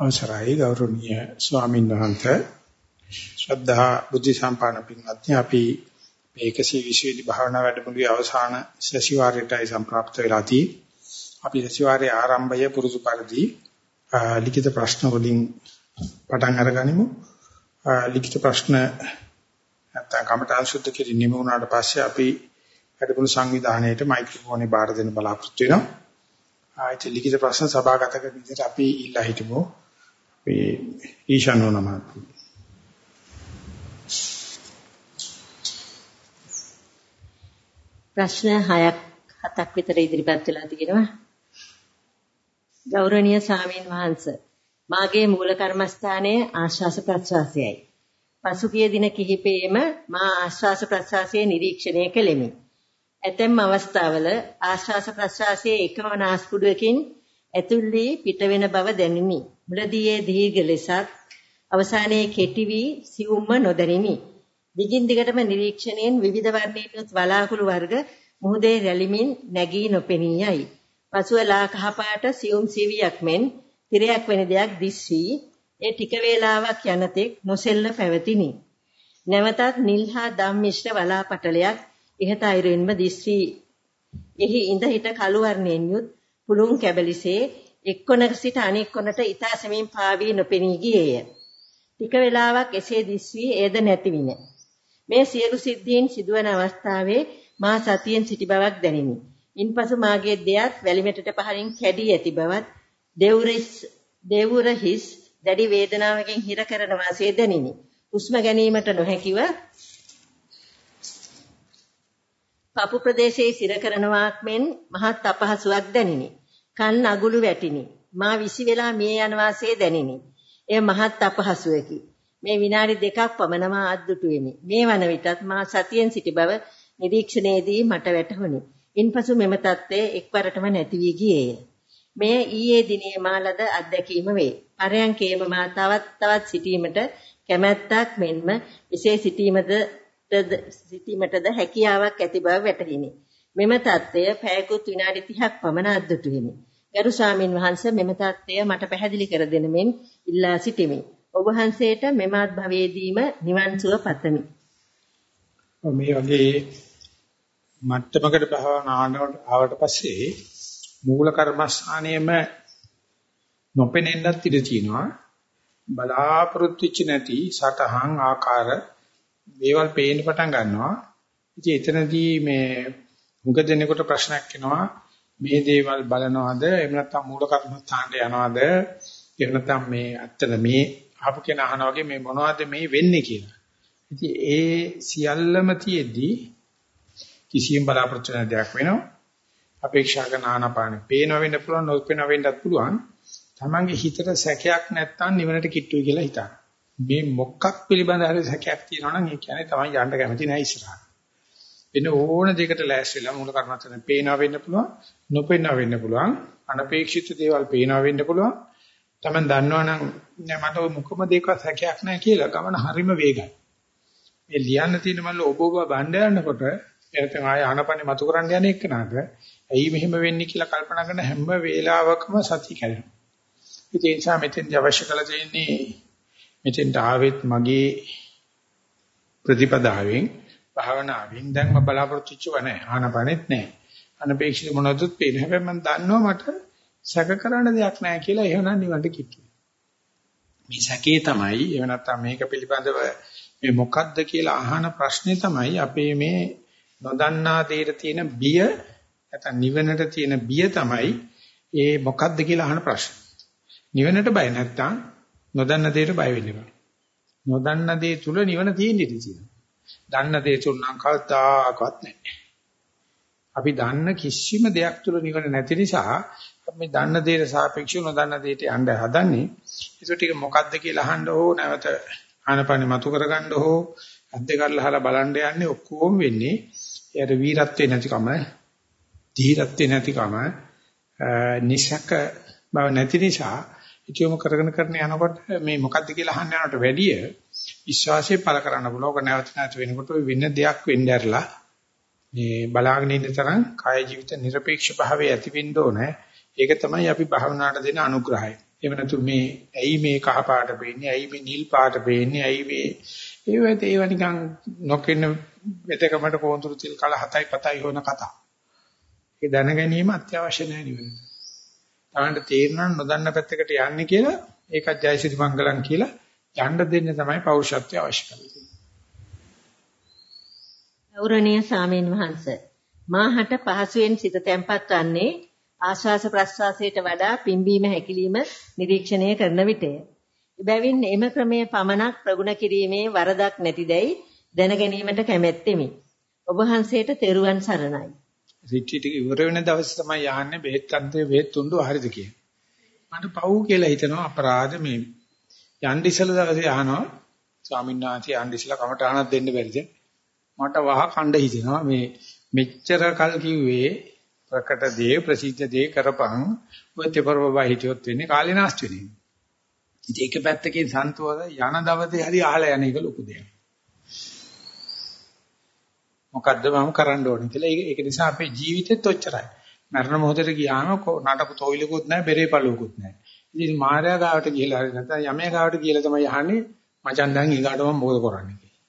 අවසරයි ගෞරවනීය ස්වාමීන් වහන්සේ. ශ්‍රද්ධා බුද්ධ සම්පන්න පින්වත්නි අපි මේ 120 වෙනි භාවනා වැඩමුළුවේ අවසාන සැසිවාරයටයි සම්ප්‍රාප්ත වෙලාදී අපි සැසිවාරයේ ආරම්භය පුරුදු පරිදි ලිඛිත ප්‍රශ්න වලින් පටන් අරගනිමු. ලිඛිත ප්‍රශ්න නැත්නම් කමඨාන් සුද්ධ කිරීම වුණාට පස්සේ අපි වැඩමුළු සංවිධානයේට මයික්‍රොෆෝනේ බාර දෙන්න බලාපොරොත්තු වෙනවා. ආයත ලිඛිත ප්‍රශ්න සභාගත කරන විදිහට අපි ඉල්ලා හිටමු. මේ ඊශානෝ නමත් ප්‍රශ්න 6ක් 7ක් විතර ඉදිරිපත් වෙලා තියෙනවා. ගෞරවනීය සාමීන් වහන්ස මාගේ මූල කර්මස්ථානයේ ආශ්වාස ප්‍රශ්වාසයයි. පසුගිය දින කිහිපෙෙම මා ආශ්වාස ප්‍රශ්වාසයේ නිරීක්ෂණය කෙලෙමි. ඇතැම් අවස්ථාවල ආශ්වාස ප්‍රශ්වාසයේ එකම නාස්පුඩුවකින් ඇතුල් වී පිට වෙන බව දැනිනි. මුලදී ඒ දීර්ඝ ලෙසත් අවසානයේ කෙටි වී සියුම්ම නොදැනිනි. දිගින් දිගටම නිරීක්ෂණයෙන් විවිධ වර්ණයෙන් යුත් වලාකුළු වර්ග මුහුදේ රැලිමින් නැගී නොපෙනී යයි. පසුව ලා කහපාට සියුම් සිවියක් මෙන් තිරයක් වෙන දෙයක් දිස් වී ඒ ටික වේලාවක් යනතෙක් නොසෙල්ල පැවතිනි. නැවතත් නිල් හා දම් මිශ්‍ර වලාපටලයක් ඉහත අයුරින්ම දිස් වී එහි ඉඳ හිට කළු වර්ණයෙන් යුත් පුළුන් කැබලිසේ එක් කොනක සිට අනෙක් කොනට ඊතා සෙමින් පාවී නොපෙනී ගියේය. ටික වේලාවක් එසේ දිස් වී එයද නැතිවින. මේ සියලු සිද්ධීන් සිදුවන අවස්ථාවේ මා සතියෙන් සිටි බවක් දැනිනි. ඉන්පසු මාගේ දෙයත් වැලිමෙටට පහරින් කැඩී ඇති බවත් දෙවුරස් දෙවුර හිස් දැඩි වේදනාවකින් හිර කරන වාසේ දැනිනි. හුස්ම ගැනීමට නොහැකිව පපු ප්‍රදේශයේ සිර කරනවාක් මෙන් මහත් අපහසුයක් දැනිනි. කන් අගුළු වැටිනි. මා විසි වෙලා මිය යන වාසේ දැනිනි. එය මහත් අපහසුවකි. මේ විනාඩි දෙකක් පමණ මා අද්දුටු වෙමි. මේ වන විටත් මා සතියෙන් සිටි බව නිරීක්ෂණයේදී මට වැටහුණි. ඉන්පසු මෙම தත්ත්වය එක්වරටම නැති වී ගියේය. මෙය ඊයේ දිනේ මා ලද අත්දැකීම වේ. පරයන්කේම මා තවත් තවත් සිටීමට කැමැත්තක් මෙන්ම එසේ සිටීමද සිටීමටද හැකියාවක් ඇති බව වැටහිනි. මෙම தත්ත්වය පැයකුත් විනාඩි 30ක් පමණ අද්දුටු වෙමි. ගරු ස්වාමින් වහන්සේ මෙම தත්ත්වය මට පැහැදිලි කර දෙන මෙන් ඉල්ලා සිටිමි. ඔබ වහන්සේට මෙම භවයේදීම නිවන් සුව පතමි. මේ වගේ මට්ටමකට භාවනාවට ආවට පස්සේ මූල කර්මස්ථානයේම නොපෙනෙන්නත් ඉඩ තියෙනවා. බලාපොරොත්තු වෙච්ච නැති සතහන් ආකාර දේවල් පේන්න පටන් ගන්නවා. ඉතින් එතනදී මේ මුග දෙනකොට ප්‍රශ්නයක් එනවා මේ දේවල් බලනවාද එහෙම නැත්නම් මූල කර්මස්ථානට යනවාද එහෙම නැත්නම් මේ ඇත්තද මේ අහපු කෙනා අහනවා වගේ මේ මොනවද මේ වෙන්නේ කියලා. ඉතින් ඒ සියල්ලම තියේදී කිසියම් බලාපොරොත්තු වෙන දෙයක් වෙනවා. අපේක්ෂා කරන ආනපාන පේනව වෙන්න පුළුවන් නොපේනව වෙන්නත් පුළුවන්. තමන්ගේ හිතට සැකයක් නැත්තම් නිවනට කිට්ටුයි කියලා හිතන්න. මේ මොකක් පිළිබඳ හරි සැකයක් තියෙනවා නම් ඒ කියන්නේ තමයි යන්න කැමති නැහැ ඉස්සරහට. වෙන ඕන දෙයකට ලෑස්ති වෙලා මූල කර්මත්තෙන් පේනවා වෙන්න පුළුවන්, නොපේනවා වෙන්න පුළුවන්, අනපේක්ෂිත දේවල් පේනවා වෙන්න පුළුවන්. Taman දන්නවනම් නෑ මට ඔය මොකම දෙයක්වත් හැකියාවක් නැහැ කියලා ගමන හරිම වේගයි. මේ ලියන්න තියෙන මල්ල ඔබ ඔබ බණ්ඩ යනකොට එතන ආය ආනපනේ මතු කරන්න යන එක නේද? ඇයි මෙහෙම වෙන්නේ කියලා කල්පනා කරන හැම වෙලාවකම සතිය කැඩෙනවා. ඒ නිසා මෙතෙන් අවශ්‍ය කළ තියෙන්නේ මෙතෙන්ට ආවෙත් මගේ ප්‍රතිපදාවෙන් භාවනාවෙන් දැන් මම බලාපොරොත්තු වෙච්චව නැහැ. ආනපනෙත් නැහැ. අනපේක්ෂිත මොනවදත් පේන හැබැයි මම දන්නවා මට සැක කරන්න දෙයක් නැහැ කියලා එහෙනම් නිවන්ට කිට්ටු. මේ සැකේ තමයි එහෙම නැත්නම් මේක පිළිබඳව මේ මොකද්ද කියලා අහන ප්‍රශ්නේ තමයි අපේ මේ නොදන්නා දෙයට තියෙන බිය නැත්නම් නිවනට තියෙන බිය තමයි ඒ මොකද්ද කියලා අහන ප්‍රශ්න. නිවනට බය නැත්නම් නොදන්න දෙයට බය වෙන්න බෑ. නොදන්න දේ තුල නිවන තියෙන ඉඩ තියෙනවා. දන්න දේ තුල නම් කවදාකවත් නැහැ. අපි දන්න කිසිම දෙයක් තුල නිවන නැති නිසා අපි දන්න දේට සාපේක්ෂව නොදන්න දේට යන්න හදන්නේ. ඒක ටික මොකද්ද කියලා අහන්න ඕ නැවත ආනපනෙ මතු කරගන්න ඕ අද්දේ කරලා බලන්න යන්නේ ඔක්කොම වෙන්නේ එයාට වීරත්වේ නැතිකම, ධීරත්වේ නැතිකම, නිසක බව නැති නිසා ඉතියොම කරගෙන කරගෙන යනකොට මේ මොකද්ද කියලා අහන්න යනකොට වැඩිය විශ්වාසය පළ කරන්න පුළුවන්. ඔක නැවත නැවත වෙනකොට වෙන දෙයක් වෙන්න ඇරලා මේ බලාගෙන ඉන්න තරම් කාය ජීවිත নিরপেক্ষ භාවය ඇති වෙන්න ඕනේ. ඒක තමයි අපි භාවනාවට දෙන අනුග්‍රහය. එහෙම නැතු මේ ඇයි මේ කහ පාට පේන්නේ? ඇයි මේ නිල් පාට පේන්නේ? ඇයි මේ ඒවත් ඒව නිකන් නොකින මෙතකමට පොන්තුරු තිල් කල 7යි 7යි හොන කතා. ඒ දැන ගැනීම අත්‍යවශ්‍ය නැහැ නිවන. තමන්ට තේරෙනවා නොදන්න පැත්තකට යන්නේ කියලා ඒකත් ජයසිරි මංගලම් කියලා යන්න දෙන්න තමයි පෞරුෂත්වය අවශ්‍ය කරන්නේ. ගෞරවනීය සාමීන් වහන්ස මාහට පහසුවෙන් සිත තැම්පත් වන්නේ ආශ්වාස ප්‍රශ්වාසයට වඩා පිම්බීම හැකිලිම නිරීක්ෂණය කරන විටය. එබැවින් එම ක්‍රමය පමණක් ප්‍රගුණ කිරීමේ වරදක් නැතිදැයි දැන ගැනීමට කැමැත්තෙමි. ඔබ වහන්සේට තෙරුවන් සරණයි. රිට්‍රීට් එක ඉවර වෙන දවසේ තමයි යහන්නේ බෙහෙත් කන්දේ බෙහෙත් තුඬු හරිද කියලා. මට පව් කියලා හිතනවා අපරාධ මේ යන්න ඉස්සලා දවසේ අහනවා ස්වාමීන් වහන්සේ යන්න ඉස්සලා කමටහනක් දෙන්න බැරිද? මට වහ කණ්ඩ හිතෙනවා මේ මෙච්චර කල් කිව්වේ ප්‍රකට දේ ප්‍රසිද්ධ දේ කරපන් ඔය තෙපරව හිටියොත් වෙන්නේ කාලේනාස්ති වෙන්නේ. ඉතින් ඒක පැත්තකින් සන්තෝෂ යන දවසේ හරි අහලා යන එක ලොකු දෙයක්. මොකද්ද මම කරන්න ඕනේ කියලා. ඒක නිසා අපේ ජීවිතෙත් ඔච්චරයි. මරණ මොහොතට ගියාම නටපු තොইলකුත් නැහැ, බෙරේ පළුවකුත් නැහැ. ඉතින් මාර්යා ගාවට ගිහලා හරි නැත්නම් යමේ ගාවට ගිහලා තමයි අහන්නේ මචන් දැන් ඊගාට මම මොකද කරන්නේ කියලා.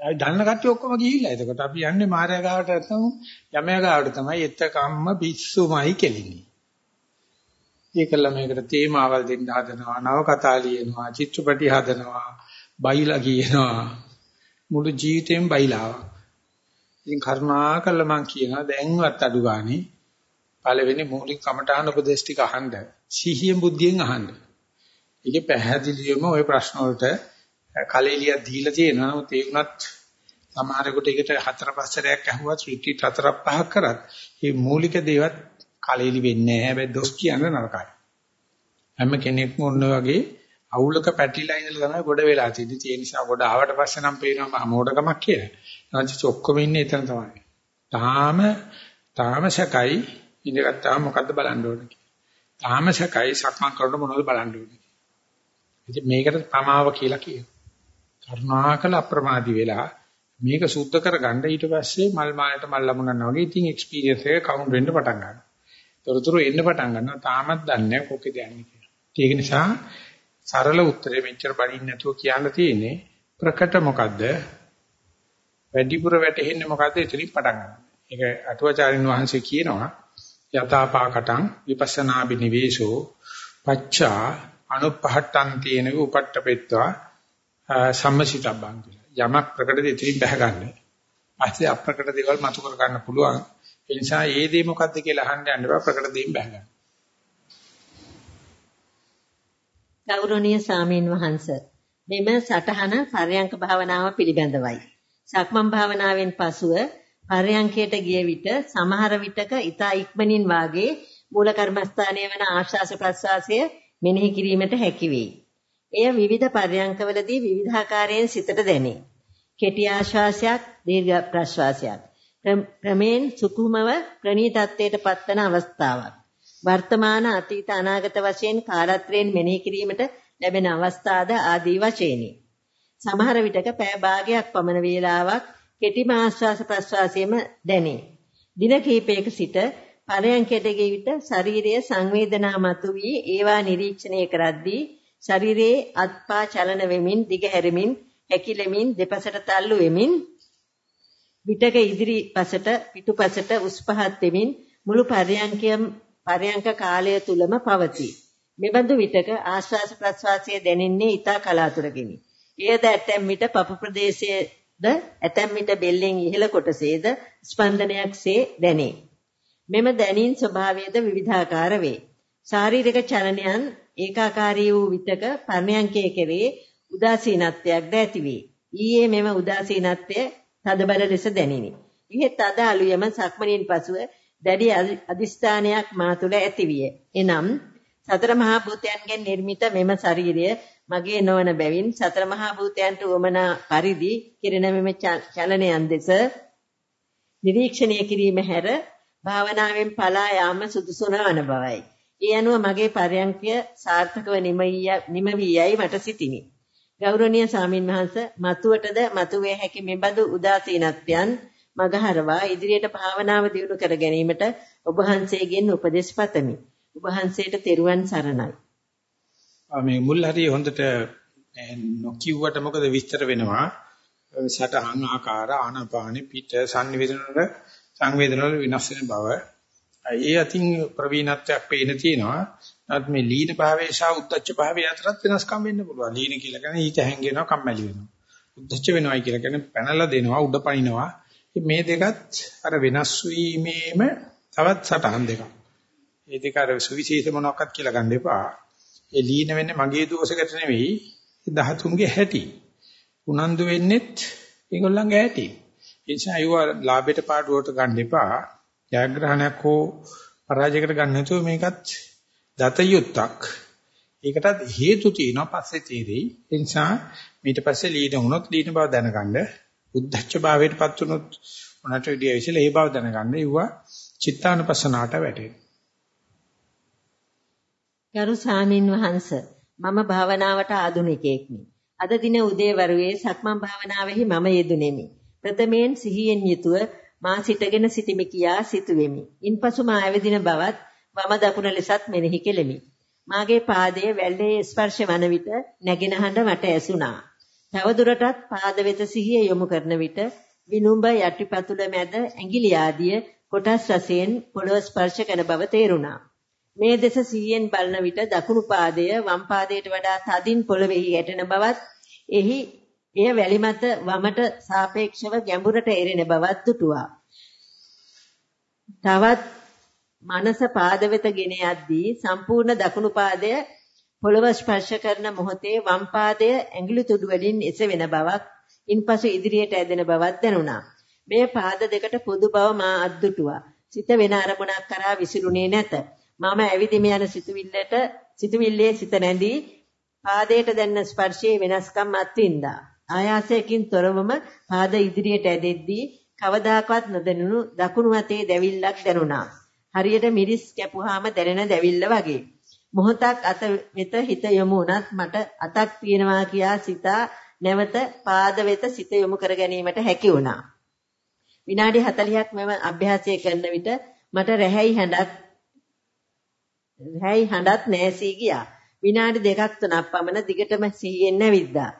ආයි දන්න කට්ටිය ඔක්කොම ගිහිල්ලා. එතකොට අපි යන්නේ මාර්යා ගාවට නැත්නම් යමේ ගාවට තමයි එතකම්ම පිස්සුමයි කෙලින්නේ. ඒකල මේකට තේමාවල් දෙන්න හදනවා, නව කතා ලියනවා, චිත්‍රපටි හදනවා, බයිලා කියනවා. මුළු ජීවිතේම බයිලාවක්. ඉතින් කරුණාකරලා මම කියනවා දැන්වත් අඩු ගානේ පළවෙනි මූලික කමඨාන උපදේශ ටික අහන්න. සිහියෙන් බුද්ධියෙන් අහන්න. ඒකේ පැහැදිලිවම ওই ප්‍රශ්න වලට කලෙලියක් දීලා තියෙනවා. නමුත් ඒ වුණත් සමහරෙකුට ඒකට හතර පස්සරයක් ඇහුවත් රිට්‍රීට් හතරක් පහක් කරත් මේ මූලික දේවත් කලෙලි වෙන්නේ නැහැ. හැබැයි දොස් කියන්න නරකයි. හැම කෙනෙක්ම ඔන්න වගේ අවුලක පැටලිලා ඉඳලා තමයි ගොඩ වෙලා තියෙන්නේ. ඒ නිසා ගොඩ ආවට පස්සේ නම් පේනවා මහ මෝඩකමක් කියලා. නැත්නම් ඔක්කොම ඉන්නේ එතන තමයි. තාම තාම සැකයි ඉඳගත්තාම මොකද්ද බලන්න ඕනේ කියලා. තාම සැකයි සක්මන් කරනකොට මොනවද බලන්න ඕනේ. ඉතින් මේකට ප්‍රමාව කියලා කියනවා. කරුණාකල අප්‍රමාදී වෙලා මේක සුද්ධ කරගන්න ඊට පස්සේ මල් මාලට මල් ලැබුණා වගේ ඉතින් එක්ස්පීරියන්ස් එක කවුන්ට් වෙන්න පටන් ගන්නවා. තොරතුරු එන්න පටන් ගන්නවා. තාමත් දන්නේ නැහැ කොකේද යන්නේ කියලා. ඒක නිසා සරල උත්තරේ මෙච්චර බඩින් නැතුව කියන්න තියෙන්නේ ප්‍රකට මොකද්ද? වැඩිපුර වැටෙන්නේ මොකද්ද? එතනින් පටන් ගන්න. ඒක අටුවාචාරින් වහන්සේ කියනවා යථාපාකටං විපස්සනා බිනිවේෂෝ පච්චා අනුපහට්ටන් තියෙන උපට්ඨපෙත්වා සම්මසිතබ්බං කියලා. යමක් ප්‍රකටද එතනින් බහ ගන්න. පස්සේ අප්‍රකට දේවල් මතු කර ගන්න පුළුවන්. ඒ නිසා ඒ දේ මොකද්ද කියලා අහන්න යන්න බෑ ප්‍රකට දේෙන් බහ ගන්න. ගෞරවනීය සාමීන් වහන්ස මෙම සටහන පර්යංක භාවනාව පිළිබඳවයි. සක්මන් භාවනාවෙන් පසුව පර්යංකයට ගිය විට සමහර විටක ඊතා ඉක්මනින් වාගේ මූල කර්මස්ථානයේ වන ආශ්වාස ප්‍රශ්වාසය මෙනෙහි කිරීමට හැකි වේ. එය විවිධ පර්යංකවලදී විවිධාකාරයෙන් සිතට දැනේ. කෙටි ආශ්වාසයක්, දීර්ඝ ප්‍රශ්වාසයක්. ක්‍රමෙන් සුකුමව ප්‍රණීතත්වයට පත්වන අවස්ථාවක්. වර්තමාන අතීත අනාගත වශයෙන් කාලත්‍රයෙන් මෙනෙහි කිරීමට ලැබෙන අවස්ථාද ආදී වශයෙනි. සමහර විටක පෑ භාගයක් පමණ වේලාවක් කෙටිම ආශ්වාස ප්‍රශ්වාසයේම දැනේ. දින කිහිපයක සිට පරයන්කයට ගිය විට ශරීරයේ සංවේදනා මතුවී ඒවා නිරීක්ෂණය කරද්දී ශරීරයේ අත්පා චලන වෙමින් දිගහැරෙමින් හැකිලෙමින් දෙපසට තල්ලු වෙමින් විටක ඉදිරිපසට පිටුපසට උස් පහත් වෙමින් මුළු පරයන්කයම පරයන්ක කාලය තුලම පවතී. මෙබඳු විටක ආශ්වාස ප්‍රශ්වාසය දැනෙන්නේ ඊතා කලාතුරකිනි. එයද ඇතැම් විට පපු ප්‍රදේශයේද ඇතැම් විට බෙල්ලෙන් ඉහළ කොටසේද ස්පන්දනයක්සේ දැනේ. මෙම දැනීම් ස්වභාවයද විවිධාකාර වේ. ශාරීරික චලනයන් ඒකාකාරී වූ විටක පර්ණයන්කයේ කෙරේ උදාසීනත්වයක්ද ඇතිවේ. ඊයේ මෙම උදාසීනත්වය තදබල ලෙස දැනිනි. ඉහෙත් අද අලුයම සක්මණින් පසුව දැඩි අදිස්ථානයක් මා තුළ ඇතිවිය. එනම් සතර මහා භූතයන්ගෙන් නිර්මිත මෙම ශරීරය මගේ නොවන බැවින් සතර මහා භූතයන්ට උවමනා පරිදි කිරණ මෙම චලනයන් දෙස නිරීක්ෂණය කිරීම හැර භාවනාවෙන් පලා යාම සුදුසු නොවන බවයි. ඒ අනුව මගේ පරයන්කය සාර්ථකව නිමවියයි මට සිතිනි. ගෞරවනීය සාමින් වහන්ස මතුවටද මතුවේ හැකි මෙබඳු උදාසීනත්වයන් මගහරවා ඉදිරියට භාවනාව දියුණු කර ගැනීමට ඔබ වහන්සේගෙන් උපදෙස් පතමි. ඔබ වහන්සේට තෙරුවන් සරණයි. මේ මුල් හරිය හොඳට නොකියුවට මොකද විස්තර වෙනවා. සටහන් ආකාර ආනපාන පිට සංවේදන වල සංවේදන වල විනාශ වෙන බව. ඒ අතින් ප්‍රවීණත්වයක් පේන තියෙනවා. නමුත් මේ ලීන භාවයේ සහ උද්දච්ච භාවයේ අතරත් වෙනස්කම් වෙන්න පුළුවන්. ලීන කියලා කියන්නේ ඊට හැංගෙනවා කම්මැලි වෙනවා. උද්දච්ච වෙනවයි කියලා කියන්නේ පැනලා දෙනවා උඩ පනිනවා. මේ දෙකත් අර වෙනස් වීමේම තවත් සටහන් දෙකක්. මේ දෙක අර සුවිශේෂ මොනක්වත් කියලා ගන්න එපා. ඒ ලීන වෙන්නේ මගේ දෝෂකට නෙවෙයි 13ගේ හැටි. උනන්දු වෙන්නෙත් ඒගොල්ලන්ගේ හැටි. ඒ නිසා අයව ලාභයට පාඩුවට ගන්න එපා. ජයග්‍රහණයක් හෝ පරාජයකට ගන්න නැතුව මේකත් දත යුත්තක්. ඒකටත් හේතු තියෙනවා පස්සේ තීරෙයි. ඒ නිසා ඊට පස්සේ ලීන වුණොත් ලීන බව දැනගන්න. උද්දච්ච භාවයටපත් වුණොත් උනට විදිය විසල ඒ බව දැනගන්න. ඒවා චිත්තානුපස්සනාට වැටෙනවා. ගරු සාමින් වහන්ස මම භාවනාවට ආධුනිකයෙක්නි. අද දින උදේවරුේ සක්මන් භාවනාවෙහි මම යෙදුණෙමි. ප්‍රථමයෙන් සිහියෙන් යුතුව මා සිටගෙන සිටිමි කියා සිතුවෙමි. ඉන්පසු මා ඇවිදින බවත් වම දකුණ ලෙසත් මෙනෙහි කෙලෙමි. මාගේ පාදයේ වැල්ලේ ස්පර්ශ වන විට නැගෙන හඬ මට ඇසුණා. තවදුරටත් පාද වෙත සිහිය යොමු කරන විට විනුඹ යටිපතුල මැද ඇඟිලි ආදිය කොටස් වශයෙන් පොළව ස්පර්ශ කරන බව තේරුණා. මේ දෙස සිහියෙන් බලන විට දකුණු පාදය වම් පාදයට වඩා තදින් පොළවෙහි ගැටෙන බවත් එහි එය වැලි මත වමට සාපේක්ෂව ගැඹුරට එරෙන බවත් දුටුවා. තවත් මනස පාද වෙත ගෙන යද්දී සම්පූර්ණ දකුණු පාදය පොළව ස්පර්ශ කරන මොහොතේ වම් පාදය ඇඟිලි තුඩු වලින් එසවෙන බවක් ඉන්පසු ඉදිරියට ඇදෙන බවක් දැනුණා. මේ පාද දෙකට පොදු බව මා අද්දුටුවා. සිත වෙන අරමුණක් කරා විසිරුණේ නැත. මම ඇවිදින යන සිතුවිල්ලට සිතුවිල්ලේ සිත නැඳී පාදයට දැන්න ස්පර්ශයේ වෙනස්කම් අත්විඳා. ආයාසයෙන් තොරවම පාද ඉදිරියට ඇදෙද්දී කවදාකවත් නොදැනුණු දකුණු අතේ දැවිල්ලක් දැනුණා. හරියට මිරිස් කැපුවාම දැනෙන දැවිල්ල වගේ. මොහොතක් අත වෙත හිත යොමු වුණත් මට අතක් තියෙනවා කියා සිතා නැවත පාද වෙත සිත යොමු කර ගැනීමට හැකි වුණා. විනාඩි 40ක් මම අභ්‍යාසය කරන විට මට රැහැයි හඬක් රැහැයි හඬත් නැසී ගියා. විනාඩි දෙකක් තුනක් පමණ දිගටම සිහියෙන් නැවිද්දා.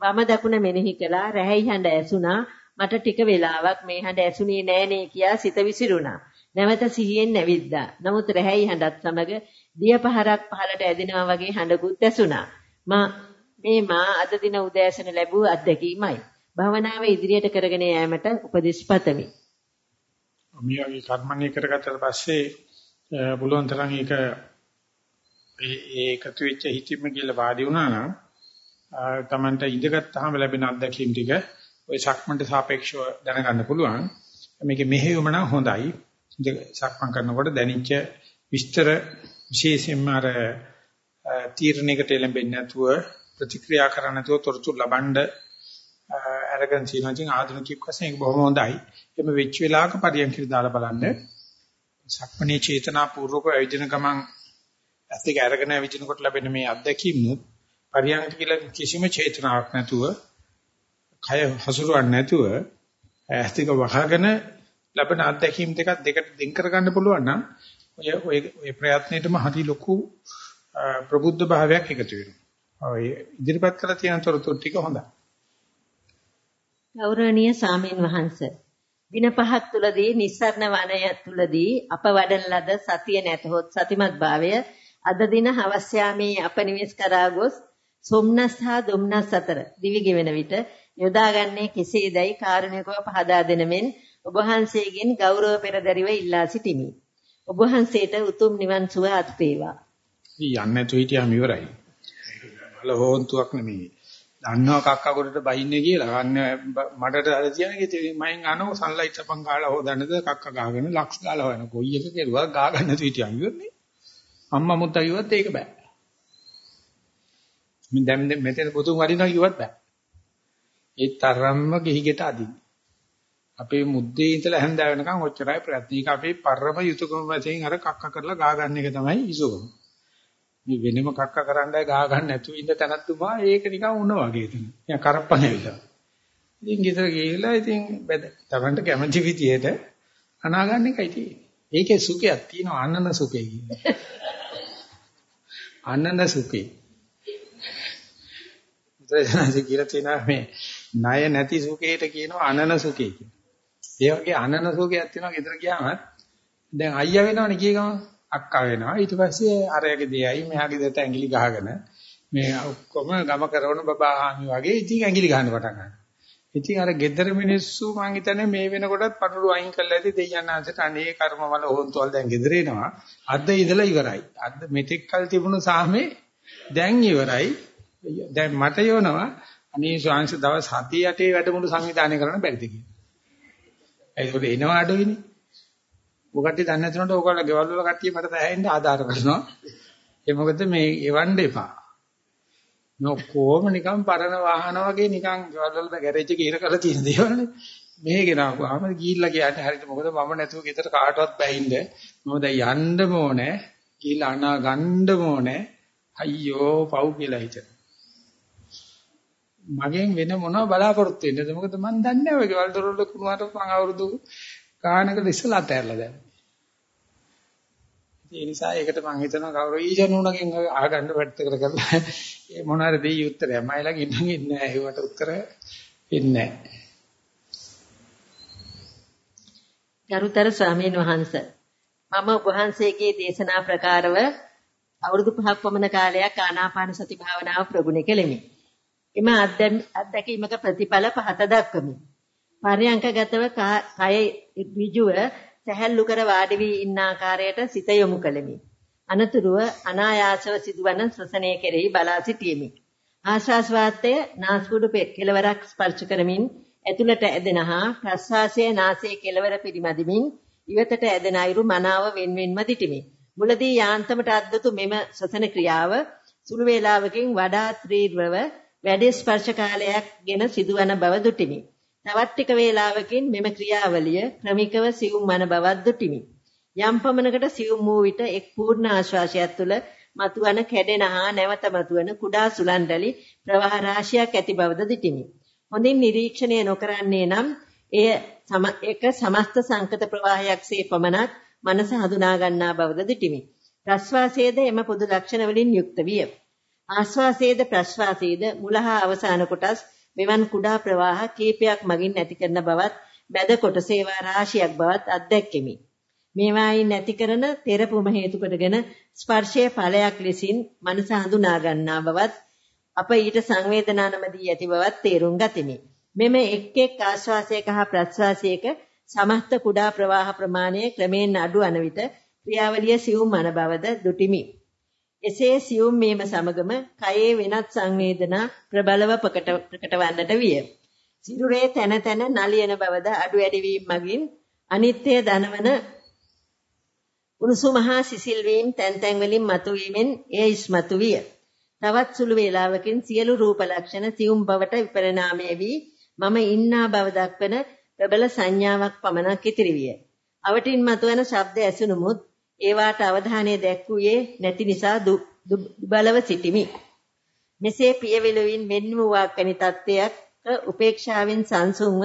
වම දකුණ මෙනෙහි කළා රැහැයි හඬ ඇසුණා මට ටික වෙලාවක් මේ හඬ ඇසුනේ නෑනේ කියා සිත විසිරුණා. නැවත සිහියෙන් නැවිද්දා. නමුත් රැහැයි හඬත් සමග දිය පහරක් පහලට ඇදෙනවා වගේ හඬකුත් ඇසුණා. මා මේ මා අද දින උදෑසන ලැබූ අත්දැකීමයි. භවනාව ඉදිරියට කරගෙන යාමට උපදෙස් පතමි. මේ වගේ කර්මණී කරගත්තට පස්සේ බුලුවන් තරම් ඒක ඒ එකතු වෙච්ච හිතින්ම කියලා වාඩි වුණා නම් තමන්ට ඉඳගත්තාම ලැබෙන අත්දැකීම් ටික ওই සක්මන්ට සාපේක්ෂව දැනගන්න පුළුවන්. මේකේ මෙහෙයුම නම් හොඳයි. සක්මන් කරනකොට දැනිච්ච විස්තර විශේෂයෙන්ම අර තීරණයකට එළඹෙන්නේ නැතුව ප්‍රතික්‍රියා කරන්න නැතුව තොරතුරු ලබනද අරගෙන තියෙනවා. ඉතින් ආධුනිකයෙක් වශයෙන් ඒක බොහොම හොඳයි. එimhe වෙච්ච වෙලාවක පරියන්කිර දාලා බලන්න. සක්මණේ චේතනා පූර්වක ඇවිදින ගමන් ඇස් දෙක අරගෙන ඇවිදිනකොට ලැබෙන මේ අත්දැකීම පරියන්ක කියලා කිසිම චේතනාවක් නැතුව කය හසුරුවන්නේ නැතුව ඇස් දෙක වහගෙන ලැබෙන අත්දැකීම් දෙකක් දෙකට දෙන් කරගන්න පුළුවන් නම් ඔය ඔය ඔය ප්‍රයත්නෙටම හරි ලොකු ප්‍රබුද්ධ භාවයක් එකතු වෙනවා. ඔය ඉදිරිපත් කරලා තියෙන තොරතුරු ටික හොඳයි. ගෞරවනීය සාමීන් වහන්ස දින පහක් තුලදී නිස්සරණ වනය තුලදී අප වඩන ලද සතිය නැතහොත් සතිමත් භාවය අද දින හවස් යාමේ අප නිවෙස් කරා ගොස් සොම්නස් හා දුම්නස් අතර දිවි ගෙවෙන විට යොදාගන්නේ කෙසේදයි කාරුණිකව පහදා දෙන මෙන් ඔබ වහන්සේගෙන් ගෞරව පෙරදරිව ඉල්ලා සිටිමි. ඔබ වහන්සේට උතුම් නිවන් සුව අත් වේවා. යන්නේ නැතු හිටියාම ඉවරයි. බල හොන්තුවක් නෙමෙයි. දන්නවා කක්ක කොටට බහින්නේ කියලා. අන්න මඩට අර තියන්නේ මයින් අනෝ සන්ලයිට් අපන් ගාලා හොදන්නද කක්ක ගාගෙන ලක්ස් ගාලා හොයන. කොයි එක කෙරුවා ගා ගන්න නැතු හිටියාම ඉවරනේ. අම්මා මුත්තා කිව්වත් ඒක බෑ. මම දැන් මෙතන පොතුන් වඩිනවා කිව්වත් බෑ. ඒ තරම්ම ගිහිගෙට අදින්නේ. අපේ මුද්දේ ඉඳලා හැන්දෑ වෙනකන් ඔච්චරයි ප්‍රයත්න. ඒක අපේ පරම යුතුයකම වශයෙන් අර කක්ක කරලා ගා ගන්න එක තමයි ඉසුකම. මේ වෙනම කක්ක කරන්නයි ගා ගන්න නැතුව ඉන්න තැනක් තුමා ඒක නිකන් උන වගේ එතන. නිකන් කරප්පනෙවිලා. ඉතින් ගෙදර ගිහිල්ලා ඉතින් බෙද තමන්ට කැමති විදියට අනා ගන්න එකයි තියෙන්නේ. ඒකේ සුඛයක් තියෙනවා අනන සුඛය කියන්නේ. අනන සුඛේ. මුද්‍රජනසි කියලා තියෙනවා මේ ණය නැති සුඛයට කියනවා අනන සුඛේ කියලා. ඒ වගේ අනන සුඛයක් තියෙනවා ගෙදර ගියාම දැන් අයියා වෙනවනේ කිය ගමන් අක්කා වෙනවා. ඊට පස්සේ අරයාගේ දෙයයි මෙහාගේ දෙයට ඇඟිලි ගහගෙන මේ ඔක්කොම ගම කරන බබාහාමි වගේ ඉතින් ඇඟිලි ගන්න පටන් ගන්නවා. ඉතින් අර gedara මිනිස්සු මං හිතන්නේ මේ වෙනකොටත් පටුරු අයින් කරලා ඇති දෙයයන් ආන්සට අනේ කර්මවල හොන්තෝල් දැන් gedare එනවා. අද ඉඳලා ඉවරයි. අද මෙතෙක් කල් තිබුණු සාමේ දැන් ඉවරයි. දැන් මට යවනවා අනේ ශාංශ දවස් 7 8 වැඩමුළු සංවිධානය කරන්න බැරිද කියලා. ඒකට එනවා අඩුයිනේ. ඔකට දන්නේ නැතුනට ඕගොල්ලෝ ගෙවල් වල කට්ටිය මට තැහෙන්න ආධාර කරනවා. ඒ මොකද මේ එවන්න එපා. නොකොම නිකන් පරණ වාහන වගේ නිකන් ගෙවල් වල ගෑරේජ් එකේ ඉර කරලා තියෙන දේවල්නේ. මේ ගෙනාවාම ගිහිල්ලා කියන්නේ හරියට මොකද මම නැතුව ගෙදර කාටවත් බැහින්ද මම දැන් යන්නම ඕනේ. ගිහිල්ලා අනා ගන්නම ඕනේ. අයියෝ පව් කියලා හිතන. මගෙන් වෙන මොනව බලාපොරොත්තු වෙන්නද මොකද මන් දන්නේ නැහැ ඔය ගෙවල් දොරවල් කුණුවට මං අවුරුදු ගානකට ඉස්සලා අතහැරලා දැම්මා. ඒ නිසා ඒකට මම හිතනවා කවුරු ඊජනුණකින් ආගන්න පැත්තකට කරලා ඒ මොනාරි දෙයි උත්තරය මයි ළඟ ඉන්න ඉන්නේ නැහැ ඒවට උත්තර ඉන්නේ ගරුතර ස්වාමීන් වහන්ස මම ඔබ වහන්සේගේ දේශනා ප්‍රකාරව අවුරුදු 5ක් පමණ කාලයක් ආනාපාන සති භාවනාව ප්‍රගුණ කෙලෙමි. එම අත්දැකීමක ප්‍රතිඵල පහත දක්වමි. පරයන්කගතව කය ඍජුව සැහැල්ලු කර වාඩි වී ඉන්න ආකාරයට සිත යොමු කළෙමි. අනතුරුව අනායාසව සිදුවන ශ්වසනය කෙරෙහි බලා සිටියෙමි. ආශ්වාස වාතය නාස්පුඩු කෙළවරක් ස්පර්ශ කරමින් ඇතුළට ඇදෙන හා ප්‍රශ්වාසයේ නාසයේ කෙළවර පිරිමදිමින් ඉවතට ඇදෙන අයුරු මනාව වෙන්වෙන්ම දිටිමි. මුලදී යාන්තමට අද්දතු මෙම ශ්වසන ක්‍රියාව සුළු වේලාවකින් වඩා ත්‍රීව්‍රව වැඩි ස්පර්ශ කාලයක් ගෙන සිදුවන බව දුටිමි. තවත් ටික වේලාවකින් මෙම ක්‍රියාවලිය ක්‍රමිකව සියුම් වන බවක් දුටිමි. යම් පමණකට සියුම් වූ විට එක් පූර්ණ ආශ්වාසයක් තුළ මතුවන කැඩෙන හා නැවත මතුවන කුඩා සුලන් රැලි ප්‍රවාහ රාශියක් ඇති බවද දිටිමි. හොඳින් නිරීක්ෂණය නොකරන්නේ නම් එය එක සමස්ත සංකත ප්‍රවාහයක්සේ පමණක් මනස හඳුනා ගන්නා බවද දිටිමි. ප්‍රශ්වාසයේද එම පොදු ලක්ෂණ වලින් යුක්ත විය. ආශ්වාසයේද ප්‍රශ්වාසයේද මුල හා අවසාන කොටස් මෙවන් කුඩා ප්‍රවාහ කීපයක් මගින් නැති කරන බවත් බැද කොට සේවා රාශියක් බවත් අත්දැක්කෙමි. මේවායින් නැති කරන තෙරපුම හේතු කොටගෙන ස්පර්ශයේ ඵලයක් ලෙසින් මනස හඳුනා ගන්නා බවත් අප ඊට සංවේදනා නමදී ඇති බවත් තේරුම් ගතිමි. මෙම එක් එක් ආශ්වාසයක හා ප්‍රශ්වාසයක සමස්ත කුඩා ප්‍රවාහ ප්‍රමාණය ක්‍රමයෙන් අඩු වන විට ක්‍රියාවලිය සියුම් වන බවද දුටිමි. එසේ සියුම් වීම සමගම කයේ වෙනත් සංවේදනා ප්‍රබලව ප්‍රකට වන්නට විය. සිරුරේ තන තන නලියන බවද අඩු වැඩි වීම මගින් අනිත්‍ය දනවන උණුසුම හා සිසිල් වීම තැන් තැන් වලින් මතුවීමෙන් එය ඉස්මතු විය. තවත් සුළු වේලාවකින් සියලු රූප ලක්ෂණ සියුම් බවට විපරිණාමය වී මම ඉන්නා බව දක්වන ප්‍රබල සංඥාවක් පමණක් ඉතිරි විය. අවටින් මතුවන ශබ්ද ඇසුණුමුත් ඒවාට අවධානය දැක්වුවේ නැති නිසා දුබලව සිටිමි. මෙසේ පියවිලුවින් වෙන් වූ වාක්කනි තත්ත්වයක් උපේක්ෂාවෙන් සංසුන්ව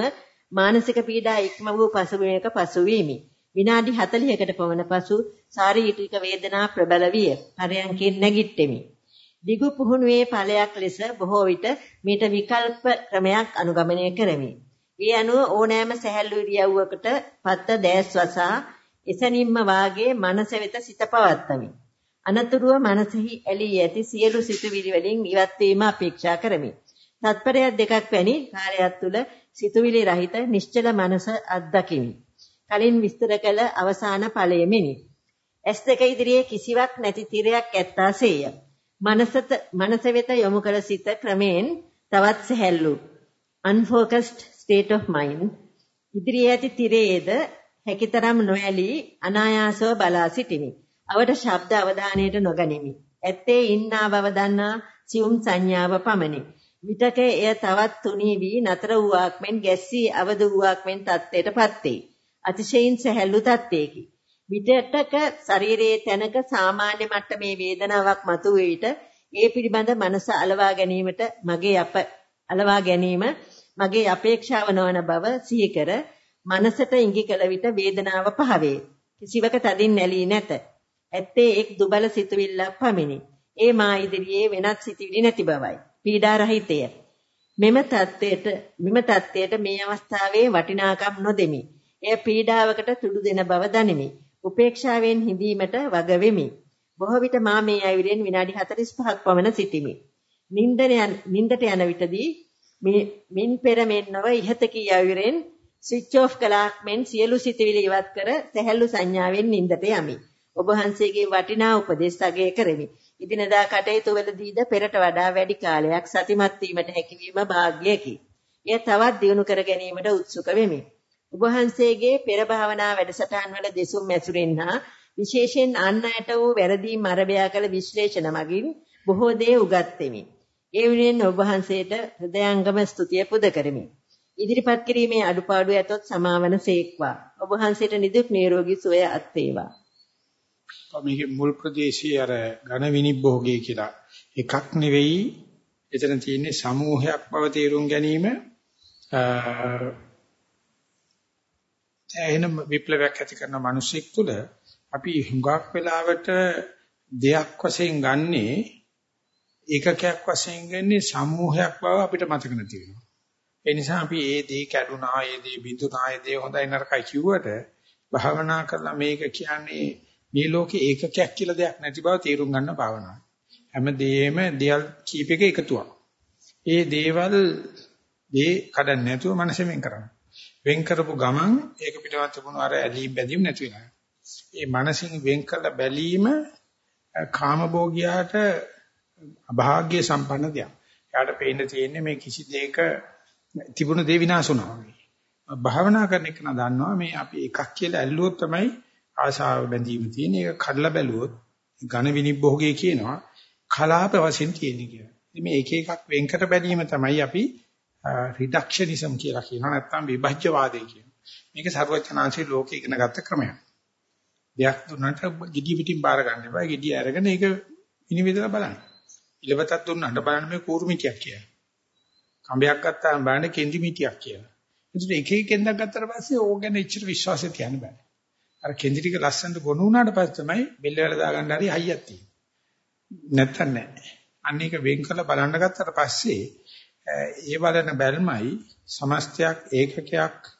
මානසික පීඩා ඉක්ම වූ පසුබිමක පසු වීමි. විනාඩි 40කට පමණ පසු ශාරීරික වේදනා ප්‍රබල විය. පරයන්කෙන් නැගිට්ටෙමි. දිගු පුහුණුවේ ඵලයක් ලෙස බොහෝ විට මීට විකල්ප ක්‍රමයක් අනුගමනය කරමි. ඒ අනුව ඕනෑම සැහැල්ලු ඉරියව්වකට පත්ත දැස් වසා එසැනින්ම වාගේ මනස වෙත සිත පවත්තමි. අනතුරුව මනසෙහි ඇලී ඇති සියලු සිතුවිලි වලින් ඉවත් වීම අපේක්ෂා කරමි. තත්පරයක් දෙකක් වැනි කාලයක් තුල සිතුවිලි රහිත නිශ්චල මනස අත්දකිමි. කලින් විස්තර කළ අවසාන ඵලයෙමිනි. ඇස් දෙක ඉදිරියේ කිසිවක් නැති තිරයක් ඇත්තාසේය. මනසත මනස වෙත යොමු කළ සිත ක්‍රමයෙන් තවත් සැහැල්ලු unfocused state of mind ඉදිරියේ ඇති තිරයේද හැකිතරම් නොඇලී අනායාසව බලා සිටිමි. අවට ශබ්ද අවධානයට නොගනිමි. ඇත්තේ ඉන්නා බව දන්නා සියුම් සංඥාව පමණි. විතක එය තවත් තුනී වී නතර වූවක් මෙන් ගැස්සී අවද වූවක් මෙන් තත්ත්වයටපත් වේ. අතිශයින් සැහැල්ලු තත්ත්වයකි. විතටක ශරීරයේ තැනක සාමාන්‍ය මට්ටමේ වේදනාවක් මතුවේ විට ඒ පිළිබඳ මනස අලවා ගැනීමට මගේ අප අලවා ගැනීම මගේ අපේක්ෂාව නොවන බව සිහි කර මනසට ඉඟි කළ විට වේදනාව පහවේ. කිසිවක තදින් නැලී නැත. ඇත්තේ එක් දුබල සිතුවිල්ලක් පමිනි. ඒ මා ඉදිරියේ වෙනත් සිතුවිලි නැති බවයි. පීඩා රහිතය. මෙම தත්ත්වයට මෙම தත්ත්වයට මේ අවස්ථාවේ වටිනාකම් නොදෙමි. එය පීඩාවකට තුඩු දෙන බව දනිමි. උපේක්ෂාවෙන් හිඳීමට වග වෙමි. බොහෝ විට මා මේ අයුරෙන් විනාඩි 45ක් පමණ සිටිමි. නින්දට යන විටදී මින් පෙර මෙන් නොව ඉහත කී අයුරෙන් ස්විච් ඔෆ් කළාක් මෙන් සියලු සිතවිලි ඉවත් කර සැහැල්ලු සංඥාවෙන් නින්දට යමි. ඔබ වහන්සේගේ වටිනා උපදෙස් අගය කරමි. ඉදිනදා කටයුතු වලදීද පෙරට වඩා වැඩි කාලයක් සතිමත් වීමට හැකියවීම වාග්යකි. එය තවත් දියුණු කර ගැනීමට උත්සුක වෙමි. ඔබ වහන්සේගේ පෙර භාවනා වැඩසටහන් වල දෙසුම් ඇසුරෙන් හා විශේෂයෙන් අන් අයට වූ වැරදීම් අරබයා කළ විශ්ලේෂණ මගින් බොහෝ දේ උගත්ෙමි. ඒ වෙනුවෙන් ඔබ වහන්සේට හෘදයාංගම ස්තුතිය පුද කරමි. ඉදිරිපත් කිරීමේ අඩුපාඩු ඇතොත් සමාවන සේක්වා. ඔබ වහන්සේට නිදුක් නිරෝගී සුවය අත් වේවා. මේකේ මුල් ප්‍රදේශයේ අර ඝන විනිභෝගය කියලා එකක් නෙවෙයි එතන තියෙන්නේ සමූහයක් බව තේරුම් ගැනීම එන විප්ලවයක් ඇති කරන මිනිසෙක් තුළ අපි හුඟක් වෙලාවට දෙයක් වශයෙන් ගන්නේ ඒකකයක් වශයෙන් ගන්නේ සමූහයක් බව අපිට මතක නැති වෙනවා. ඒ නිසා අපි ඒ දේ කැඩුනා, ඒ දේ බිඳුනා, ඒ දේ හොඳයි නරකයි කිව්වට භාවනා කරලා මේක කියන්නේ මේ ලෝකේ ඒකකයක් කියලා දෙයක් නැති බව තේරුම් ගන්න භාවනාව. හැමදේම දෙයල් කීපයක එකතුවක්. ඒ දේවල් දේ කඩන්න නැතුව මනසෙන් කරන්න. වෙන් කරපු ගමන් ඒක පිටවත් තිබුණු අර ඇලීම් බැඳීම් නැති වෙනවා. ඒ මනසින් වෙන් කළ බැලීම කාමභෝගියාට අභාග්‍ය සම්පන්න දෙයක්. එයාට පේන්න තියෙන්නේ මේ කිසි දෙයක තිබුණ දේ විනාශ වුණා වගේ. භාවනා කරන එක නා දන්නවා මේ අපි එකක් කියලා ඇල්ලුවොත් තමයි ආශාව බැඳීම තියෙන. ඒක කඩලා බැලුවොත් ඝන විනිභෝගය කියනවා කලාප වශයෙන් තියෙන කියලා. ඉතින් මේ එක එකක් වෙන්කර බැලීම තමයි අපි රිඩක්ෂනිසම් කියලා කියනවා නැත්නම් විභජ්‍යවාදය කියනවා. මේක සර්වඥාන්සේ ලෝකේ ඉගෙන ගත්ත ක්‍රමයක්. දෙයක් දුන්නට gediy පිටින් බාර ගන්න එපා. gediy අරගෙන ඒක විනිවිදලා බලන්න. ඉලවතක් දුන්නාට බලන්න මේ කූර්මිටියක් කියලා. කඹයක් ගත්තාම බලන්න කෙන්දි මිටියක් කියලා. ඒකට එක එක කෙන්දක් ගත්තාට පස්සේ ඕක ගැන ඉච්චර විශ්වාසය තියන්න බෑ. අර කෙන්දි ටික ලස්සනට ගොනු වුණාට පස්සේ තමයි බෙල්ල වල දාගන්න හරි හයියක් තියෙන්නේ. නැත්තම් නෑ. අන්න ඒක වෙන් කරලා බලන්න ගත්තට පස්සේ ඒ බලන බැල්මයි සමස්තයක් ඒකකයක්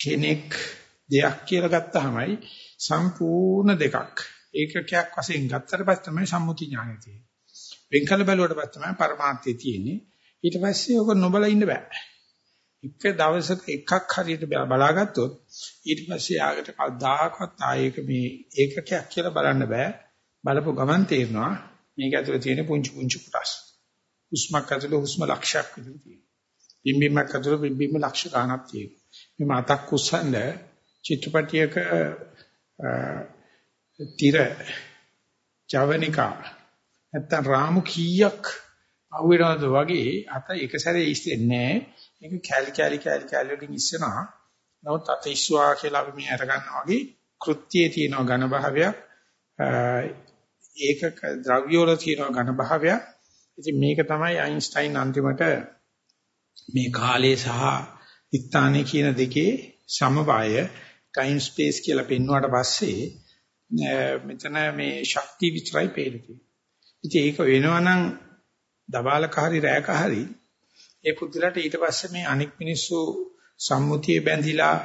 කෙනෙක් දෙයක් කියලා ගත්තාමයි සම්පූර්ණ දෙකක් ඒකකයක් වශයෙන් ගත්තට පස්සේ තමයි සම්මුති ඥානය තියෙන්නේ. වෙන් කළ බැලුවට පස්සේ තමයි පරමාර්ථය තියෙන්නේ. ඊට පස්සේ ඔක නොබල ඉන්න බෑ. එක දවසක එකක් හරියට බලාගත්තොත් ඊට පස්සේ ආගට කවදාකවත් ආයේක මේ ඒකකයක් කියලා බලන්න බෑ. බලපු ගමන් තේරෙනවා මේක ඇතුලේ තියෙන පුංචි පුංචි කොටස්. හුස්මක් ඇතුලේ හුස්ම ලක්ෂයක් විතර තියෙනවා. බිම්බිමක් ඇතුලේ බිම්බිම ලක්ෂ ගණනක් තියෙනවා. මේ මතක් කුස්සන්න චිත්‍රපටියක තිර ජවනිකා නැත්තම් රාමු කීයක් අහුවෙනවද වගේ අත එක සැරේ ඉස්සෙන්නේ නැහැ. ඒක කැලි කැලි කැලි කැලි වලින් ඉස්සෙනවා. නමුත් අත ඉස්සුවා කියලා අපි මේ අර ගන්නවා වගේ කෘත්‍යයේ තියෙන ඝන භාවයක් ඒකක ද්‍රව්‍ය වල තියෙන ඝන භාවයක්. ඉතින් මේක තමයි අයින්ස්ටයින් අන්තිමට මේ කාලය සහ ස්ථානය කියන දෙකේ සමவாய ටයිම් ස්පේස් කියලා පෙන්වුවාට පස්සේ මෙතන මේ ශක්තිය විතරයි පේන්නේ. ඉතින් ඒක වෙනවනම් දවාලක හරි රැයක හරි ඒ පුදුලට ඊට පස්සේ මේ අනික් මිනිස්සු සම්මුතියේ බැඳිලා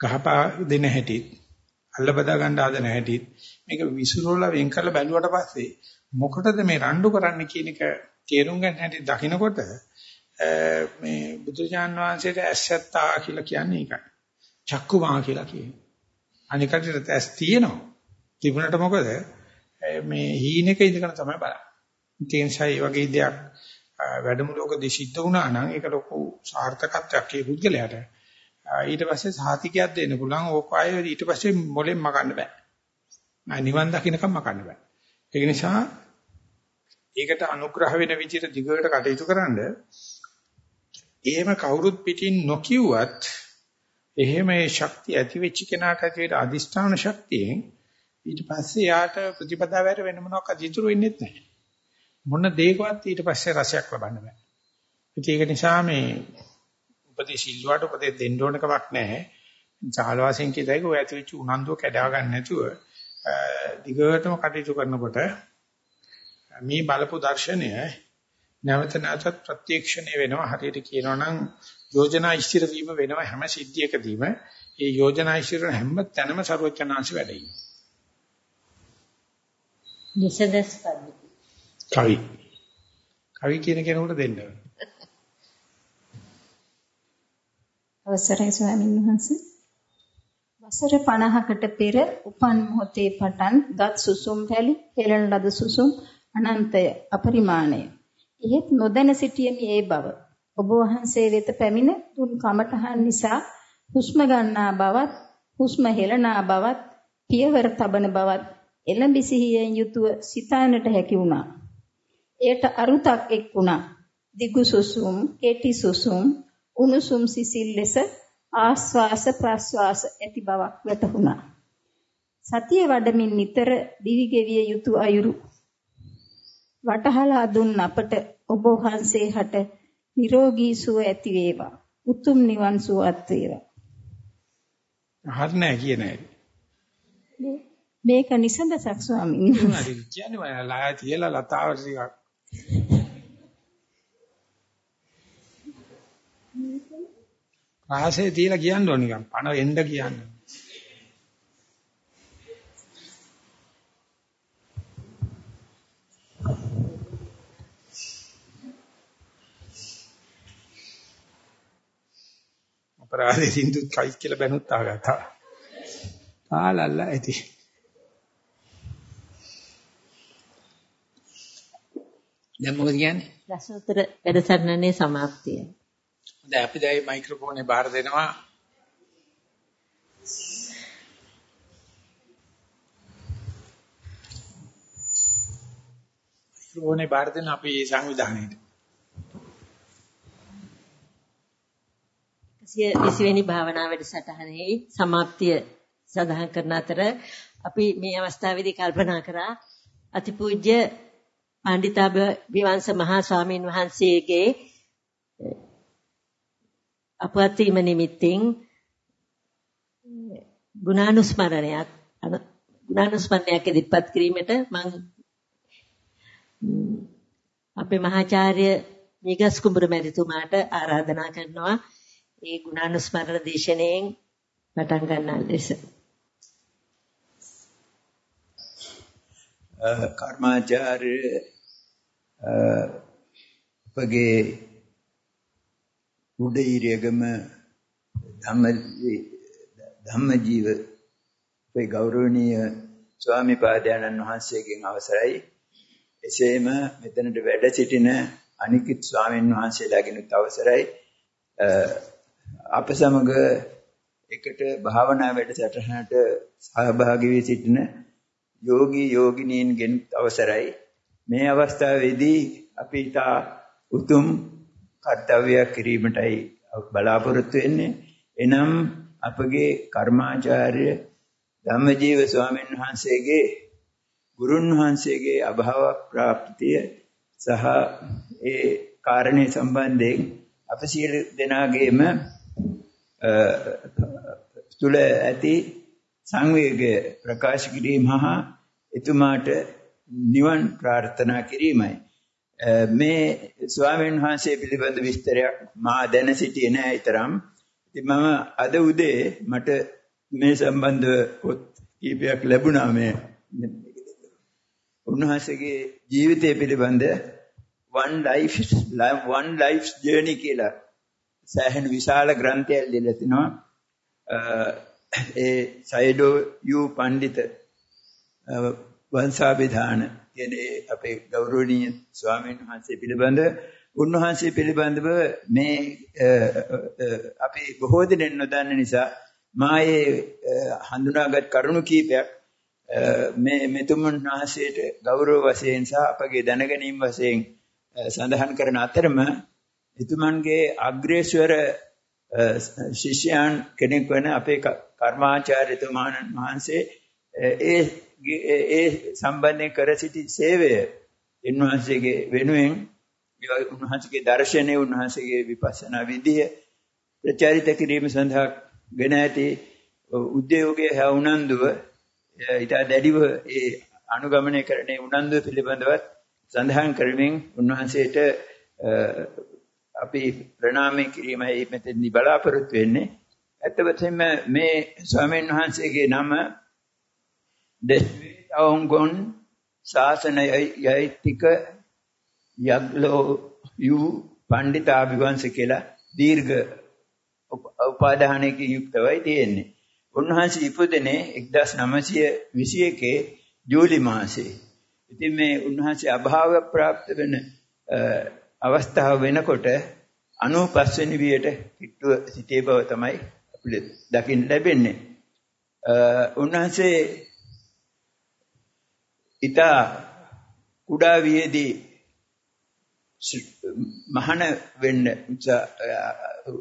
ගහපා දෙන හැටි අල්ල බදා ගන්න හදන හැටි මේක විසිරෝලා වෙන් කරලා බැලුවට පස්සේ මොකටද මේ රණ්ඩු කරන්න කියන එක තේරුම් ගන්න හැටි දකිනකොට මේ බුදුජාන් වහන්සේට ඇස්සත්තා කියලා කියන්නේ ඒකයි. චක්කුමා කියලා කියන්නේ. අනිකට ඇස් තියෙනවා. තිබුණට මොකද මේ හීනෙක ඉඳගෙන තමයි බලන්නේ. ඒ නිසා මේ වගේ දෙයක් වැඩමුළුවකදී සිද්ධ වුණා නම් ඒක ලොකු සාර්ථකත්වයක් ඒ පුද්ගලයාට. ඊට පස්සේ සාතිකයක් දෙන්න පුළුවන් ඕක ආයෙ ඊට පස්සේ මොලෙන් මකන්න බෑ. නෑ නිවන් දකින්නකම් මකන්න බෑ. ඒක නිසා ඒකට අනුග්‍රහ වෙන විදිහට දිගට කටයුතු කරන්න එහෙම කවුරුත් පිටින් නොකියුවත් එහෙම ඒ ශක්තිය ඇති වෙච්ච කෙනාට ඇති වෙන අදිෂ්ඨාන ශක්තියෙන් ඊට පස්සේ යාට ප්‍රතිපදාවට වෙන මොනවාක් ඉතුරු වෙන්නේ නැහැ. මොන දෙයකවත් ඊට පස්සේ රසයක් ලබන්න බෑ. ඒක නිසා මේ උපදේශ ඉල්ලුවාට උපදෙස් දෙන්න ඕන කමක් නැහැ. සාහලවාසීන් කියතයි ඔය ඇතිවෙච්ච උනන්දුව කැඩා ගන්න නැතුව දිගටම කටයුතු කරනකොට මේ බලපු දර්ශනය නැවත නැවතත් ප්‍රත්‍යක්ෂණය වෙනවා හරියට කියනවා නම් යෝජනා ඉස්තිර වීම වෙනවා හැම සිද්ධියකදීම ඒ යෝජනා ඉස්තිර හැම තැනම ਸਰවචනාංශ වැඩයි. නිසදස් කවි කවි කියන කෙනෙකුට දෙන්න අවසරයි ස්වාමීන් වහන්සේ වසර 50කට පෙර උපන් මොහොතේ පටන් ගත් සුසුම් රැලි හෙළන ලද සුසුම් අනන්තය අපරිමාණය. එහෙත් නොදැන සිටියමි ඒ බව. ඔබ වහන්සේ වෙත පැමිණ තුන් කමඨහන් නිසා හුස්ම ගන්නා බවත් හුස්ම හෙළනා බවත් පියවර තබන බවත් එළඹ සිහියෙන් යුතුව සිතානට හැකි වුණා. එයට අරුතක් එක් වුණා. දිගු සුසුම්, කෙටි සුසුම්, උණුසුම් සිසිල් ලෙස ආස්වාස ප්‍රස්වාස ඇති බවක් වැටහුණා. සතිය වඩමින් නිතර දිවි ගෙවිය යුතු අයුරු වටහලා දුන් අපට ඔබ වහන්සේ හට නිරෝගී සුව ඇති වේවා. උතුම් නිවන් සුවත් වේවා. හරි නෑ කියන්නේ. මේක නිසඳසක් ස්වාමීන් වහන්සේ. කියන්නේ මම ලාය තියලා ලතාවට ටිකක්. රාසේ තියලා කියන්න ඕන නිකන්. පණ එන්න කියන්නේ. අපරාධේ සින්දුත් කයි කියලා බැනුත් ආගත්තා. තාලල්ල ඇති. දැන් මොකද කියන්නේ? ප්‍රශ්නෝත්තර වැඩසටහනේ સમાප්තිය. හොඳයි අපි දැන් මයික්‍රොෆෝනේ බාර දෙනවා. මයික්‍රොෆෝනේ බාර දෙන අපි සංවිධානයේට. 120 වෙනි භාවනා වැඩසටහනේ સમાප්තිය සඳහන් කරන අතර අපි මේ අවස්ථාවේදී කල්පනා කරා අතිපූජ්‍ය පණ්ඩිතාභ විවංශ මහා ස්වාමීන් වහන්සේගේ අපවත් වීම නිමිත්තෙන් ගුණානුස්මරණයක් ගුණානුස්මරණයක් ඉදිරිපත් කිරීමට මම අපේ මහාචාර්ය මිගස් කුඹුර මැතිතුමාට ආරාධනා කරනවා ඒ ගුණානුස්මරණ දේශනාවෙන් පටන් ගන්නා ලෙස. කර්මාචාර්ය අපගේ උඩීරියගම ධම්ම ධම්මජීව අපේ ගෞරවනීය ස්වාමි පාදයන්න් වහන්සේගෙන් අවසරයි. එසේම මෙතනට වැඩ සිටින අනිකිත් ස්වාමීන් වහන්සේලාගෙන් අවසරයි. අප සමග එකට භාවනා වැඩසටහනට සහභාගී වී සිටින යෝගී යෝගිනීන්ගෙන් අවසරයි. මේ අවස්ථාවේදී අපි තා උතුම් කර්තව්‍යයක් කිරීමටයි බලාපොරොත්තු වෙන්නේ. එනම් අපගේ කර්මාචාර්ය ධම්මජීව ස්වාමීන් වහන්සේගේ ගුරුන් වහන්සේගේ අභාව ප්‍රාප්තිය සහ ඒ කාරණේ සම්බන්ධයෙන් අප සියලු දෙනාගේම තුල ඇති සංවේගය ප්‍රකාශ කිරීම හා එතුමාට නිවන් ප්‍රාර්ථනා කිරීමයි. මේ ස්වාමීන් වහන්සේ පිළිබඳ විස්තරයක් මා දැන සිටියේ නැහැ ඊතරම්. ඉතින් මම අද උදේ මට මේ සම්බන්ධව පොත් කීපයක් ලැබුණා මේ උන්වහන්සේගේ ජීවිතය පිළිබඳ one life one life's journey කියලා සෑහෙන විශාල ග්‍රන්ථයක් ලියලා තිනවා. ඒ සයිඩෝ යු පඬිත වංශාභිධාන කියන අපේ ගෞරවනීය ස්වාමීන් වහන්සේ පිළිබඳ. උන්වහන්සේ පිළිබඳව මේ අපි බොහෝ දෙනෙක් නොදන්න නිසා මා ඒ හඳුනාගත් කරුණු කීපයක් මේ මෙතුමුන් වහන්සේට ගෞරව වශයෙන් සහ අපගේ දැනගැනීම වශයෙන් සඳහන් කරන අතරම එතුමන්ගේ අග්‍රේශ්වර ශිෂ්‍යයන් කෙනෙක් වෙන අපේ කර්මාචාර්යතුමාණන් වහන්සේ ඒ ඒ සම්බන්ධයෙන් කර සිටි සේවය උන්වහන්සේගේ වෙනුවෙන් උන්වහන්සේගේ දර්ශනය උන්වහන්සේගේ විපස්සනා විදිය ප්‍රචාරිත කිරීම සඳහා ගෙන ඇති උද්‍යෝගයේ හැ උනන්දුව ඊට දැඩිව ඒ අනුගමනය කරන්නේ උනන්දුව පිළිබඳවත් සඳහන් කරමින් උන්වහන්සේට අපි ප්‍රණාමය කිරීමයි මෙතෙන්දි බලාපොරොත්තු වෙන්නේ. ඇත්තටම මේ ස්වාමීන් වහන්සේගේ නම දෙස්විතාවුන්ගොන් ශාසනයයිතික යග්ලෝ යු පණ්ඩිතාභිවංශ කියලා දීර්ඝ උපාදානයකින් යුක්තවයි තියෙන්නේ. උන්වහන්සේ ඉපදෙන්නේ 1921 ජූලි මාසයේ. ඉතින් මේ උන්වහන්සේ අභාව ප්‍රාප්ත වෙන අවස්ථාව වෙනකොට 95 වෙනි වියට කිට්ටුව සිටේ බව තමයි අපිට දකින්න ලැබෙන්නේ. උන්වහන්සේ ඊට කුඩා වියේදී මහාන වෙන්න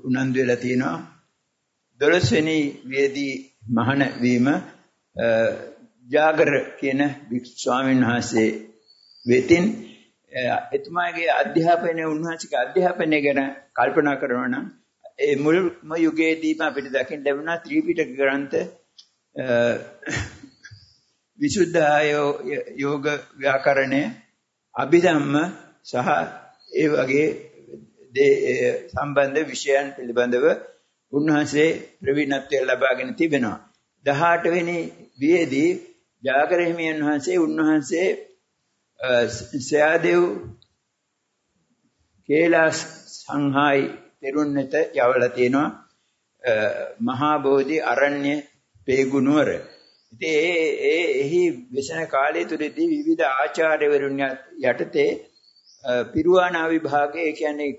උනන්දු වෙලා තියෙනවා. 12 වෙනි වියේදී මහාන වීම ජාගර කියන ස්වාමීන් වහන්සේ වෙතින් එතුමාගේ අධ්‍යාපනය උන්වහන්සේගේ අධ්‍යාපනය ගැන කල්පනා කරනවා නම් ඒ මුල්ම යුගයේදීම අපිට දකින්න ලැබුණා ත්‍රිපිටක ග්‍රන්ථ විසුද්ධ යෝග ව්‍යාකරණය අභිධම්ම සහ ඒ වගේ සම්බන්ධ විෂයන් පිළිබඳව උන්වහන්සේ ප්‍රවීණත්වය ලබාගෙන තිබෙනවා 18 වෙනි වියේදී ජාගර හිමියන් වහන්සේ උන්වහන්සේ සයාදෙව් කේලා සංහායි තෙරුන්නත යවලා තියෙනවා මහා බෝධි අරණ්‍ය පේගුණුවර. ඉතින් ඒ ඒ එහි විසන කාලය තුලදී විවිධ ආචාර්යවරුන් යටතේ පිරුවානා විභාගයේ කියන්නේ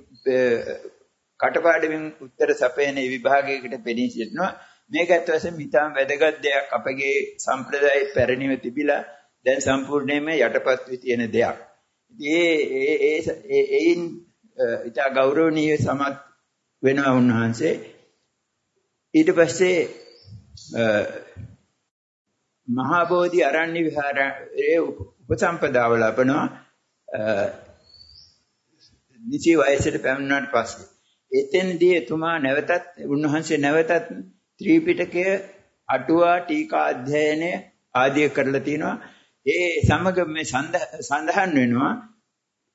කටපාඩමින් උත්තර සපයන විභාගයකට පෙනී සිටිනවා. මේක ඇත්ත වශයෙන්ම ඉතාම වැදගත් දෙයක් අපගේ සම්ප්‍රදායේ පැරණිව තිබිලා දැන් සම්පූර්ණයෙන්ම යටපත් වී තියෙන දෙයක්. ඉතින් ඒ ඒ ඒයින් ඉතා ගෞරවනීය සමත් වෙනවා උන්වහන්සේ. ඊට පස්සේ මහා බෝධි අරණ්‍ය විහාරයේ උපසම්පදාව ලබනවා. නිසි වයසට පැමිණුණාට පස්සේ එතෙන්දී එතුමා නැවතත් උන්වහන්සේ නැවතත් ත්‍රිපිටකය අටුවා ටීකා අධ්‍යයනය ආදිය කරලා තිනවා. ඒ සමග මේ සඳහන් වෙනවා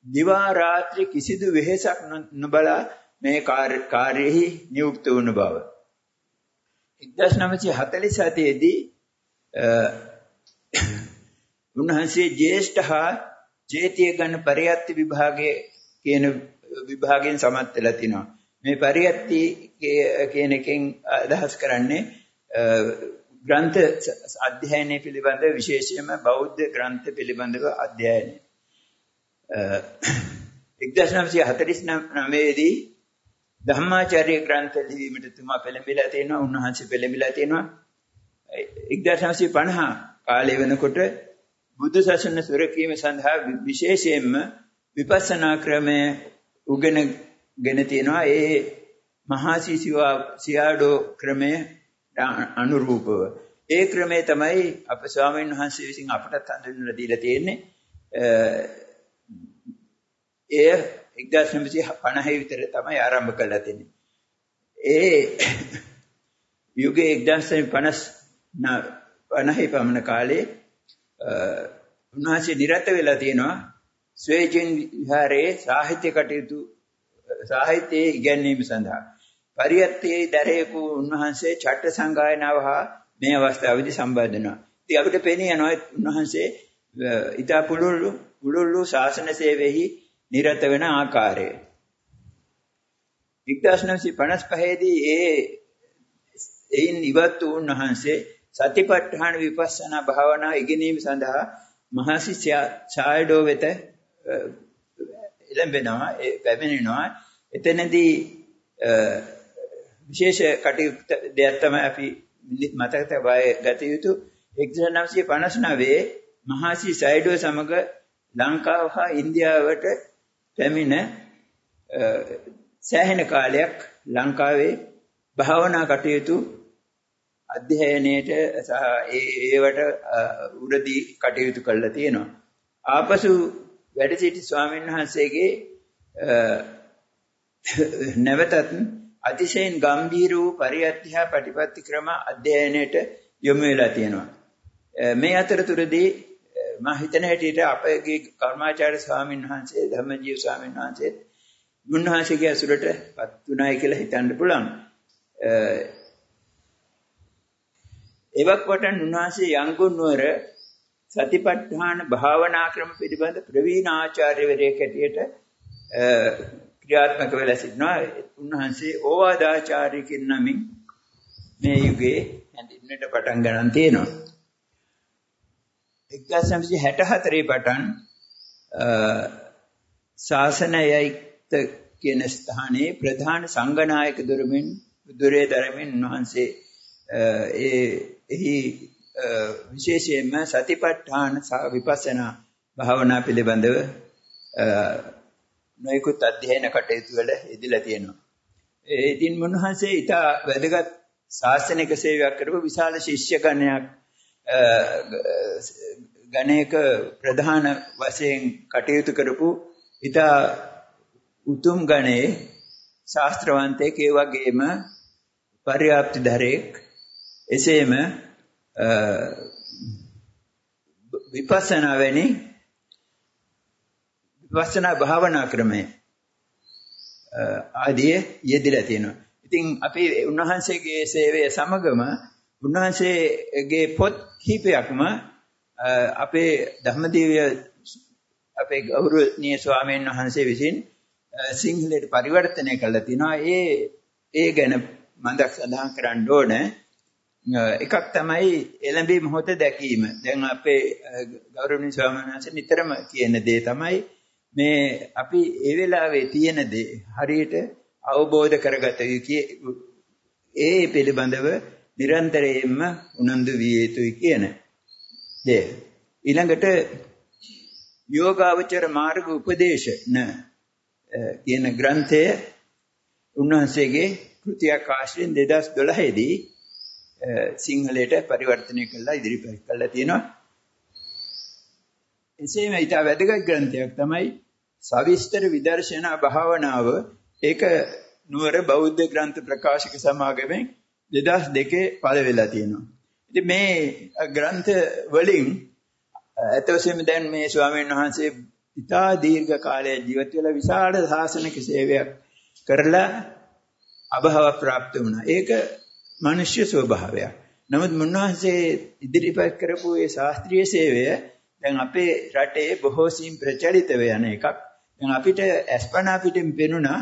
දිවා රාත්‍රී කිසිදු වෙහෙසක් නොබලා මේ කාර්යෙහි නියුක්ත වුණ බව. 1947 දී උන්වහන්සේ ජේෂ්ඨ හා ජේතිය ගන්න පරියත්ති විභාගයේ කියන විභාගයෙන් සමත් වෙලා තිනවා. මේ පරියත්ති කියන එකෙන් අදහස් කරන්නේ ග්‍රන්ථ අධ්‍යයනය පිළිබඳ විශේෂයෙන්ම බෞද්ධ ග්‍රන්ථ පිළිබඳව අධ්‍යයනය. 1949 දී ධම්මාචාර්ය ග්‍රන්ථ ලිවීමට තුමා පෙළඹිලා තියෙනවා උන්වහන්සේ පෙළඹිලා තියෙනවා 1950 කාලය වෙනකොට බුදු සසුන සුරකීම සඳහා විශේෂයෙන්ම විපස්සනා ක්‍රමය උගෙනගෙන තියෙනවා. ඒ මහා සියාඩෝ ක්‍රමය අනුරූපව. ඒ ක්‍රමය තමයි අප ස්වාමීන් වහන්සේ විසින් අපට හඳුන්වලා දීලා තියෙන්නේ. එය 1950 විතර තමයි ආරම්භ කළා තියෙන්නේ. ඒ යුගයේ 1950 50 පමණ කාලේ උන්වහන්සේ නිරත වෙලා තියෙනවා ස්වේජින් විහාරයේ සාහිත්‍ය කටයුතු සාහිත්‍යයේ ඉගැන්වීම සඳහා පරියත්තේ දරේපු උන්වහන්සේ චට්ට සංගායනාව හා මේ අවස්ථාවේදී සම්බන්ධ වෙනවා. ඉතින් අපිට පෙනී යනවා උන්වහන්සේ ඊතා පුළුල්ලු පුළුල්ලු ශාසන සේවෙහි නිරත වෙන ආකාරය. 1955 දී ඒ එයින් ඉවත් වූ උන්වහන්සේ සතිපට්ඨාන විපස්සනා භාවනා ඉගෙනීම සඳහා මහසි ඡායඩෝ වෙත එළඹෙනවා ඒ පැමිණෙනවා. එතනදී විශේෂ කටයුතු දෙයක් තමයි අපි මතක තබා ගත යුතු. 1959 මහසි සයිඩෝ සමග ලංකාව හා ඉන්දියාවට පැමිණ සෑහෙන කාලයක් ලංකාවේ භාවනා කටයුතු අධ්‍යයනයේට සහ ඒවට උරදී කටයුතු කළා තියෙනවා. ආපසු වැඩ සිටි ස්වාමීන් වහන්සේගේ නැවතත් අතිශයින් ගම්භීර වූ පරියත්‍යා ප්‍රතිපත්ති ක්‍රම අධ්‍යයනයට යොමු වෙලා තියෙනවා. මේ අතරතුරදී මම හිතන හැටියට අපගේ කර්මාචාර්ය ස්වාමීන් වහන්සේ ධම්මජීව ස්වාමීන් වහන්සේ මුන්වහන්සේගේ අසුරටපත් උනායි කියලා හිතන්න පුළුවන්. එවක් වටන් උන්වහන්සේ යංගුන් නුවර සතිපට්ඨාන භාවනා ක්‍රම පිළිබඳ ප්‍රවීණ ආචාර්යවරයෙක් හැටියට ක්‍රියාත්මක වෙලා සිටිනවා. උන්වහන්සේ ඕවාදාචාර්ය කියන නමින් මේ යුගයේ හැඳින්වෙන්නට පටන් ගන්න තියෙනවා. 1964 පටන් ශාසනයයිත් කියන ස්ථානයේ ප්‍රධාන සංඝනායක දුරමින් දුරේ දරමින් උන්වහන්සේ ඒ එහි විශේෂයෙන්ම සතිපට්ඨාන සහ විපස්සනා භාවනා පිළිබඳව නොයෙකුත් අධ්‍යයන කටයුතු වල යෙදලා තියෙනවා. ඒ ඉතින් මුන්වහන්සේ ඊට වැදගත් ශාස්ත්‍රනික සේවයක් කරපු විශාල ශිෂ්‍ය ගණයක් ගණයක ප්‍රධාන වශයෙන් කටයුතු කරපු ඊට උතුම් ගණයේ ශාස්ත්‍රවන්තයෙක් ඒ වගේම පරියාප්තිධරයෙක් එසේම විපස්සනා වැනි විපස්සනා භාවනා ක්‍රමය ආදී යෙදিলা තියෙනවා. ඉතින් අපි උන්වහන්සේගේ සේවය සමගම උන්වහන්සේගේ පොත් කිහිපයක්ම අපේ ධම්මදීවය අපේ ගෞරවනීය ස්වාමීන් වහන්සේ විසින් සිංහලයට පරිවර්තනය කළා තිනවා. ඒ ඒ ගැන මඳක් සඳහන් කරන්න ඕනේ. එකක් තමයි එළඹි මොහොත දැකීම. දැන් අපේ ගෞරවනීය ස්වාමීන් වහන්සේ නිතරම කියන දේ තමයි මේ අපි ඒ වෙලාවේ තියෙන දේ හරියට අවබෝධ කරගත යුතු ඒ පිළිබඳව නිරන්තරයෙන්ම උනන්දු විය යුතුයි කියන දේ. ඊළඟට යෝගාවචර මාර්ග උපදේශන කියන ග්‍රන්ථය උන්වහන්සේගේ කෘතියක් ආශ්‍රයෙන් 2012 දී සිංහලයට පරිවර්තනය කරලා ඉදිරිපත් කළා තියෙනවා. එසේම ඊට වැදගත් ග්‍රන්ථයක් තමයි සවිස්තර විදර්ශනා භාවනාව. ඒක නුවර බෞද්ධ ග්‍රන්ථ ප්‍රකාශක සමාගමෙන් 2002 පළ වෙලා තියෙනවා. ඉතින් මේ ග්‍රන්ථ වලින් අතවසෙම දැන් මේ ස්වාමීන් වහන්සේ ඉතා දීර්ඝ කාලයක් ජීවත් වෙලා විශාල සාසනික සේවයක් කරලා අභව ප්‍රාප්ත වුණා. ඒක මිනිස්්‍ය ස්වභාවයක්. නමුත් මුන්වහන්සේ ඉදිරිපත් කරපු ඒ ශාස්ත්‍රීය සේවය දැන් අපේ රටේ බොහෝ සීම් ප්‍රචලිතව යන එකක්. දැන් අපිට අස්පනා පිටින් පෙනුණා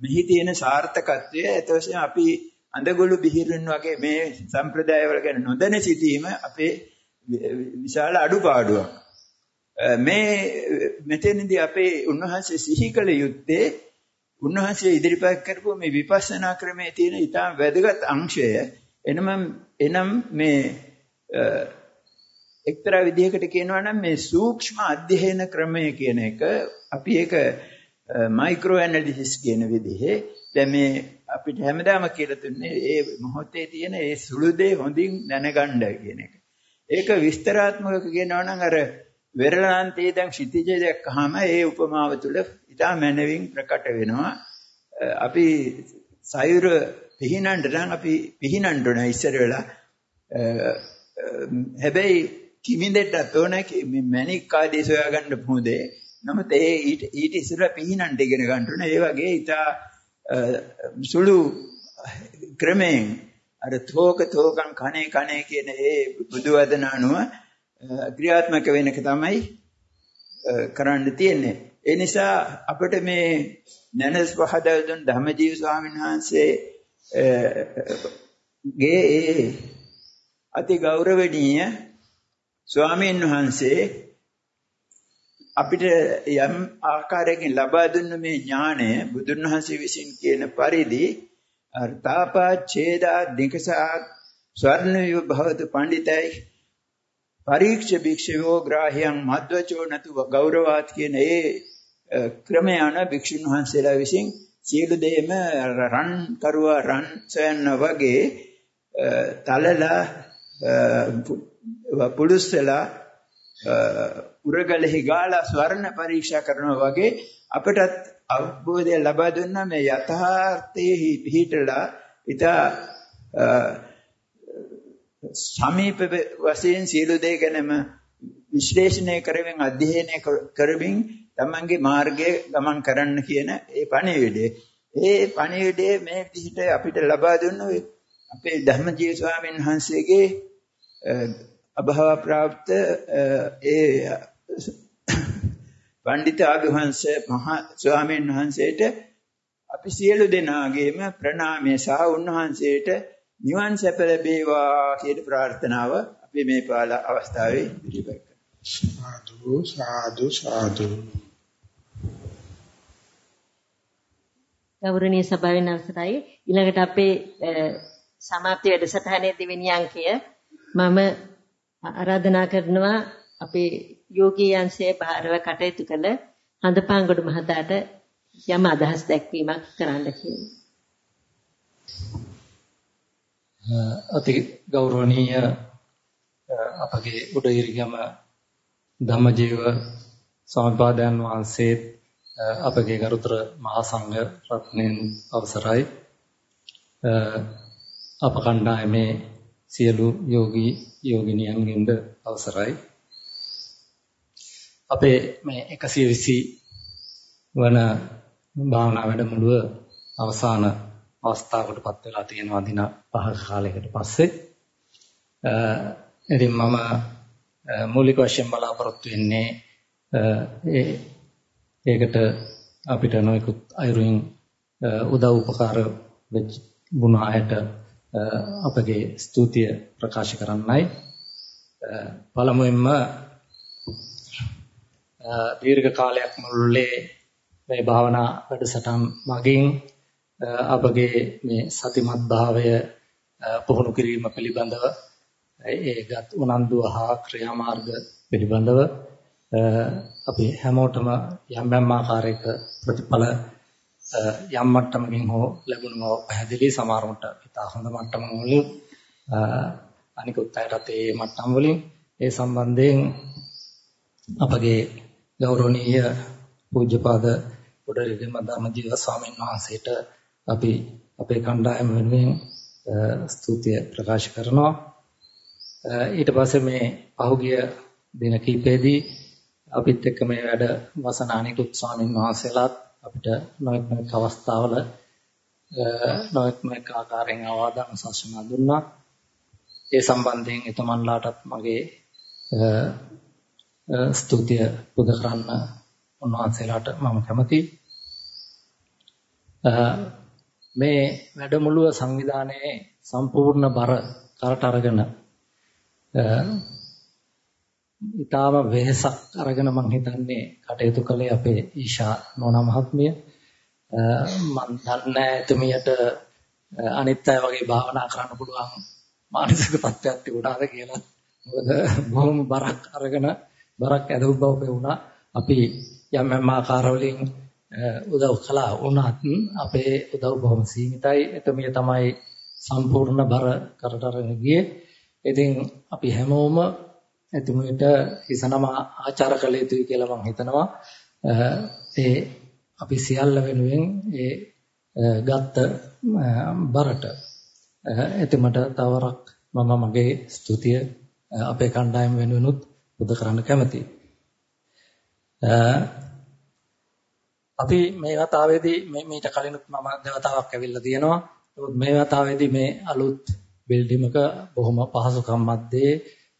මෙහි තියෙන සාර්ථකත්වය එතකොට අපි අඳගොළු බිහිරුන් වගේ මේ සම්ප්‍රදායවල ගැන නොදැන සිටීම අපේ විශාල අඩුපාඩුවක්. මේ මෙතනදී අපේ උන්වහන්සේ සිහි කළ යුත්තේ උන්වහන්සේ ඉදිරිපත් කරපු මේ විපස්සනා ක්‍රමයේ තියෙන ඊටා වැදගත් අංශය එනම එනම් මේ එක්තරා විදිහකට කියනවා නම් මේ සූක්ෂම අධ්‍යයන ක්‍රමය කියන එක අපි ඒක මයික්‍රෝ ඇනලිසිස් කියන විදිහේ දැන් මේ අපිට හැමදාම කියලා තුන්නේ ඒ මොහොතේ තියෙන ඒ සුළු දේ හොඳින් දැනගන්න කියන එක. ඒක විස්තරාත්මක කියනවා නම් අර වෙරළාන්තයේ දැන් ක්ෂිතිජය දැක්කහම ඒ උපමාව තුළ ඉතා මනවින් ප්‍රකට වෙනවා. අපි සයුර පිහිනන්න නම් අපි පිහිනන්න ඕන ඉස්සර වෙලා හැබැයි කිමින්දෙට්ටත් ඕන මැණික් ආදී සොයාගන්න පොදේ. නමුත් ඒ ඊට ඊට ඉස්සර පිහිනන්න ඉගෙන ගන්න ඕන. ඒ වගේ ඉතා සුළු ක්‍රමයෙන් අර තෝක තෝකං කණේ කණේ කියන ඒ බුදු වදන අනුව ක්‍රියාත්මක වෙන එක තමයි කරන්න තියෙන්නේ. ඒ නිසා අපිට මේ නැනස් පහදා දුන් ධම්මජීව ස්වාමීන් වහන්සේ ගේ ඒ අති ගෞරවණීය ස්වාමීන් වහන්සේ අපිට යම් ආකාරයකින් ලබා දුන්න මේ ඥාණය බුදුන් වහන්සේ විසින් කියන පරිදි අර්ථාපා ඡේදා දිකසා ස්වර්ණ විභවතු පඬිතයි පරීක්ෂ භික්ෂවෝ ග්‍රාහ්‍යං මද්වචෝ නතු ගෞරවාත් කියන ඒ ක්‍රමය යන භික්ෂුන් වහන්සේලා විසින් සියලු දෙයම රන් කරුවා රන් සොයන්න වගේ තලලා පුලුස්සලා උරගලෙහි ගාලා ස්වර්ණ පරීක්ෂා කරනවා වගේ අපටත් අවබෝධය ලබා දුන්නා. මේ යථාර්ථයේ පිහිටලා ඊට සමීප වශයෙන් සියලු දේ ගැනම විශ්ලේෂණය කරමින් අධ්‍යයනය කරමින් තමන්ගේ මාර්ගයේ ගමන් කරන්න කියන ඒ පණිවිඩය. ඒ පණිවිඩය මේ විදිහට අපිට ලබා දුන්න අපේ ධර්මජීව ස්වාමීන් වහන්සේගේ අභව ප්‍රාප්ත ඒ පඬිත ආභිවංශ මහා ස්වාමීන් වහන්සේට අපි සියලු දෙනාගේම ප්‍රණාමය සහ උන්වහන්සේට නිවන් සැප ලැබේවා කියන ප්‍රාර්ථනාව අපි මේ පාල අවස්ථාවේ ඉදිරිපත් කරනවා. සාදු සාදු සාදු. ගෞරවනීය සභාවෙන් අවසරයි ඊළඟට අපේ සමාප්ති වැඩසටහනේ දෙවෙනි අංකය මම ආරාධනා කරනවා අපේ යෝගී අංශයේ භාරව කටයුතු කළ හඳපාංගොඩ මහතාට යම් අදහස් දැක්වීමක් කරන්න කියලා. අති ගෞරවනීය අපගේ උඩිරිගම ධම්මජීව සමපාදයන් වහන්සේ අපගේ ගරුතර මහා සංඝ රත්නයන් අවසරයි. අප කණ්ඩායමේ සියලු යෝගී යෝගිනියන්ගෙන්ද අවසරයි. අපේ මේ 120 වන භාවනා වැඩමුළුව අවසාන අවස්ථාවකටපත් වෙලා තියෙනවා දින 5ක කාලයකට පස්සේ. ඉතින් මම මූලික වශයෙන් බලාපොරොත්තු වෙන්නේ ඒ ඒකට අපිට නොයෙකුත් අයුරින් උදව් උපකාර වෙච්ච බුණ අයට අපගේ ස්තුතිය ප්‍රකාශ කරන්නයි. පළමුවෙන්ම දීර්ඝ කාලයක් මුළුල්ලේ මේ භාවනා වැඩසටහන් මගින් අපගේ මේ සතිමත් භාවය පුහුණු කිරීම පිළිබඳව ඒගත් උනන්දුව හා ක්‍රියාමාර්ග පිළිබඳව අපි හැමෝටම යම් යම් ආකාරයක ප්‍රතිඵල යම් මට්ටමකින් හෝ ලැබුණව පැහැදිලි සමහරකට ඉතා හොඳ මට්ටම වලින් අනිකුත් අයටත් ඒ මට්ටම් වලින් ඒ සම්බන්ධයෙන් අපගේ ගෞරවනීය පූජ්‍යපාද උඩරිගම ධර්මජීව ස්වාමීන් වහන්සේට අපි අපේ කණ්ඩායම වෙනුවෙන් ස්තුතිය ප්‍රකාශ කරනවා. ඊට පස්සේ මේ පහුගිය දින කිහිපෙදී අපිත් එක්ක මේ වැඩ වසන අනිකුත් ස්වාමීන් වහන්සේලාත් අපිට නොයෙක් නොයෙක් අවස්ථාවල නොයෙක් නොයෙක් ආකාරයෙන් අවවාදන් ශාසනා දුන්නා. ඒ සම්බන්ධයෙන් එතුමන්ලාටත් මගේ ස්තුතිය පුද කරන්න උන්වහන්සේලාට මම කැමතියි. මේ වැඩමුළුව සංවිධානයේ සම්පූර්ණ බර කරට අරගෙන ඊටාම වෙහසක් අරගෙන මම හිතන්නේ කටයුතු කළේ අපේ ඊෂා නෝනා මහත්මිය. මම දන්නේ එතුමියට අනිත් අය වගේ භාවනා කරන්න පුළුවන් මානසික තත්ත්වයක් තිබුණාද කියලා. මොකද බොහොම බරක් අරගෙන බරක් ඇදහු බව පෙවුණා අපි යම් යම් ආකාරවලින් උදව් කළා වුණත් අපේ උදව් බොහොම සීමිතයි. එතමිය තමයි සම්පූර්ණ බර කරට අරගෙන ගියේ. ඉතින් අපි හැමෝම එතුමියට හිසනම ආචාර කළ යුතුයි කියලා මම හිතනවා. ඒ අපි සියල්ල වෙනුවෙන් ඒ ගත්ත බරට එතුමට තවරක් මම මගේ ස්තුතිය අපේ කණ්ඩායම වෙනුවෙනුත් බුද්ධ කරන්න කැමතියි. අපි මේ වතාවේදී මේ මීට කලිනුත් මම දෙවතාවක් ඇවිල්ලා තියෙනවා. නමුත් මේ වතාවේදී මේ අලුත් බිල්ඩිමක බොහොම පහසුකම් මැද්දේ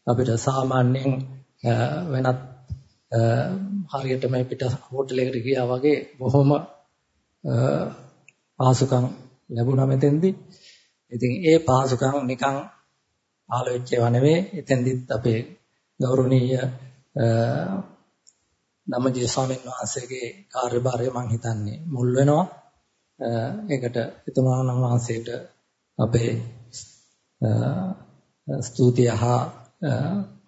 අපිට සාමාන්‍යයෙන් වෙනත් හරියට මේ පිට හෝටලයකට ගියා වගේ බොහොම පහසුකම් ලැබුණා මෙතෙන්දී. ඉතින් ඒ පහසුකම් නිකන් පහළ වෙච්ච ඒවා නෙවෙයි. එතෙන්දිත් අපේ ගෞරවනීය ධම්මජීව ස්වාමීන් වහන්සේගේ කාර්යභාරය මම හිතන්නේ මුල් වෙනවා. ඒකට එතුමාණන් වහන්සේට අපේ ස්තුතිය හා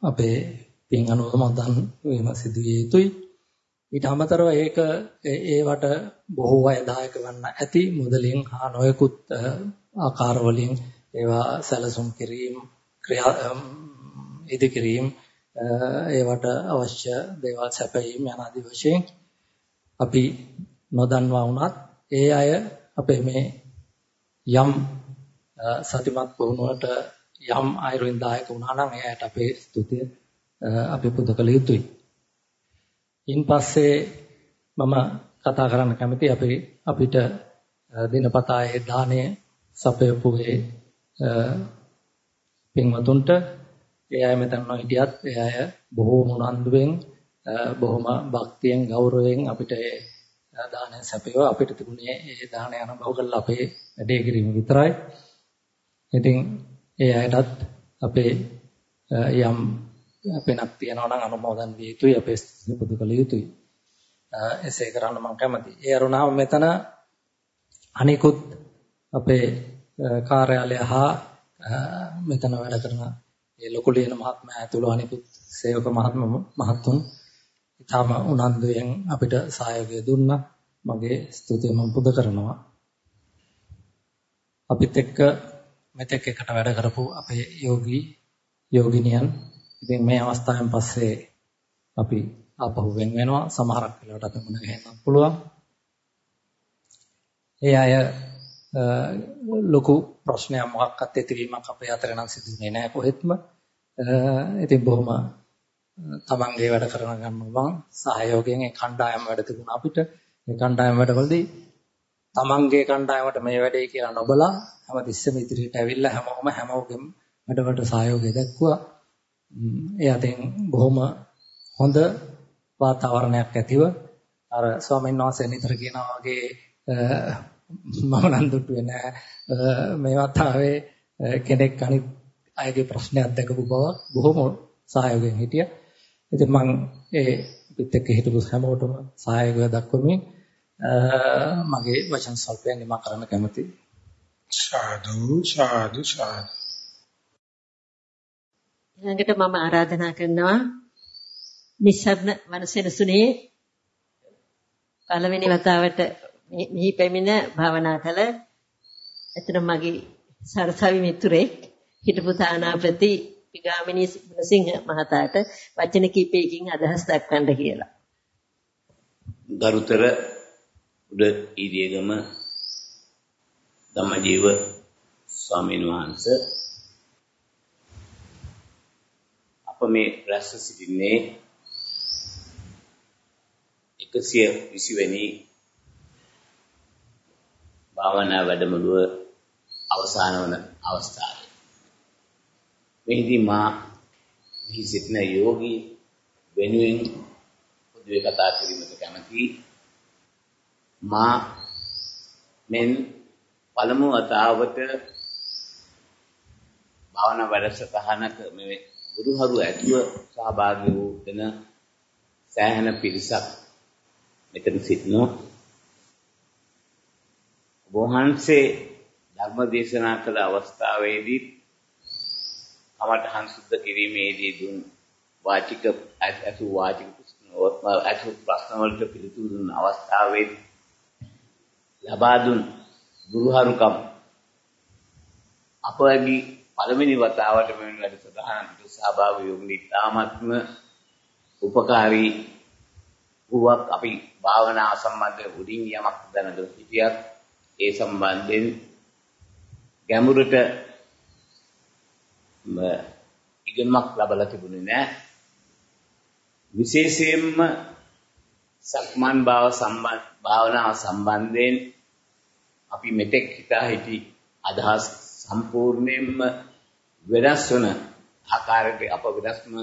අපේ පින් අනුමෝදන් වීම සිදු විය යුතුයි. ඊට අමතරව ඒක ඒවට බොහෝ අය දායක වන්න ඇති මුදලින් හා නොයෙකුත් ආකාර වලින් ඒවා සැලසුම් කිරීම ක්‍රියා ඉදි කිරීම ඒවට අවශ්‍ය දේවල් සැපයීම යන ආදී වශයෙන් අපි නොදන්වා වුණත් ඒ අය අපේ මේ යම් සතිමත් වුණුවට යම් අයුරින් දායක වුණා නම් එයාට අපේ ස්තුතිය අපි පුද කළ යුතුයි. ඉන් පස්සේ මම කතා කරන්න කැමති අපි අපිට දිනපතා ඒ දාණය සපයපු ඒ පින්වතුන්ට ඒ අය මෙතන නොහිටියත් ඒ අය බොහෝම උනන්දුවෙන් බොහොම භක්තියෙන් ගෞරවයෙන් අපිට ඒ දානය සැපයව අපිට තිබුණේ ඒ දානය අනුභව කරලා අපේ වැඩේ කිරීම විතරයි. ඉතින් ඒ අයටත් අපේ යම් පෙනක් තියෙනවා නම් අනුමෝදන් විය යුතුයි අපේ සිපුදු කළ යුතුයි. එසේ කරන්න මම කැමතියි. ඒ අරුණාව මෙතන අනිකුත් අපේ කාර්යාලය හා මෙතන වැඩ කරන ඒ ලොකු ලියන මහත්මයා ඇතුළු අනිකුත් සේවක මහත්තුන් ඊටම උනන්දුවෙන් අපිට සහයෝගය දුන්නා. මගේ ස්තුතිය මම පුද කරනවා. අපිත් එක්ක මෙතෙක් එකට වැඩ කරපු අපේ යෝගී යෝගිනියන් ඉතින් මේ අවස්ථාවෙන් පස්සේ අපි ආපහු වෙන වෙනවා සමහරක් වෙලාවට අපි මුණ ගැහෙන්නත් පුළුවන්. ඒ අය ලොකු ප්‍රශ්නයක් මොකක්වත් ඇතිවීමක් අපේ අතර නම් සිදුුනේ නැහැ කොහෙත්ම. ඉතින් බොහොම තමන්ගේ වැඩ කරන ගන්නවා සහයෝගයෙන් ඒ කණ්ඩායම වැඩ තිබුණා අපිට. මේ කණ්ඩායම වැඩවලදී තමන්ගේ කණ්ඩායමට මේ වැඩේ කියලා නොබලා හැමතිස්සෙම ඉදිරියට ඇවිල්ලා හැමෝම හැමෝගෙම වැඩවලට සහයෝගය දැක්වුවා. ඒ අතෙන් බොහොම හොඳ වාතාවරණයක් ඇතිව අර ස්වාමීන් වහන්සේ නිතර කියනවා වගේ මම නම් දුටුවේ නෑ මේ වතාවේ කෙනෙක් අනිත් අයගේ ප්‍රශ්නයක් දැකපු බව බොහොම සහයෝගයෙන් හිටියා. ඉතින් මම ඒ පිට එක්ක හිටපු හැමෝටම සහයෝගය දක්වමින් මගේ වචන සල්පයෙන් නිමා කරන්න කැමතියි. සාදු සාදු සාදු. ඊළඟට මම ආරාධනා කරනවා නිස්සබ්න වනසෙනසුනේ පළවෙනි වතාවට මෙහි පැමිණ භාවනා කළ එතන මගේ සරසවි මිතුරෙක් හිටපු තානාපති පිගාමිනී ගුණසිංහ මහතාට වචන කීපයකින් අදහස් දක්වන්න කියලා. ගරුතර උඩ ඊරියගම ධම්මජීව ස්වාමීන් වහන්සේ අප මේ රැස් සිටින්නේ 120 වෙනි භාවනා වැඩමුළුව අවසන් වන අවස්ථාවේ මෙහිදී මා මෙහි සිටින යෝගී වෙනුවෙන් පොදුවේ කතා කිරීමට කැමැතියි මා මෙන් පළමු වතාවට භාවනා වැඩසටහනක මේ ගුරුහරු ඇතුව සහභාගී වූ වෙන සෑහෙන පිරිසක් මෙතන සිටිනවා. වහන්සේ ධර්ම දේශනා කළ අවස්ථාවේදී කමඨහන් සුද්ධ කිරීමේදී දුන් වාචික අසු වාචික අසු ප්‍රශ්න වලට පිළිතුරු දුන් අවස්ථාවේදී ලබා දුන් ගුරුහරුකම් අපගේ පළවෙනි වතාවට මෙවැනි වැඩසටහනකට සහභාගී වුණු ඉතාමත්ම උපකාරී වූවක්. අපි භාවනාව සම්බන්ධව උඩින් යමක් දැනගෙන හිටියත් ඒ සම්බන්ධයෙන් ගැඹුරට ඉගෙනමක් ලැබලා තිබුණේ නැහැ. විශේෂයෙන්ම සක්මන් භාව සම්බන්ධ භාවනාව සම්බන්ධයෙන් අපි මෙතෙක් හිතා හිටි අදහස් සම්පූර්ණයෙන්ම වෙනස් වන ආකාරයට අප වෙනස්ම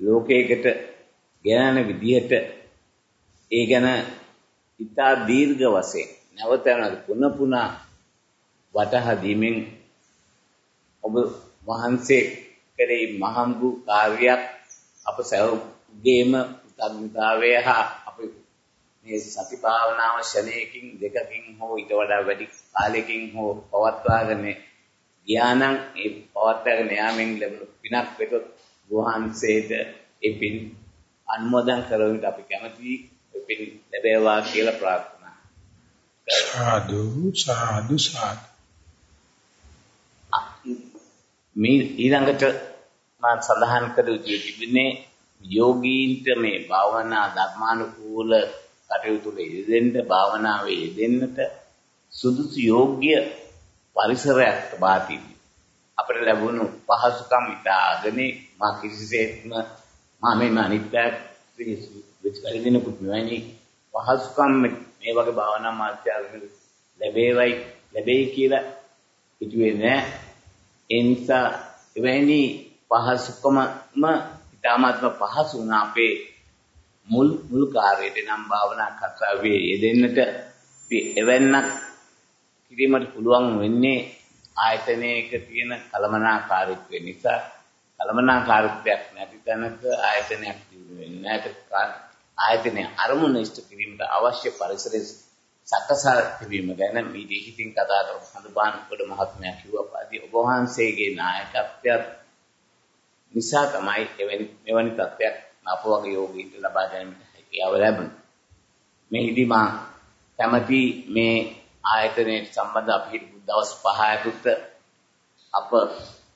ලෝකයකට ගෙනන විදිහට ඒ ගැන ඉතා දීර්ඝ වශයෙන් නැවත පුන පුනා වටහා දීමෙන් ඔබ වහන්සේ කරේ මහඟු කාර්යයක් අප සැවගේම උත්තරතාවය හා අප මේ සති භාවනාව ශරණයකින් දෙකකින් හෝ ඊට වඩා වැඩි කාලයකින් හෝ පවත්වාගෙන ගියානම් ඒ පවත්වාගෙන යාමෙන් ලැබුණු පිනක් වෙතොත් වහන්සේට ඒ පින් අනුමෝදන් කරවන්නට අපි කැමතියි පින් ලැබේවා කියලා ප්‍රාර්ථනා සාදු සාදු සාදු මේ ඊළඟට මම සඳහන් කර යුතු තිබෙන්නේ යෝගීන්ට මේ භාවනා ධර්මානුකූල කටයුතු යෙදෙන්න භාවනාවේ යෙදෙන්නට සුදුසු යෝග්‍ය පරිසරයක් බාතියි. අපිට ලැබුණු පහසුකම් ඉතාලගෙන මා කිසිසේත්ම මා මේ අනිත්‍යයක් විචාරිනකුත් නෙවෙයි පහසුකම් මේ වගේ භාවනා මාත්‍යාගෙන ලැබේවයි ලැබෙයි කියලා හිතුවේ නෑ. ඒ නිසා එවැනි පහසුකමම ඉතාමත්ම පහසු වුණා අපේ මුල් මුල් කාර්යයට නම් භාවනා කතාවේ යෙදෙන්නට. එවන්නක් කිරීමට පුළුවන් වෙන්නේ ආයතනයක තියෙන කලමනාකාරීත්වය නිසා. කලමනාකාරීත්වයක් නැති තැනක ආයතනයක් දිනු වෙන්නේ නැහැ. ආයතනයේ අරමුණ ඉෂ්ට කිරීමට අවශ්‍ය පරිසරය සකසා තිබීම ගැන මීදී හිතින් කතා කරපු හඳුබාන්කොට මහත්මයා කිව්වා පාදී ඔබ වහන්සේගේ නායකත්වයත් නිසා තමයි එවැනි මෙවැනි තත්ත්වයක් අප වගේ යෝගීන්ට ලබා ගැනීමට හැකියාව ලැබුණේ. මෙහිදී මා කැමති මේ ආයතනයට සම්බන්ධ අපි හිටපු දවස් 5 ඇතුළත අප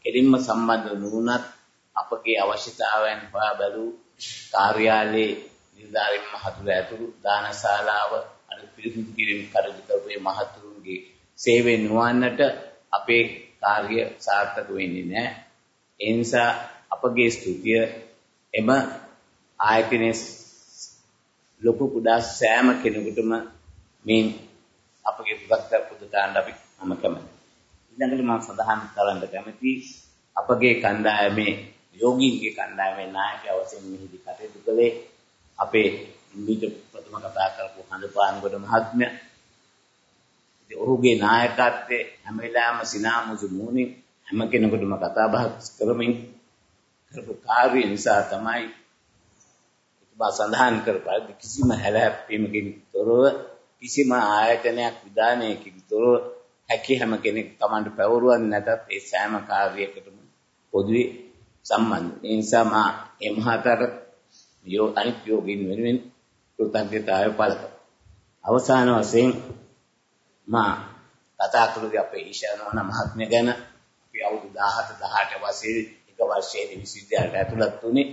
කෙලින්ම සම්බන්ධ නුනත් අපගේ අවශ්‍යතාවයන් හොයා බැලූ කාර්යාලයේ නිලධාරීන් මහතුරු ඇතුළු දානශාලාව අනිත් පිළිසිදු කිරීම කටයුතු කරපු මහතුරුන්ගේ සේවය නොවන්නට අපේ කාර්ය සාර්ථක වෙන්නේ නැහැ. ඒ නිසා අපගේ ස්තුතිය එම ආයතනයේ ලොකු කුඩා සෑම කෙනෙකුටම මේ අපගේ පුදක්තර පුදතාන්න අපි මම කැමතියි. ඊළඟට මම සඳහන් කරන්න කැමති අපගේ කණ්ඩායමේ යෝගීන්ගේ කණ්ඩායමේ නායකයා වශයෙන් මෙහිදී කටයුතු කළේ අපේ මීට ප්‍රථම කතා කරපු හඳපාන්ගොඩ මහත්මයා. ඉතින් ඔහුගේ නායකත්වයේ හැම වෙලාවෙම සිනාමුසු මූණින් හැම කෙනෙකුටම කතා බහ කරමින් කරපු කාර්ය නිසා තමයි ඉතිබා සඳහන් කරපු කිසිම හැලහැප්පීමකින් තොරව කිසිම ආයතනයක් විධානයකින් තොරව හැකි හැම කෙනෙක් Tamanට පැවරුවක් නැතත් ඒ සෑම කාර්යයකටම පොදුවේ සම්බන්ධ. ඒ නිසා මා මේ මහතර යෝ අනිත් යෝගින් වෙනුවෙන් කෘතඥතාවය පළ අවසාන වශයෙන් මා කතා කරුවේ අපේ ඊශානවන මහත්මිය ගැන අපි අවුරුදු 17 18 වසරේ එක වර්ෂයේදී විශ්වවිද්‍යාලයට ඇතුළත් වුණේ.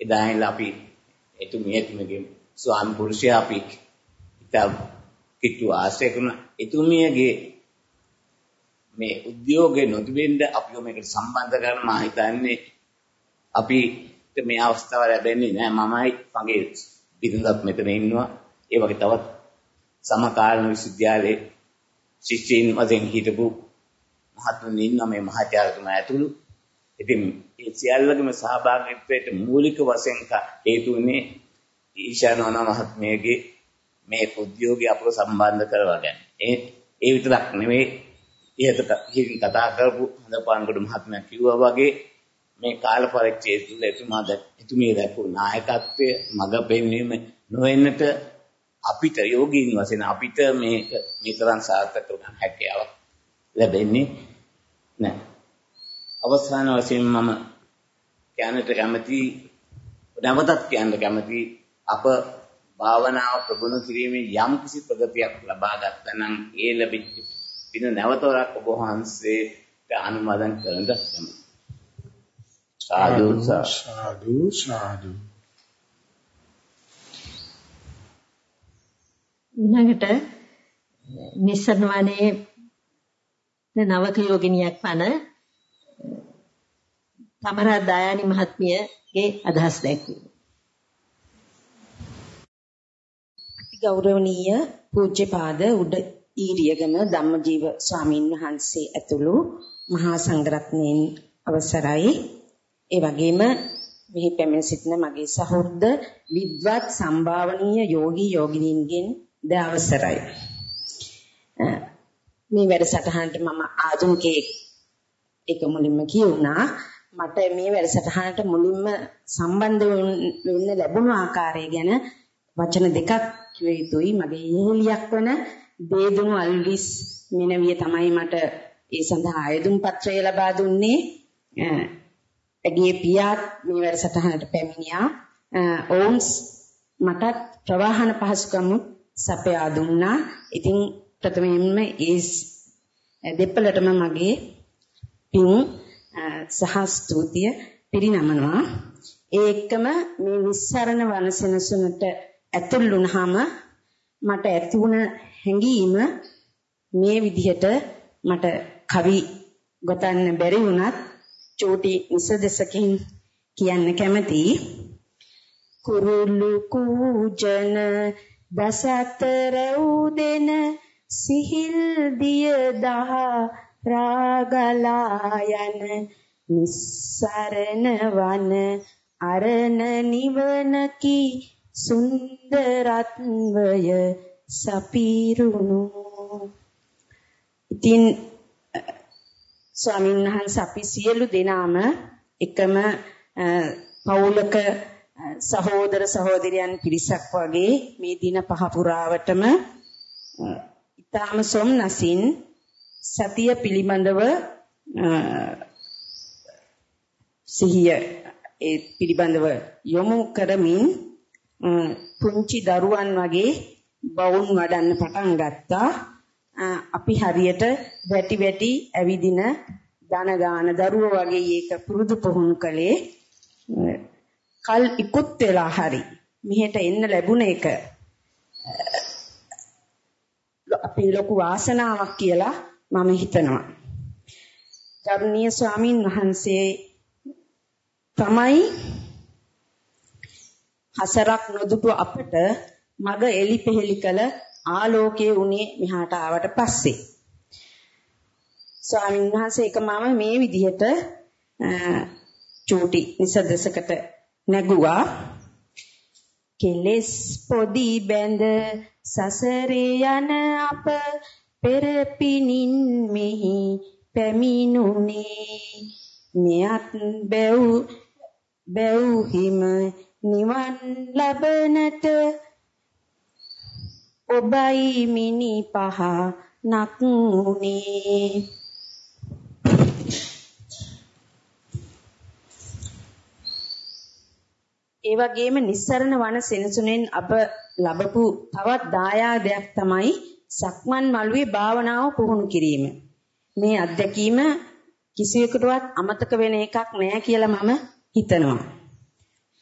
එදා ඉඳලා අපි එතුමිය එතුමියගේ ස්වාමි පුරුෂයා අපි ඉතා කිට්ටු ආශ්‍රය කරන එතුමියගේ මේ උද්‍යෝගේ නොතිබෙන්න අපිව මේකට සම්බන්ධ කරන මා හිතන්නේ අපි මේ අවස්ථාව ලැබෙන්නේ නෑ. මමයි මගේ බිරිඳත් මෙතන ඉන්නවා. ඒ වගේ තවත් සමකාලීන විශ්වවිද්‍යාලයේ ශිෂ්‍යයින් වශයෙන් හිටපු මහත්තුන් ඉන්නවා මේ මහාචාර්යතුමා ඇතුළු. ඉතින් ඒ සියල්ලගේම සහභාගීත්වයට මූලික වශයෙන් හේතු වෙන්නේ ඊශානවන මහත්මයාගේ මේ උද්‍යෝගය අපව සම්බන්ධ කරවා ගන්න. ඒ ඒ විතරක් නෙවෙයි ඉහත හිතින් කතා කරපු හඳපාන්ගොඩ මහත්මයා කිව්වා වගේ මේ කාල පරිච්ඡේදය තුළ එතුමා එතුමිය දැක්වු නායකත්වය මඟ පෙන්වීම නොවෙන්නට අපිට යෝගීන් වශයෙන් අපිට මේක මේතරම් සාර්ථක වුණ හැකියාවක් ලැබෙන්නේ නැහැ. අවසාන වශයෙන් මම කියන්නට කැමති නැවතත් කියන්න කැමති අප භාවනාව ප්‍රගුණ කිරීමේ යම් කිසි ප්‍රගතියක් ලබා ගත්තා නම් ඒ ලැබිච්ච පින නැවතවරක් ඔබ වහන්සේට අනුමೋದන් කරන්න කැමතියි. සාදු සාදු සාදු. ඊළඟට නිස්සරණ වනේ නවක යෝගිනියක් වන තමරා දයානි මහත්මියගේ අදහස් දැක්වීම. ගෞරවනීය පූජ්‍යපාද උඩ ඊරියගම ධම්මජීව ස්වාමින් වහන්සේ ඇතුළු මහා සංඝරත්නයන් අවසරයි ඒ වගේම මෙහි පැමිණ සිටින මගේ සහෝදර විද්වත් සම්භාවනීය යෝගී යෝගිනීන්ගෙන් ද අවසරයි. මේ වැඩසටහනට මම ආධුනිකයෙක් ඒක මුලින්ම කියුණා. මට මේ වැඩසටහනට මුලින්ම සම්බන්ධ වෙන්න ලැබුණු ආකාරය ගැන වචන දෙකක් කිව යුතුයි. මගේ ඉහළියක් වන දේදුණු අල්විස් මෙනවිය තමයි මට ඒ සඳහා ආයුධම් පත්‍රය ලබා දුන්නේ. ඇගේ පියාත් මේ වැඩසටහනට පැමිණියා. ඔවුන් මටත් ප්‍රවාහන පහසුකම් සපයා දුන්නා. ඉතින් ප්‍රථමයෙන්ම ඒ දෙපළටම මගේ පින් සහ ස්තුතිය පිරිනමනවා. ඒ එක්කම මේ විස්සරණ වනසෙනසුනට ඇතුල් වුණාම මට ඇති වුණ හැඟීම මේ විදිහට මට කවි ගොතන්න බැරි වුණත් චෝටි නිසදසකින් කියන්න කැමතියි. කුරුළු කූජන දසතර උදෙන සිහිල් දිය දහ රාගලා යන නිස්සරණ වන අරණ නිවනකි සුන්දරත්වය සපිරුණු ඉතින් ස්වාමීන් වහන්සේ අපි සියලු දෙනාම එකම පෞලක සහෝදර සහෝදරියන් පිරිසක් වගේ මේ දින පහ පුරාවටම ඊටාම සොම්නසින් සතිය පිළිබඳව සිහිය ඒ පිළිබඳව යොමු කරමින් පුංචි දරුවන් වගේ බවුන් වඩන්න පටන් ගත්තා. අපි හරියට වැටි වැටි ඇවිදින දන ගාන දරුවෝ වගේ ඒක පුරුදු පුහුණු කළේ කල් ඉක්ුත් වෙලා හරි මෙහෙට එන්න ලැබුණ එක අපේ ලොකු වාසනාවක් කියලා මම හිතනවා. ගරුණීය ස්වාමින් වහන්සේ තමයි හසරක් නොදුටු අපට මග එලි පෙහෙලි කළ ආලෝකයේ උනේ මෙහාට ආවට පස්සේ. ස්වාමීන් වහන්සේ එක මම මේ විදිහට චූටි නිසදසකට නැගුවා. කෙලස් පොදි බැඳ සසරේ යන අප පෙරපිනින් මෙහි පැමිණුනේ. මෙයත් බැව් බැව් හිම නිවන් ලබනට ඔබයි මිනි පහ නක්ුනේ ඒ වගේම නිස්සරණ වන සෙනසුනෙන් අප ලැබපු තවත් දායාදයක් තමයි සක්මන් මළුවේ භාවනාව පුහුණු කිරීම. මේ අත්දැකීම කිසිවෙකුටවත් අමතක වෙන එකක් නෑ කියලා මම හිතනවා.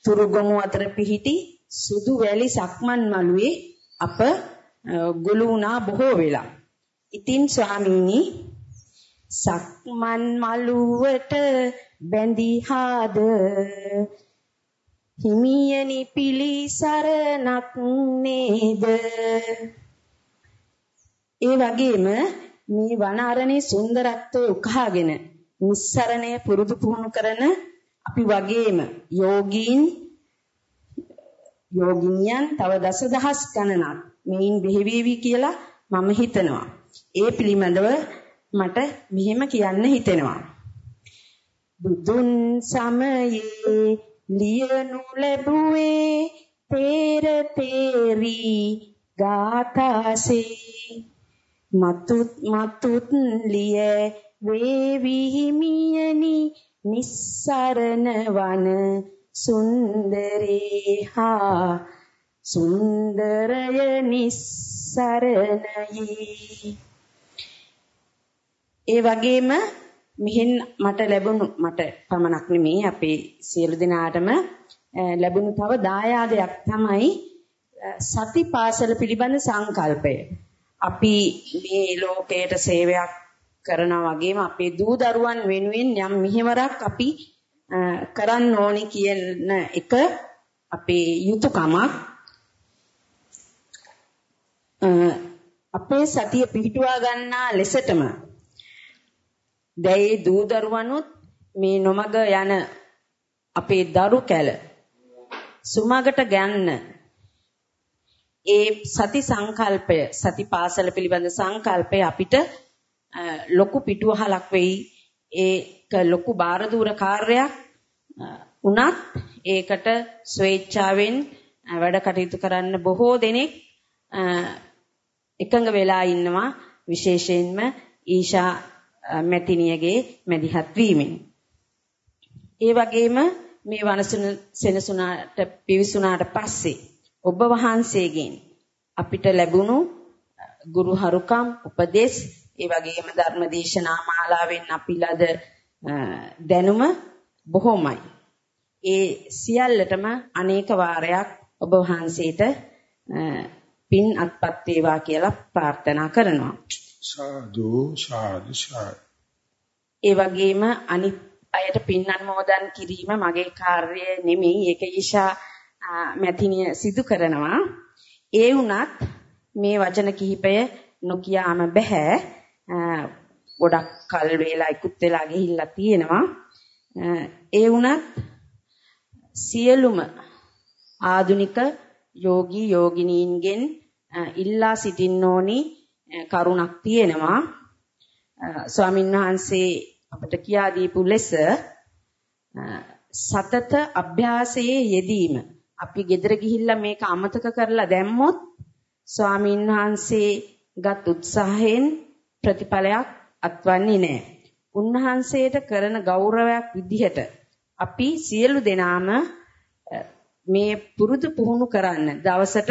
තුරුගොමු අතර පිහිටි සුදු වැලි සක්මන් මළුවේ අප ගොළු වුණා බොහෝ වෙලා. ඉතින් ස්වාමීනි සක්මන් මළුවට බැඳී හාද හිමියනි පිලිසරණක් නේද ඒ වගේම මේ වනාරණේ සුන්දරත්වය උකහාගෙන නිස්සරණය පුරුදු පුහුණු කරන අපි වගේම යෝගීන් යෝගිනියන් තව දසදහස් ගණනක් මේන් බෙහෙවීවි කියලා මම හිතනවා. ඒ පිළිබඳව මට මෙහෙම කියන්න හිතෙනවා. බුදුන් සමයේ ලියනු ලැබුවේ තේර තේරි ගාථාසේ මතුත් මතුත් ලිය වේවි හිමියනි නිස්සරණ වන සුන්දරේ හා සුන්දරය නිස්සරණයි ඒ වගේම මෙහෙන් මට ලැබුණු මට පමණක් නෙමෙයි අපේ සියලු දෙනාටම ලැබුණු තව දායාදයක් තමයි සති පාසල පිළිබඳ සංකල්පය. අපි මේ ලෝකයට සේවයක් කරනා වගේම අපේ දූ දරුවන් වෙනුවෙන් යම් මෙහෙවරක් අපි කරන්න ඕනි කියන එක අපේ යුතුයකමක්. අපේ සතිය පිහිටුවා ගන්නා ලෙසටම දැයි දූ දරුවනුත් මේ නොමග යන අපේ දරු කැල සුමගට ගන්න ඒ සති සංකල්පය සති පාසල පිළිබඳ සංකල්පය අපිට ලොකු පිටුවහලක් වෙයි. ඒක ලොකු බාරදූර කාර්යයක් උනත් ඒකට ස්වේච්ඡාවෙන් වැඩ කටයුතු කරන්න බොහෝ දෙනෙක් එකඟ වෙලා ඉන්නවා විශේෂයෙන්ම ඊෂා මැතිණියගේ මැදිහත් වීමෙන්. ඒ වගේම මේ වනසුන සෙනසුනාට පිවිසුනාට පස්සේ ඔබ වහන්සේගෙන් අපිට ලැබුණු ගුරු හරුකම් උපදේශ ඒ වගේම ධර්ම දේශනා මාලාවෙන් අපි ලද දැනුම බොහොමයි. ඒ සියල්ලටම අනේක වාරයක් ඔබ වහන්සේට පින් අත්පත් වේවා කියලා ප්‍රාර්ථනා කරනවා. සාදු සාදු සාදු. ඒ වගේම අනිත් අයට පින් අනුමෝදන් කිරීම මගේ කාර්යය නෙමෙයි. ඒක ඊෂා මැතිනිය සිදු කරනවා. ඒ වුණත් මේ වචන කිහිපය නොකියාම බෑ. ගොඩක් කල් වේලා ඉක්ුත් වෙලා ගිහිල්ලා තියෙනවා. ඒ වුණත් සියලුම ආදුනික යෝගී යෝගිනීන්ගෙන් ඉල්ලා සිටින්න ඕනි කරුණක් තියෙනවා. ස්වාමීන් වහන්සේ අපට කියා දීපු ලෙස සතත අභ්‍යාසයේ යෙදීම අපි ගෙදර ගිහිල්ලා මේක අමතක කරලා දැම්මොත් ස්වාමීන් වහන්සේගත් උත්සාහයෙන් ප්‍රතිඵලයක් අත්වන්නේ නැහැ. උන්වහන්සේට කරන ගෞරවයක් විදිහට අපි සියලු දෙනාම මේ පුරුදු පුහුණු කරන්න දවසට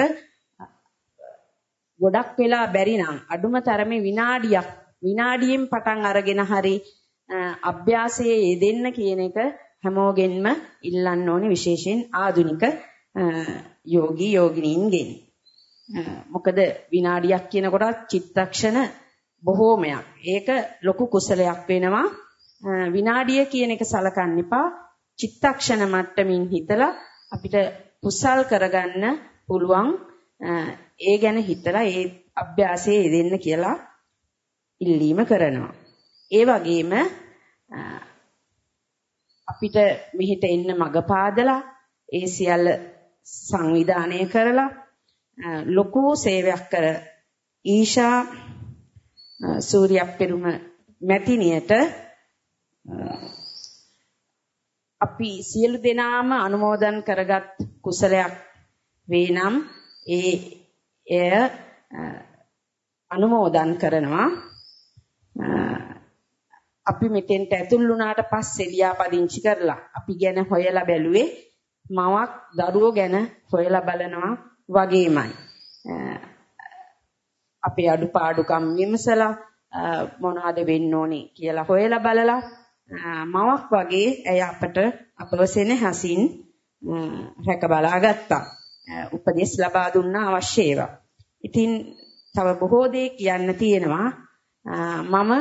ගොඩක් වෙලා බැරි නම් අඩුම තරමේ විනාඩියක් විනාඩියෙන් පටන් අරගෙන හරි අභ්‍යාසයේ යෙදෙන්න කියන එක හැමෝගෙන්ම ඉල්ලන්න ඕනේ විශේෂයෙන් ආධුනික යෝගී යෝගිනීන්ගෙන්. මොකද විනාඩියක් කියනකොට චිත්තක්ෂණ බොහෝමයක්. ඒක ලොකු කුසලයක් වෙනවා. විනාඩිය කියන එක සලකන්න එපා. චිත්තක්ෂණ මට්ටමින් හිතලා අපිට කුසල් කරගන්න පුළුවන් ඒ ගැන හිතලා ඒ අභ්‍යාසයේ යෙදෙන්න කියලා ඉල්ලීම කරනවා. ඒ වගේම අපිට මෙහෙට එන්න මඟ පාදලා ඒ සියල්ල සංවිධානය කරලා ලොකු සේවයක් කර ඊෂා සූර්යප්පෙරුම මැතිණියට අපි සියලු දෙනාම අනුමෝදන් කරගත් කුසලයක් වේනම් ඒ එය අනුමෝදන් කරනවා අපි මෙතෙන්ට ඇතුල් වුණාට පස්සේ ලියාපදිංචි කරලා අපි ගැන හොයලා බැලුවේ මවක් දරුවෝ ගැන හොයලා බලනවා වගේමයි අපේ අඩුපාඩුකම් විමසලා මොනවද වෙන්න ඕනේ කියලා හොයලා බලලා මවක් වගේ ඇය අපට අපව සෙනෙහසින් රැක බලා ගත්තා. උපදෙස් ලබා දුන්න අවශ්‍ය ඒවා. ඉතින් තව බොහෝ දේ කියන්න තියෙනවා. මම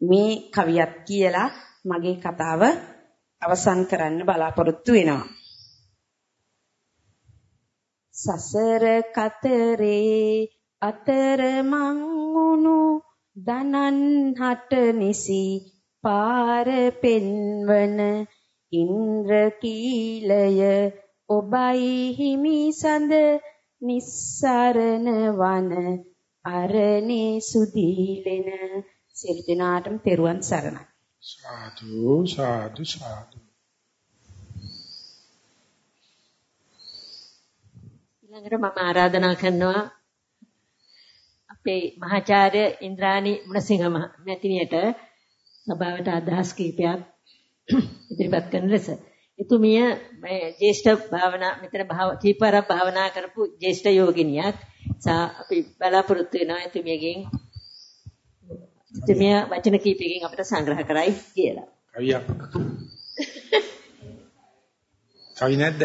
මේ කවියක් කියලා මගේ කතාව අවසන් කරන්න බලාපොරොත්තු වෙනවා. සසර කතරේ අතරමං වුණු දනන් හට නිසි පාර පෙන්වන ඉන්ද්‍රකීලය ඔබයි හිමි සඳ නිස්සරණ වන අරණේ සුදීලෙන. සියලු දෙනාටම තෙරුවන් සරණයි. සාදු සාදු සාදු. ඊළඟට මම ආරාධනා කරනවා අපේ මහාචාර්ය ඉන්ද්‍රාණි මුණසිංහ මැතිණියට සභාවට අදහස් කීපයක් ඉදිරිපත් කරන ලෙස. එතුමිය මේ ජේෂ්ඨ භාවනා මෙතන භාව කීපවරක් භාවනා කරපු ජේෂ්ඨ යෝගිනියක්. සා අපි බලාපොරොත්තු වෙනවා එතුමියගෙන් එතුමිය වචන කීපයකින් අපිට සංග්‍රහ කරයි කියලා. කවියක්. කවි නැද්ද?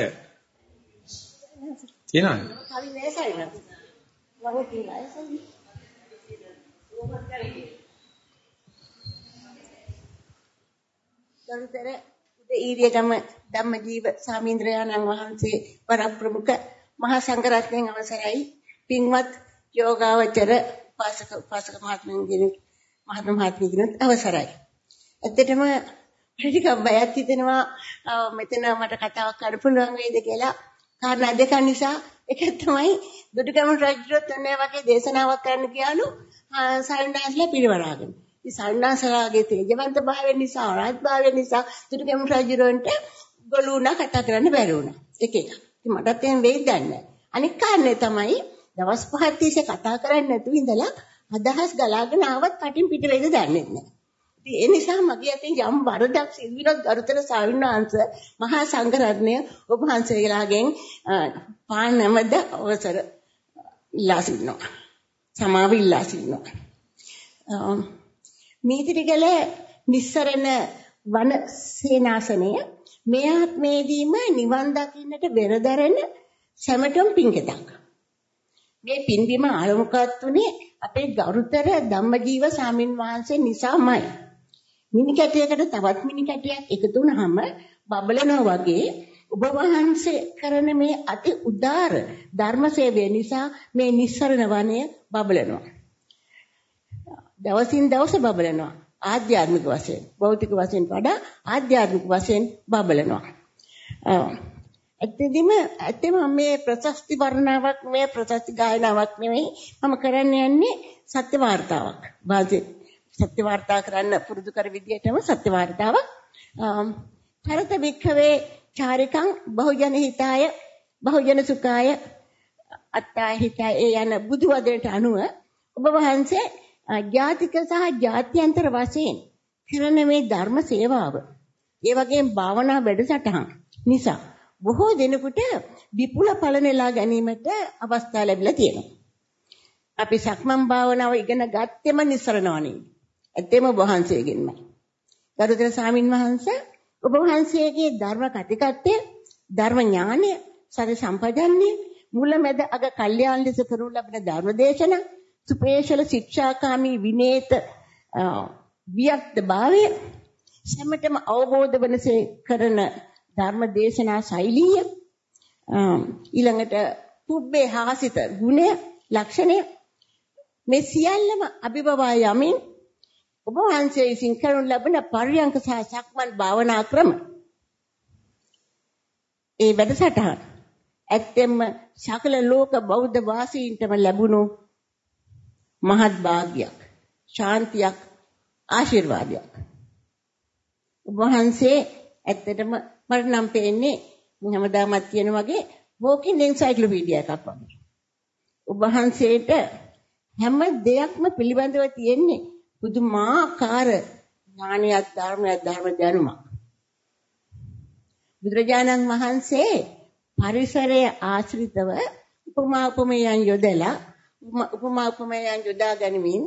තියෙනවද? කවි නෑ සයින. වහු කියලා සයින. ගරුතර ඊරියගම ධම්මජීව සාමීන්ද්‍රයාණන් වහන්සේ වරප්‍රමුඛ මහා සංඝරත්නයන් අවසරයි පින්වත් යෝගාවචර පාසක පාසක මහත්මයන්ගෙන මහත්ම මහත්මියන්ගෙනුත් අවසරයි. ඇත්තටම ටිකක් බයක් හිතෙනවා මෙතන මට කතාවක් කරන්න පුළුවන් වේද කියලා. කාරණා දෙක නිසා එක තමයි දුටුගැමුණු රජුත් ඔන්න වගේ දේශනාවක් කරන්න කියනු සල්නාස්ලා පිරිවරාගෙන. ඉතින් සල්නාස්ලාගේ තේජවන්ත භාවය නිසා රාජ් භාවය නිසා දුටුගැමුණු රජුරන්ට ගොළුණා කතා කරන්න බැරි වුණා. එක එක. ඉතින් මටත් එහෙම වෙයිද දන්නේ අනික් කාරණේ තමයි දවස් පහක් තිස්සේ කතා කරන්නේ නැතුව ඉඳලා අදහස් ගලාගෙන ආවත් කටින් පිට වෙයිද දන්නේ නැහැ. ඉතින් ඒ නිසා මගේ අතින් යම් වරදක් සිදු වුණොත් ගරුතර සාවින්නාංශ මහා සංඝරත්නය ඔබ වහන්සේලාගෙන් පානමද අවසර ඉල්ලා සිටිනවා. සමාව ඉල්ලා සිටිනවා. මීතිරිගල නිස්සරණ වන සේනාසනය මේ ආත්මේදීම නිවන් දකින්නට වෙරදරන සැමටම පිංකෙතක්. මේ පින්බිම ආරමුකත් උනේ අපේ ගරුතර ධම්මජීව ස්වාමින් වහන්සේ නිසාමයි. මිනි කැටයකට තවත් මිනි කැටයක් එකතු වුනහම බබලනවා වගේ ඔබ වහන්සේ කරන මේ අති උදාර ධර්ම සේවය නිසා මේ නිස්සරණ වනය බබලනවා. දවසින් දවස බබලනවා. ආධ්‍යාත්මික වශයෙන්, භෞතික වශයෙන් වඩා ආධ්‍යාත්මික වශයෙන් බබලනවා. ඇත්තදීම ඇත්තම මේ ප්‍රශස්ති වර්ණාවක් මේ ප්‍රශස්ති ගායනාවක් නෙමෙයි මම කරන්න යන්නේ සත්‍ය වார்த்தාවක්. වාසේ සත්‍ය වார்த்தා කරන්න පුරුදු කර විදිහටම සත්‍ය වார்த்தාවක්. පරත වික්ඛවේ චාරිකං බහුජන හිතාය බහුජන සුඛාය අත්තා හිතය යන බුදු වදනට අනුව ඔබ වහන්සේ ජාතික සහ ජාත්‍යන්තර වශයෙන් කරන මේ ධර්ම සේවාව ඒ වගේම භාවනා වැඩසටහන් නිසා බොහෝ දෙනෙකුට විපුල ඵල නෙලා ගැනීමට අවස්ථා ලැබිලා තියෙනවා. අපි සක්මන් භාවනාව ඉගෙන ගත්තෙම නිසරණවනේ. ඇත්තෙම වහන්සේගෙන්මයි. ගරුතර ස්වාමින් වහන්සේ ඔබ වහන්සේගේ ධර්ම කතිකත්වය, ධර්ම ඥානය, සරි සම්පජන්ණය, මුලමෙද අග කල්යාණ ලෙස කරනු ලබන ධර්ම දේශනා, සුපේශල ශික්ෂාකාමී විනේත වික්ත භාවය සැමටම අවබෝධ වනසේ කරන ධර්ම දේශනා ශෛලිය ඊළඟට පුබ්බේ හාසිත ගුණය ලක්ෂණය මේ සියල්ලම අභිබවා යමින් ඔබ වහන්සේ විසින් කරනු ලබන පරියංක සහ සක්මන් භාවනා ක්‍රම. ඒ වැඩසටහන ඇත්තෙන්ම සකල ලෝක බෞද්ධ වාසීන්ටම ලැබුණු මහත් භාග්යක් ශාන්තියක් ආශිර්වාදයක් ඔබ වහන්සේ ඇත්තටම මට නම් පේන්නේ හැමදාමත් කියන වගේ walking encyclopedia එකක් වගේ. ඔබ වහන්සේට හැම දෙයක්ම පිළිබඳව තියෙන්නේ පුදුමාකාර ඥානයක් ධර්මයක් ධර්ම දැනුමක්. බුදුරජාණන් වහන්සේ පරිසරයේ ආශ්‍රිතව උපමා උපමයන් යොදලා උපමා උපමයන් යොදා ගනිමින්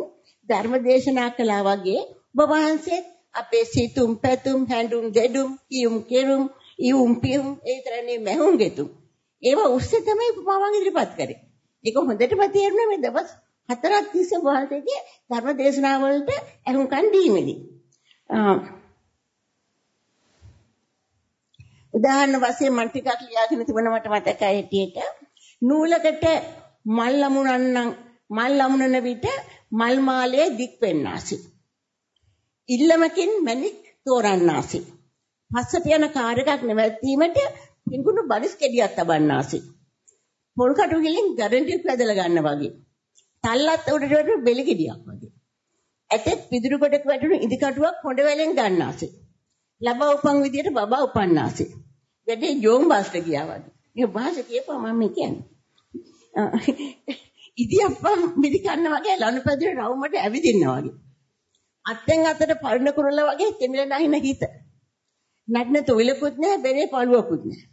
ධර්ම දේශනා කළා වගේ ඔබ වහන්සේ අපේ සිතුම් පැතුම් හැඬුම් දෙඩුම් කියුම් කෙරුම් ඉවුම් පියුම් ඒ තරන්නේ මැහුම් ගෙතුම් ඒවා උස්සේ තමයි උපමාවන් ඉදිරිපත් කරේ. ඒක හොඳටම තේරුණා මේ දවස් හතරක් තිස්සේ වහන්සේගේ ධර්ම දේශනාවලට අහුම්කන් දීමේදී. උදාහරණ වශයෙන් මම ටිකක් ලියාගෙන තිබුණා මට මතකයි හිටියට නූලකට මල් ලමුනන්නම් මල් ලමුනන විට මල් මාලයේ දික් වෙන්නාසි. ඉල්ලමකින් මැණික් තෝරන්නාසි. පස්සට යන කාර් එකක් නැවැත්වීමට පිඟුණු බනිස් කෙඩියක් තබන්නාසි. පොල් කටු ගිලින් ගැරන්ටි පැදලා ගන්න වගේ. තල්ලත් උඩට වැටුණු බෙලි ගෙඩියක් වගේ. ඇතෙත් පිදුරු කොටක වැටුණු ඉදි කටුවක් හොඬ වැලෙන් ගන්නාසි. ලබා උපන් විදියට බබා උපන්නාසි. වැඩේ ජෝම් බාස්ට ගියා වගේ. මේ භාෂ කියපුවා මම කියන්නේ. ඉදියප්පා මිදි කන්න වගේ ලනුපැදුරේ රවුමට ඇවිදින්නා වගේ. අත්ෙන් අතට පරණ කුරුල්ල වගේ තෙමිල නැහින හිත. නැත්නම් තොවිලකුත් නැහැ, බෙරේ පළුවකුත් නැහැ.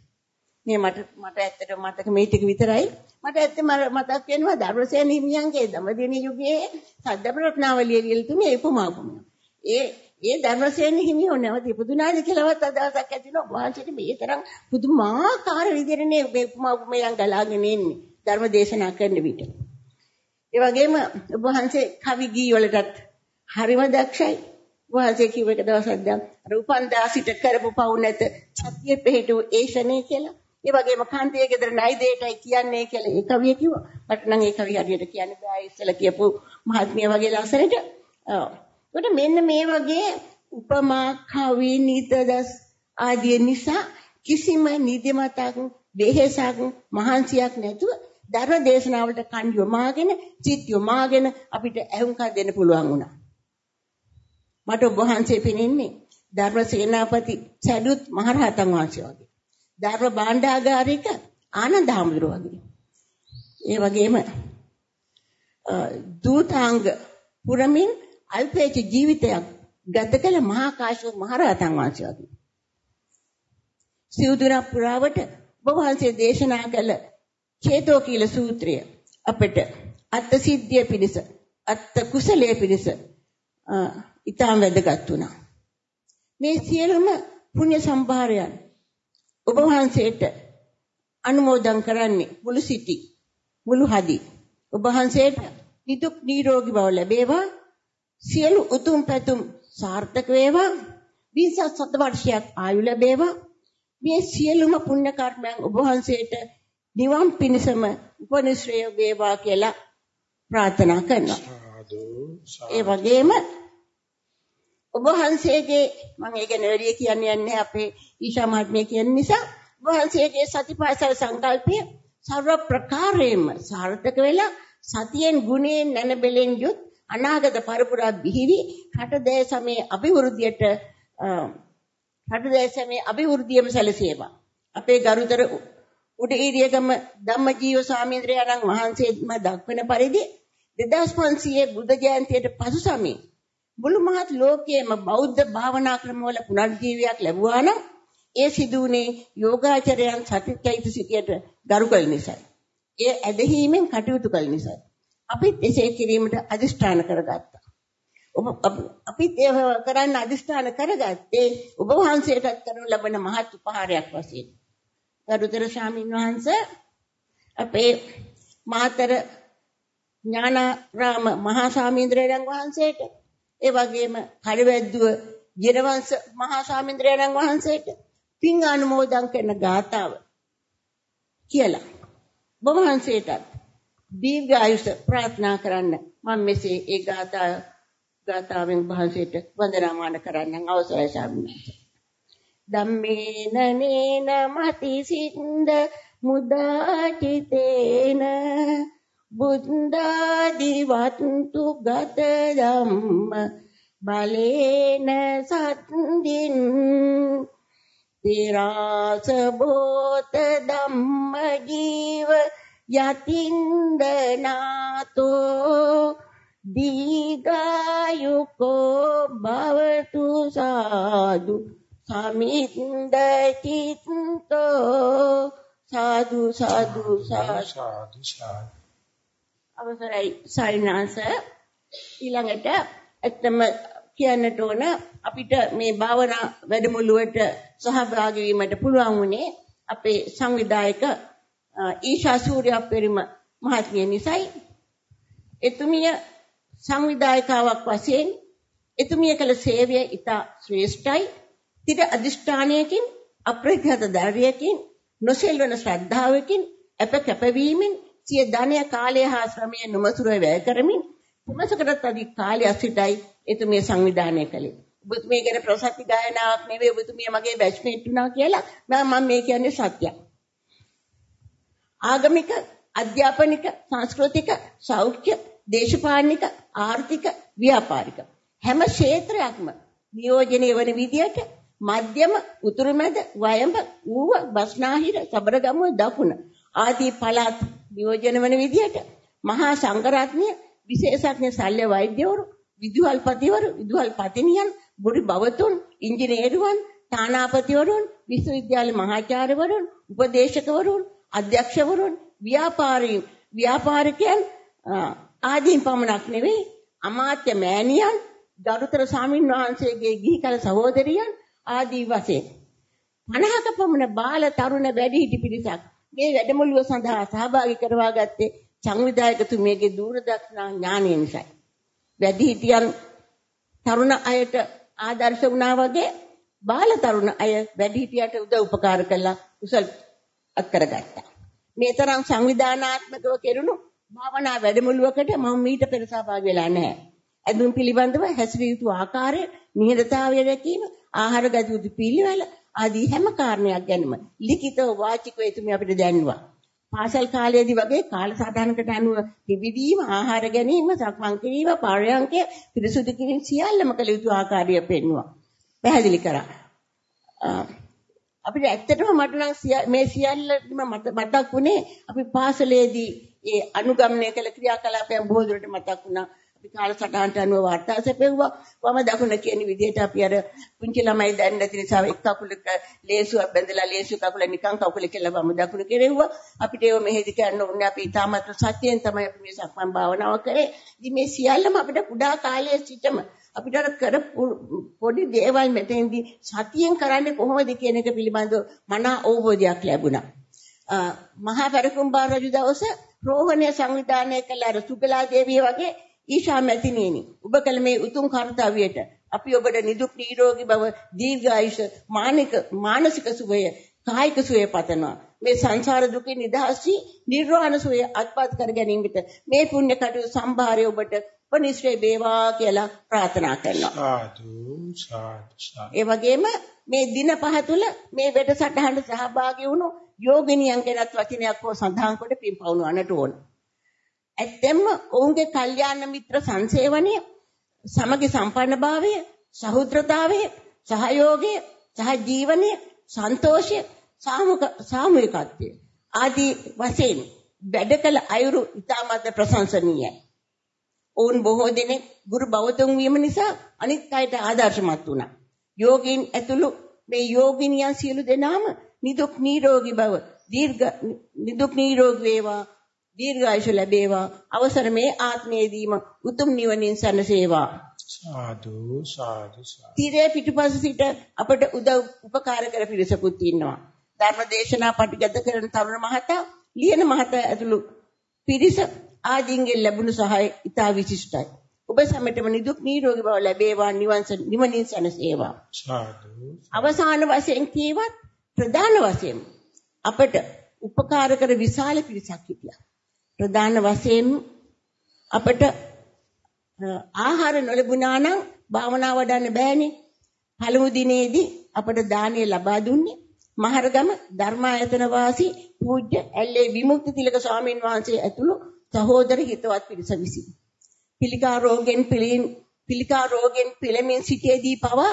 මේ මට මට ඇත්තට මතක මේ ටික විතරයි. මට ඇත්තම මතක් වෙනවා ධර්මසේන හිමියන්ගේ දඹදින යුගයේ සද්දපරත්නාවලිය ලියලා තුනේ උපමාපම. ඒ ඒ ධර්මසේන හිමියෝ නැවත ඉපදුනාද කියලාවත් අදහසක් ඇති වෙනවා. වහන්සේට මේ තරම් පුදුමාකාර විදිහටනේ මේ උපමාපමයන් ගලාගෙන එන්නේ. ධර්ම දේශනා කරන විට. ඒ වගේම ඔබ වහන්සේ කවි ගී වලටත් හරිම දක්ෂයි. වහන්සේ කිව්ව එක දවසක් දැන් රූපන්දා සිට කරපු පව් නැත සත්‍ය පිළිටු ඒ ශනේ කියලා. ඒ වගේම කාන්තිය ගෙදර නයි දෙයටයි කියන්නේ කියලා ඒ කවිය කිව්වා. මට නම් ඒ කවිය හරියට කියන්න බෑ ඉස්සෙල්ලා කියපු මහත්මිය වගේ ලස්සනට. ඔව්. ඒකට මෙන්න මේ වගේ උපමා කවි නිතදස් ආදී නිසා කිසිම නිදිමතක් වෙහෙසක් මහන්සියක් නැතුව ධර්ම දේශනාවලට කන් යොමාගෙන සිත් යොමාගෙන අපිට ඇහුම්කන් දෙන්න පුළුවන් වුණා. මට ඔබ වහන්සේ පෙනෙන්නේ ධර්ම සේනාපති සැදුත් මහරහතන් වහන්සේ වගේ. ධර්ම භාණ්ඩාගාරික ආනන්ද හාමුදුරුවෝ වගේ. ඒ වගේම දූතාංග පුරමින් අල්පේච ජීවිතයක් ගත කළ මහා කාශ්‍යප මහරහතන් වහන්සේ වගේ. සිව්දුර පුරාවට ඔබ වහන්සේ දේශනා කළ චේතෝ කීල සූත්‍රය අපට අත්ත් සිද්ධිය පිණිස අත්ත් කුසලයේ පිණිස ඊටම වැදගත් වුණා. මේ සියලුම පුණ්‍ය සම්භාරයන් ඔබ වහන්සේට අනුමෝදන් කරන්නේ මුළු සිටි මුළු හදි. ඔබ වහන්සේට නිදුක් නිරෝගී බව ලැබේවා. සියලු උතුම් පැතුම් සාර්ථක වේවා. 27 වර්ෂයක් ආයු ලැබේවා. මේ සියලුම පුණ්‍ය කර්මයන් ඔබ වහන්සේට නිවන් පිණසම උපනිශ්‍රය වේවා කියලා ප්‍රාර්ථනා කරනවා. ඒ වගේම ඔබ වහන්සේගේ මම ඒක නෙවෙයි කියන්නේ නැහැ අපේ ඊශා මහත්මිය කියන නිසා ඔබ වහන්සේගේ සතිපාසල් සංකල්පය සර්ව ප්‍රකාරයෙන්ම සාර්ථක වෙලා සතියෙන් ගුණයෙන් නැනබෙලෙන් යුත් අනාගත පරපුරා බිහිවි. රට දේශමේ අභිවෘද්ධියට රට දේශමේ අභිවෘද්ධියම සැලසේවා. අපේ ගරුතර උඩීරියගම ධම්මජීව ස්වාමීන්ද්‍රයන්න් වහන්සේම දක්වන පරිදි 2500 බුද්ධ ජයන්තියට පසු සමයේ මුළු මහත් ලෝකයේම බෞද්ධ භාවනා ක්‍රමවල පුනර්ජීවයක් ලැබුවා නම් ඒ සිදුුනේ යෝගාචරයන් සතිචෛතසිකයට ගරු කළ නිසායි. ඒ ඇදහිීමෙන් කටයුතු කළ නිසායි. අපිත් එසේ කිරීමට අදිෂ්ඨාන කරගත්තා. ඔබ අපිත් ඒ කරන්න අදිෂ්ඨාන කරගත්තේ ඔබ වහන්සේටත් කරනු ලබන මහත් උපහාරයක් වශයෙන්. ගරුතර ස්වාමීන් වහන්සේ අපේ මාතර ඥානාරාම මහා ස්වාමීන්ද්‍රයන් වහන්සේට ඒ වගේම කඩවැද්දුව ජිරවංශ මහා ස්වාමීන්ද්‍රයන් වහන්සේට පින් අනුමෝදන් කරන ගාතාව කියලා. බොහොමහන්සේටත් දීර්ඝායුෂ ප්‍රාර්ථනා කරන්න මම මෙසේ ඒ ගාථා ගාථාවෙන් වහන්සේට වන්දනාමාන කරන්න අවසරයි ස්වාමීනි. ධම්මේන නේන මති සින්ද මුදාචිතේන බුද්ධාදිවත්තු ගත ධම්ම බලේන සත්දින් තිරාස බෝත ධම්ම ජීව යතින්දනාතෝ දීගායුකෝ භවතු සාදු සමින්ද චිත්තෝ සාදු සාදු. සාදු අවසරයි සයිනාස. ඊළඟට ඇත්තම කියන්නට ඕන අපිට මේ භාවනා වැඩමුළුවට සහභාගී වීමට පුළුවන් වුණේ අපේ සංවිධායක ඊශා සූර්යපෙරිම මහත්මිය නිසායි. එතුමිය සංවිධායකාවක් වශයෙන් එතුමිය කළ සේවය ඉතා ශ්‍රේෂ්ඨයි. තිර අදිෂ්ඨානයකින් අප්‍රඥාත ධෛර්යයකින් නොසෙල්වන ශ්‍රද්ධාවකින් අප කැපවීමෙන් සිය ධනය කාලය හා ශ්‍රමය නොමසුරව වැය කරමින් කුමසකටත් අධික කාලයක් සිටයි එතුමිය සංවිධානය කළේ. ඔබතුමිය ගැන ප්‍රසති ගායනාවක් නෙවෙයි ඔබතුමිය මගේ බැච්මේට් වුණා කියලා මම මේ කියන්නේ සත්‍යයක්. ආගමික, අධ්‍යාපනික, සංස්කෘතික, සෞඛ්‍ය, දේශපාලනික, ආර්ථික, ව්‍යාපාරික හැම ක්ෂේත්‍රයක්ම නියෝජනය වන විදියට මධ්‍යම, උතුරුමැද, වයඹ, ඌව, බස්නාහිර, සබරගමුව, දකුණ. ආදී පළාත් නියෝජන වන විදියට මහා සංඝරත්නය විශේෂඥ ශල්‍ය වෛද්‍යවරු, විදුහල්පතිවරු, විදුහල්පතිනියන්, බුරි බවතුන්, ඉංජිනේරුවන්, තානාපතිවරුන්, විශ්වවිද්‍යාල මහාචාර්යවරුන්, උපදේශකවරුන්, අධ්‍යක්ෂවරුන්, ව්‍යාපාරීන්, ව්‍යාපාරිකයන් ආදීන් පමණක් නෙවෙයි අමාත්‍ය මෑණියන්, ගරුතර ස්වාමින් වහන්සේගේ ගිහි කල සහෝදරියන් ආදී වශයෙන් 50ක පමණ බාල තරුණ වැඩිහිටි පිරිසක් මේ වැඩමුළුව සඳහා සහභාගී කරවා ගත්තේ සංවිධායකතුමියගේ දූරදර්ශන ඥානය නිසායි. වැඩිහිටියන් තරුණ අයට ආදර්ශ වුණා වගේ බාල තරුණ අය වැඩිහිටියට උදව් උපකාර කළා කුසල් අත්කරගත්තා. මේ තරම් සංවිධානාත්මකව කෙරුණු භාවනා වැඩමුළුවකට මම මීට පෙර සහභාගී වෙලා නැහැ. ඇඳුම් පිළිබඳව හැසිරිය යුතු ආකාරය, නිහඬතාවය දැකීම, ආහාර ගත යුතු පිළිවෙල ආදී හැම කාරණයක් ගැනම ලිඛිතව වාචිකව එතුමිය අපිට දැන්වුවා. පාසල් කාලයේදී වගේ කාලසටහනකට අනුව පිළිවිදීම, ආහාර ගැනීම, සක්මන් කිරීම, පාරයන්කය පිරිසුදු කිරීම සියල්ලම කළ යුතු ආකාරය පෙන්වුවා. පැහැදිලි කරා. අපිට ඇත්තටම මට නම් මේ සියල්ලම මතක් වුණේ අපි පාසලේදී ඒ අනුගමනය කළ ක්‍රියාකලාපයන් බොහෝ දුරට මතක් වුණා. අපි කාලසටහනට අනුව වාර්තා සැපෙව්වා. වම දකුණ කියන විදිහට අපි අර පුංචි ළමයි දැන් නැති නිසා එක් කකුලක ලේසුවක් බැඳලා ලේසු කකුල නිකන් කකුල කියලා වම දකුණ කෙරෙව්වා. අපිට ඒව මෙහෙදි කරන්න ඕනේ. අපි ඊටමත් සත්‍යයෙන් තමයි අපි මේ සක්මන් භාවනාව කරේ. ඉතින් මේ සියල්ලම අපිට කුඩා කාලයේ සිටම අපිට අර කර පොඩි දේවල් මෙතෙන්දී සතියෙන් කරන්නේ කොහොමද කියන එක පිළිබඳව මනා අවබෝධයක් ලැබුණා. මහා පෙරකුම්බා රජු දවස රෝහණය සංවිධානය කළ අර සුගලා දේවිය වගේ ඊශා මැතිණියනි ඔබ කළ මේ උතුම් කාර්යයට අපි ඔබට නිදුක් නිරෝගී බව දීර්ඝායුෂ මානික මානසික සුවය කායික සුවය පතනවා. මේ සංසාර දුකේ නිදහස් වී නිර්වාණ සුවය අත්පත් කර ගැනීමට මේ පුණ්‍ය කටයුතු සම්භාරය ඔබට උපනිශ්‍රේ වේවා කියලා ප්‍රාර්ථනා කරනවා. සාදු සාදු ඒ වගේම මේ දින පහ තුළ මේ වැඩසටහනට සහභාගී වුණු යෝගිනියන් ගැනත් වචනයක් හෝ සඳහන් කොට පින්පවුනවන්නට ඕන. ඇත්තෙන්ම ඔවුන්ගේ කල්යාණ මිත්‍ර සංසේවනය, සමගි සම්පන්නභාවය, සහෘදතාවය, සහයෝගය, සහජීවනය, සන්තෝෂය, සාමූහිකත්වය ආදී වශයෙන් වැඩ කළ අයුරු ඉතාමත් ප්‍රශංසනීයයි. ඔවුන් බොහෝ දෙනෙක් ගුරු බවතුන් වීම නිසා අනිත් අයට ආදර්ශමත් වුණා. යෝගීන් ඇතුළු මේ යෝගිනියන් සියලු දෙනාම නිදුක් නිරෝගී බව දීර්ඝ නිදුක් නිරෝගී වේවා දීර්ඝායුෂ ලැබේවා අවසර මේ ආත්මයේදීම උතුම් නිවනින් සැනසේවා සාදු සාදු සාදු. තීරේ පිටුපස සිට අපට උදව් උපකාර කර පිරිසකුත් ඉන්නවා. ධර්ම දේශනා පටිගත කරන තරුණ මහතා, ලියන මහතා ඇතුළු පිරිස ආදීන්ගෙන් ලැබුණු සහාය ඉතා විශිෂ්ටයි. ඔබ සැමටම නිදුක් නිරෝගී බව ලැබේවා නිවන් නිවනින් සැනසේවා. සාදු. අවසාන වශයෙන් කියවත් ප්‍රධාන වශයෙන් අපට උපකාර කර විශාල පිරිසක් හිටියා. ප්‍රධාන වශයෙන් අපට ආහාර නොලැබුණා නම් භාවනා වඩන්න බෑනේ. පළමු දිනේදී අපට දානය ලබා දුන්නේ මහරගම ධර්මායතන වාසී පූජ්‍ය ඇල්ලේ විමුක්ති තිලක ස්වාමීන් වහන්සේ ඇතුළු සහෝදර හිතවත් පිරිස විසින්. පිළිකා රෝගෙන් පිළින් පිළිකා රෝගෙන් පිළමින් සිටියේදී පවා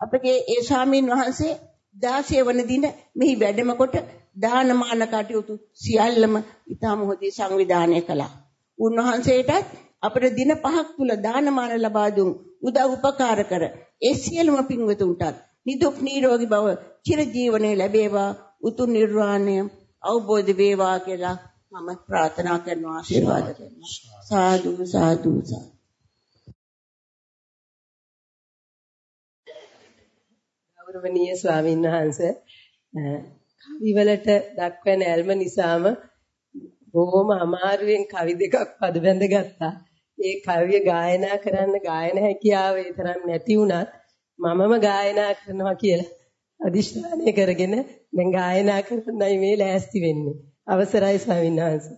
අපගේ ඒ ස්වාමීන් වහන්සේ 16 වන දින මෙහි වැඩම කොට දානමාන කටයුතු සියල්ලම ඊටම හොඳින් සංවිධානය කළා. උන්වහන්සේටත් අපට දින පහක් තුල දානමාන ලබා දුන් උදව් උපකාර කර ඒ සියලුම පින්වතුන්ටත් නිදුක් නිරෝගී බව චිර ජීවනයේ ලැබේවා උතුම් නිර්වාණය අවබෝධ වේවා කියලා මම ප්‍රාර්ථනා කරනවා ආශිර්වාද කරනවා සාදු සාදු සාදු ගෞරවනීය ස්වාමීන් වහන්සේ කවිවලට දක්වන ඇල්ම නිසාම බොහොම අමාරුවෙන් කවි දෙකක් පද බැඳ ගත්තා. ඒ කවිය ගායනා කරන්න ගායන හැකියාව ඒ තරම් නැති වුණත් මමම ගායනා කරනවා කියලා අදිෂ්ඨානය කරගෙන දැන් ගායනා කරන්නයි මේ ලෑස්ති වෙන්නේ. අවසරයි ස්වාමීන් වහන්සේ.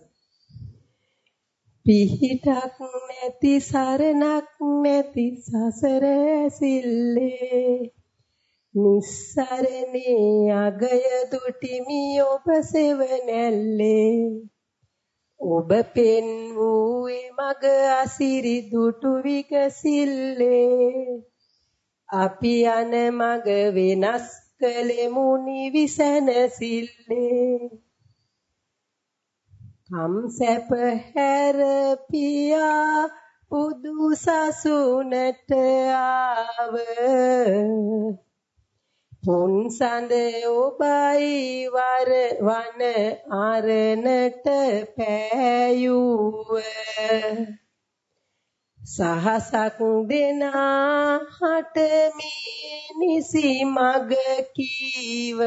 පිහිටක් නැති සරණක් නැති සසර ඇසිල්ලේ නිස්සරණේ අගය දුටිමි ඔබ සෙවණැල්ලේ ඔබ පෙන් වූ මග අසිරි දුටු විකසිල්ලේ අපි යන මග වෙනස් කලෙමු නිවිසන සිල්ලේ. කම් සැප හැර පියා පුදු සසුනට ආව. පුන් සඳ ඔබයි වර වන අරණට පෑයුව සහසක් දෙනා හට මේ නිසි මග කීව.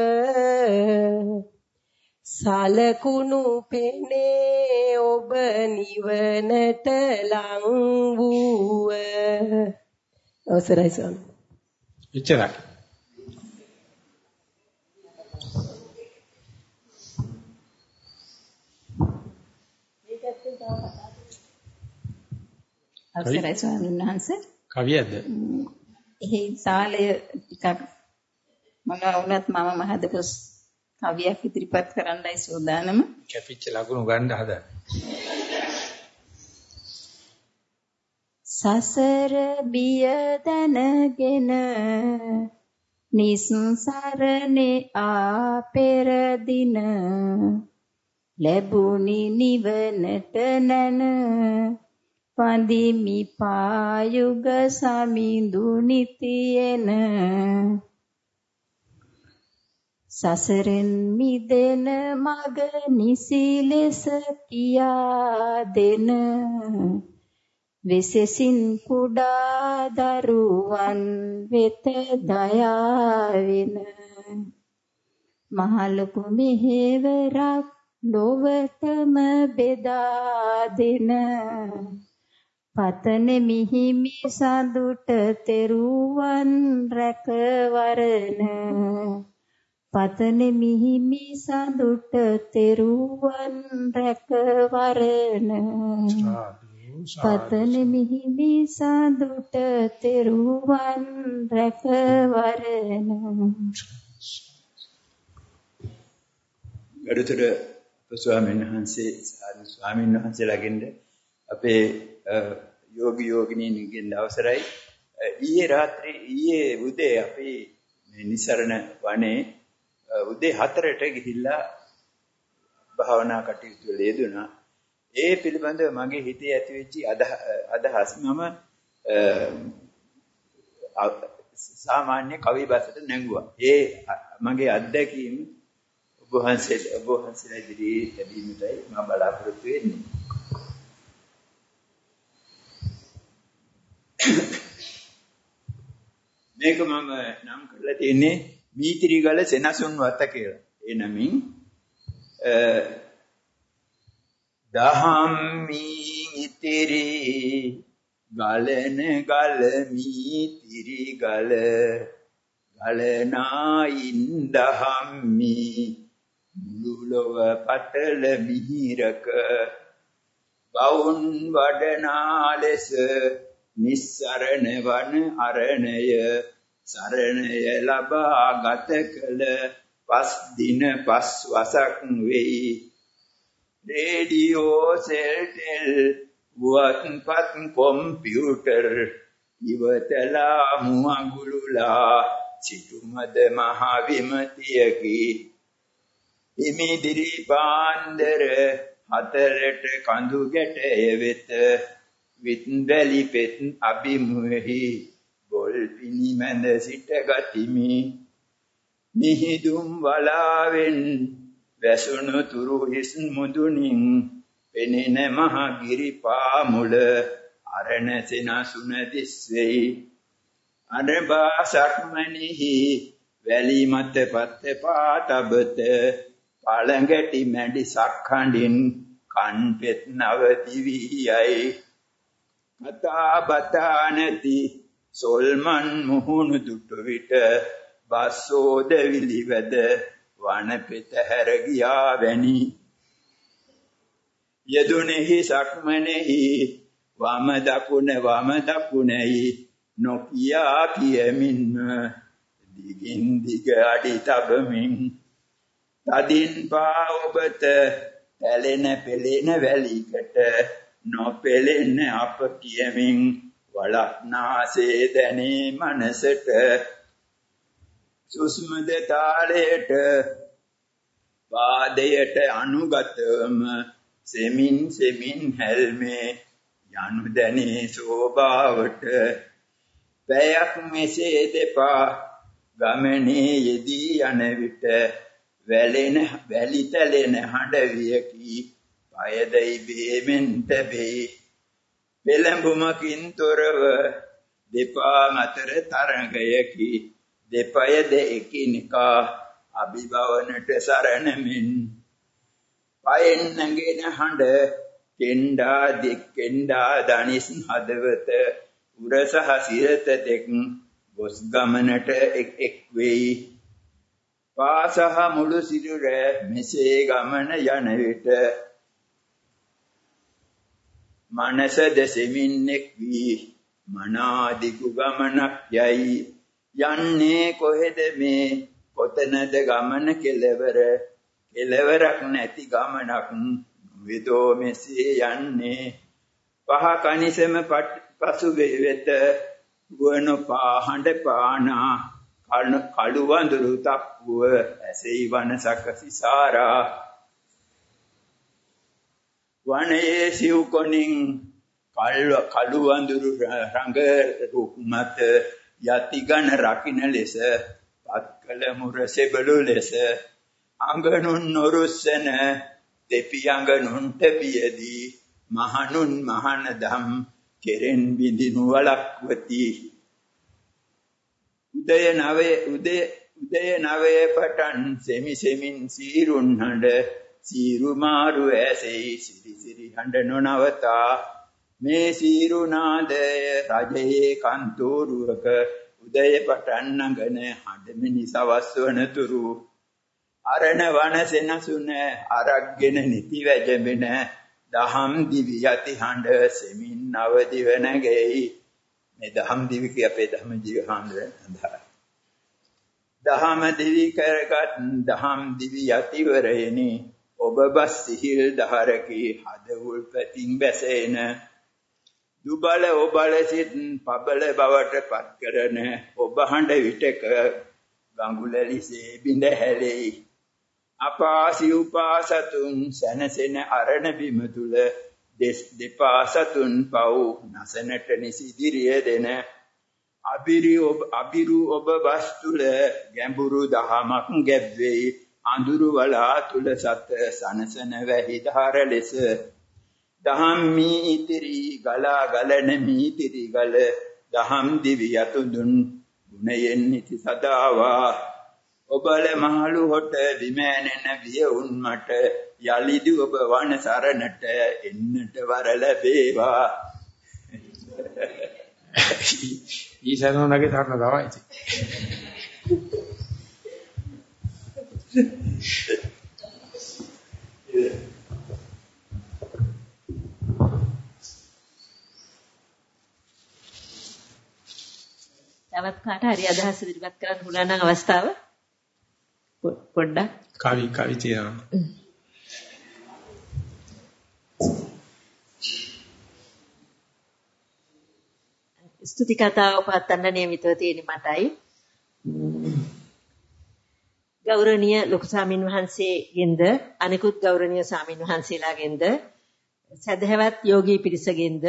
සලකුණු පෙනේ ඔබ නිවනට ලං වූව. අවසරයි ස්වාමී. එච්චරයි අවසරයි ස්වාමීන් වහන්සේ. කවියද? එහි සාලය ටිකක් මොනවා වුණත් මම මහදපු කවියක් ඉදිරිපත් කරන්නයි සූදානම. කැපිච්ච ලකුණු ගන්න හදා. සසර බිය දැනගෙන නිස්සරණේ ආ පෙර දින ලැබුණි නිවනට නැන පඳිමි පායුග සමිඳුනි තියෙන සසරෙන් මිදෙන මග නිසි ලෙස කියා දෙන. විශේෂින් කුඩා දරුවන් වෙත දයාවෙන. මහලොකු මෙහෙවරක් ලොවටම බෙදා දෙන. පතන මිහිමි සඳුට තෙරුවන් රැකවරන පතන මිහිමි සඳුට තෙරුවන් රැකවරන පතන මිහිමි සඳුට තෙරුවන් රැකවරන ගරුතර ස්වාමීන් වහන්සේ සාදු ස්වාමීන් වහන්සේලාගෙන් අපේ යෝගී යෝගිනීන්ගෙන් අවසරයි ඊයේ රාත්‍රී ඊයේ උදේ අපි නිසරණ වනේ උදේ 4ට ගිහිල්ලා භාවනා කටයුතු වල යෙදුණා. ඒ පිළිබඳව මගේ හිතේ ඇතිවෙච්ච අදහස් මම සාමාන්‍ය කවි බසට නැංගුවා. ඒ මගේ අත්දැකීම ඔබ වහන්සේ ඔබ වහන්සේලා ඉදිරියේ ලැබීමටයි මම බලාපොරොත්තු වෙන්නේ. මේක මම නම් කරලා තියෙන්නේ මීතිරිගල සෙනසුන් වත කියලා. ඒ නමින් දහම් මීතිරි ගලන ගල මීතිරි ගල ගලනායින් දහම් මී මුළුලොව පතල මිහිරක බවුන් වඩනා ලෙස නිස්සරණ වන අරණය සරණය ලබා ගත කළ පස් දින පස් වසක් වෙයි. රේඩියෝ සෙල්ටෙල් වත්පත් කොම්පියුටර් ඉවතලා මුවගුළුලා සිටුමද මහ විමතියකි. හිමිදිරි පාන්දර හතරට කඳු ගැටය වෙත විත්බැලි පෙත් අභිමුහි බොල් පිණි මැද සිට ගතිමි. මිහිදුම් වලාවෙන් වැසුණු තුරු හිස් මුදුනින් පෙනෙන මහ ගිරිපා මුල අරණ සෙනසුන දිස්වෙයි. අනබා සක්මණෙහි වැලි මත පත්ත පාතබත පළඟටි මැඩි සක්හඬින් කන් පෙත් නව දිවියයි කතා බතා නැති සොල්මන් මුහුණු දුටු විට බස්සෝද විලිවැද වන පෙත හැර ගියා වැනි. යදුනේහි සක්මනේහි වම දකුණ වම දකුණයි නොකියා කියමින්ම දිගින් දිග අඩි තබමින් තදින් පා ඔබට පැලෙන පෙලෙන වැලිකට නොපෙලෙන අප කියමින් වලක්නාසේ දැනේ මනසට. සුස්මද තාලයට පාදයට අනුගතවම සෙමින් සෙමින් හැල්මේ යනු දැනේ සෝභාවට. පැයක් මෙසේ දෙපා ගමනේ යෙදී යන විට වැලෙන වැලිතලෙන හඬ වියකි පයදයි බේමෙන් තැබේ. පෙළඹුමකින් තොරව දෙපා අතර තරඟයකි. දෙපය දෙකිනකා අභිභවනට සරණමින්. පයෙන් නැගෙන හඬ කෙන්ඩා දෙක්කෙන්ඩා දනිස් හදවත උරසහ සිරත දෙක් ගොස් ගමනට එක් එක් වෙයි. පාසහ මුළු සිරුර මෙසේ ගමන යන විට මනස දෙසෙමින් එක් වී මනාදිගු ගමනක් යයි. යන්නේ කොහෙද මේ? කොතනද ගමන කෙලවර? කෙලවරක් නැති ගමනක් විදෝ මෙසේ යන්නේ. පහ කනිසම පසු වෙත වන පාහඬ පානා. කළු වඳුරු තප්පුව ඇසෙයි වන සකසිසාරා වනයේ සිව් කොණින් කළු වඳුරු රඟ රුක් මත යතිගන රකින්න ලෙස පත්කල මුර සෙබළු ලෙස අඟනුන් කෙරෙන් බිඳිනු වලක්වති උදය නවයේ උදය උදය නවයේ පටන් සෙමි සෙමින් සීරුන් හඬ සීරු මාරු ඇසෙයි සිරි සිරි හඬ නොනවතා. මේ සීරු නාදය රජයේ කන්තෝරුවක උදය පටන් නගන හඬමිනි සවස් වනතුරු අරණ වන සෙනසුන අරක්ගෙන නිති වැජඹෙන දහම් දිවි යති හඬ සෙමින් අවදිව නැගෙයි මේ දහම් දිවි කිය අපේ ධම්ම ජීව හාමුදුරන් අදහයි දහම දිවි කරගත් දහම් දිවි යතිවරයනි. ඔබ බස් සිහිල් දහරකි හද උල්පතින් බැසෙන. දුබල ඔබල සිත් පබල බවට පත් කරන ඔබ හඬ විටක ගඟුලලිසේ බිඳ හැලෙයි. අපාසි උපාසතුන් සැනසෙන අරණ බිම තුල දෙස් දෙපාසතුන් පව් නසනට නිසිදිරිය දෙන. අබිරි ඔබ අබිරු ඔබ වස්තුල ගැඹුරු දහමක් ගැබ්වෙයි. අඳුරු වලා තුල සත සනසන වැහි ධාර ලෙස දහම් මී ඉතිරි ගලා ගලන මී ඉතිරි ගල දහම් දිවි යතුඳුන් ගුණයෙන් නිති සදාවා. ඔබල මහලු හොට විමෑනෙන වියුන් මට යලිදි ඔබ වන සරණට එන්නට වර ලැබේවා. ඊසරණගේ තරණ තමයි තවත් කාට හරි අදහස් ඉදිරිපත් කරන්න පුළුවන් නම් අවස්ථාව? පොඩ්ඩක්. කවි කවි තියෙනවා ස්තුති කතාව පවත්වන්න නියමිතව තියෙන මටයි ගෞරවනීය ලොකු සාමින් වහන්සේගෙන්ද අනිකුත් ගෞරවනීය සාමින් වහන්සේලාගෙන්ද සදහවත් යෝගී පිරිසගෙන්ද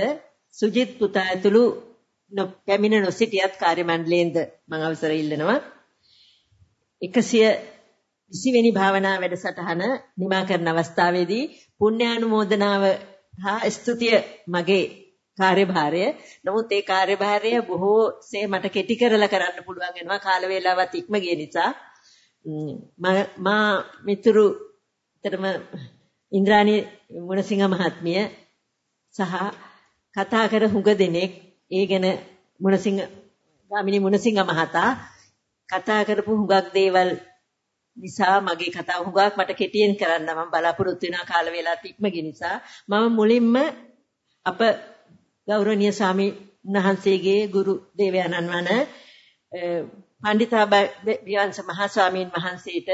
සුජිත් පුතා ඇතුළු පැමිණ නොසිටියත් කාර්ය මණ්ඩලයෙන්ද මම අවසර ඉල්ලනවා 120 වෙනි භාවනා වැඩසටහන නිමා කරන අවස්ථාවේදී පුණ්‍යානුමෝදනාව හා ස්තුතිය මගේ කාර්යභාරය. නමුත් ඒ කාර්යභාරය බොහෝසේ මට කෙටි කරලා කරන්න පුළුවන් වෙනවා කාල වේලාවත් ඉක්ම ගිය නිසා. මා මිතුරු තරම ඉන්ද්‍රාණි මුණසිංහ මහත්මිය සහ කතා කර හුඟ දෙනෙක්. ඒ ගැන මුණසිංහ ගාමිණී මුණසිංහ මහතා කතා කරපු හුඟක් දේවල් නිසා මගේ කතාව හුඟක් මට කෙටියෙන් කරන්න මම බලාපොරොත්තු වෙනා කාල වේලාවත් ඉක්ම ගිය නිසා මම මුලින්ම අප ගෞරවනීය ස්වාමී වහන්සේගේ ගුරු දේවයන්න් වන පණ්ඩිතා විවංශ මහා ස්වාමීන් වහන්සේට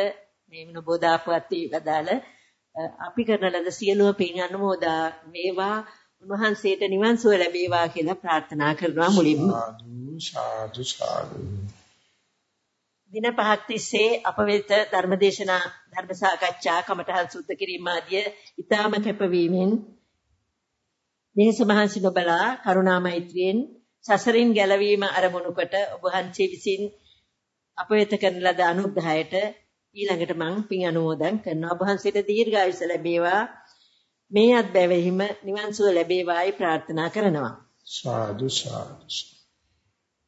මේ මොබෝදාපවත්ටි වදාළ අපි කරන ලද සියලුම පින් අනුමෝදා වේවා. උන්වහන්සේට නිවන් සුව ලැබේවා කියලා ප්‍රාර්ථනා කරනවා මුලින්ම. සාදු සාදු දින පහක් තිස්සේ අප වෙත ධර්මදේශනා ධර්ම සාකච්ඡා කමඨහන් සුද්ධ කිරීම ආදිය ඊටාම කැපවීමෙන් මෙහෙස මහන්සි නොබලා කරුණා මෛත්‍රියෙන් සසරින් ගැලවීම අරමුණු කොට ඔබ වහන්සේ විසින් අප වෙත කරන ලද අනුග්‍රහයට ඊළඟට මං පින් අනුමෝදන් කරනවා ඔබ වහන්සේට දීර්ඝායුෂ ලැබේවා මේ අත්බැවීම නිවන් සුව ලැබේවායි ප්‍රාර්ථනා කරනවා සාදු සාදු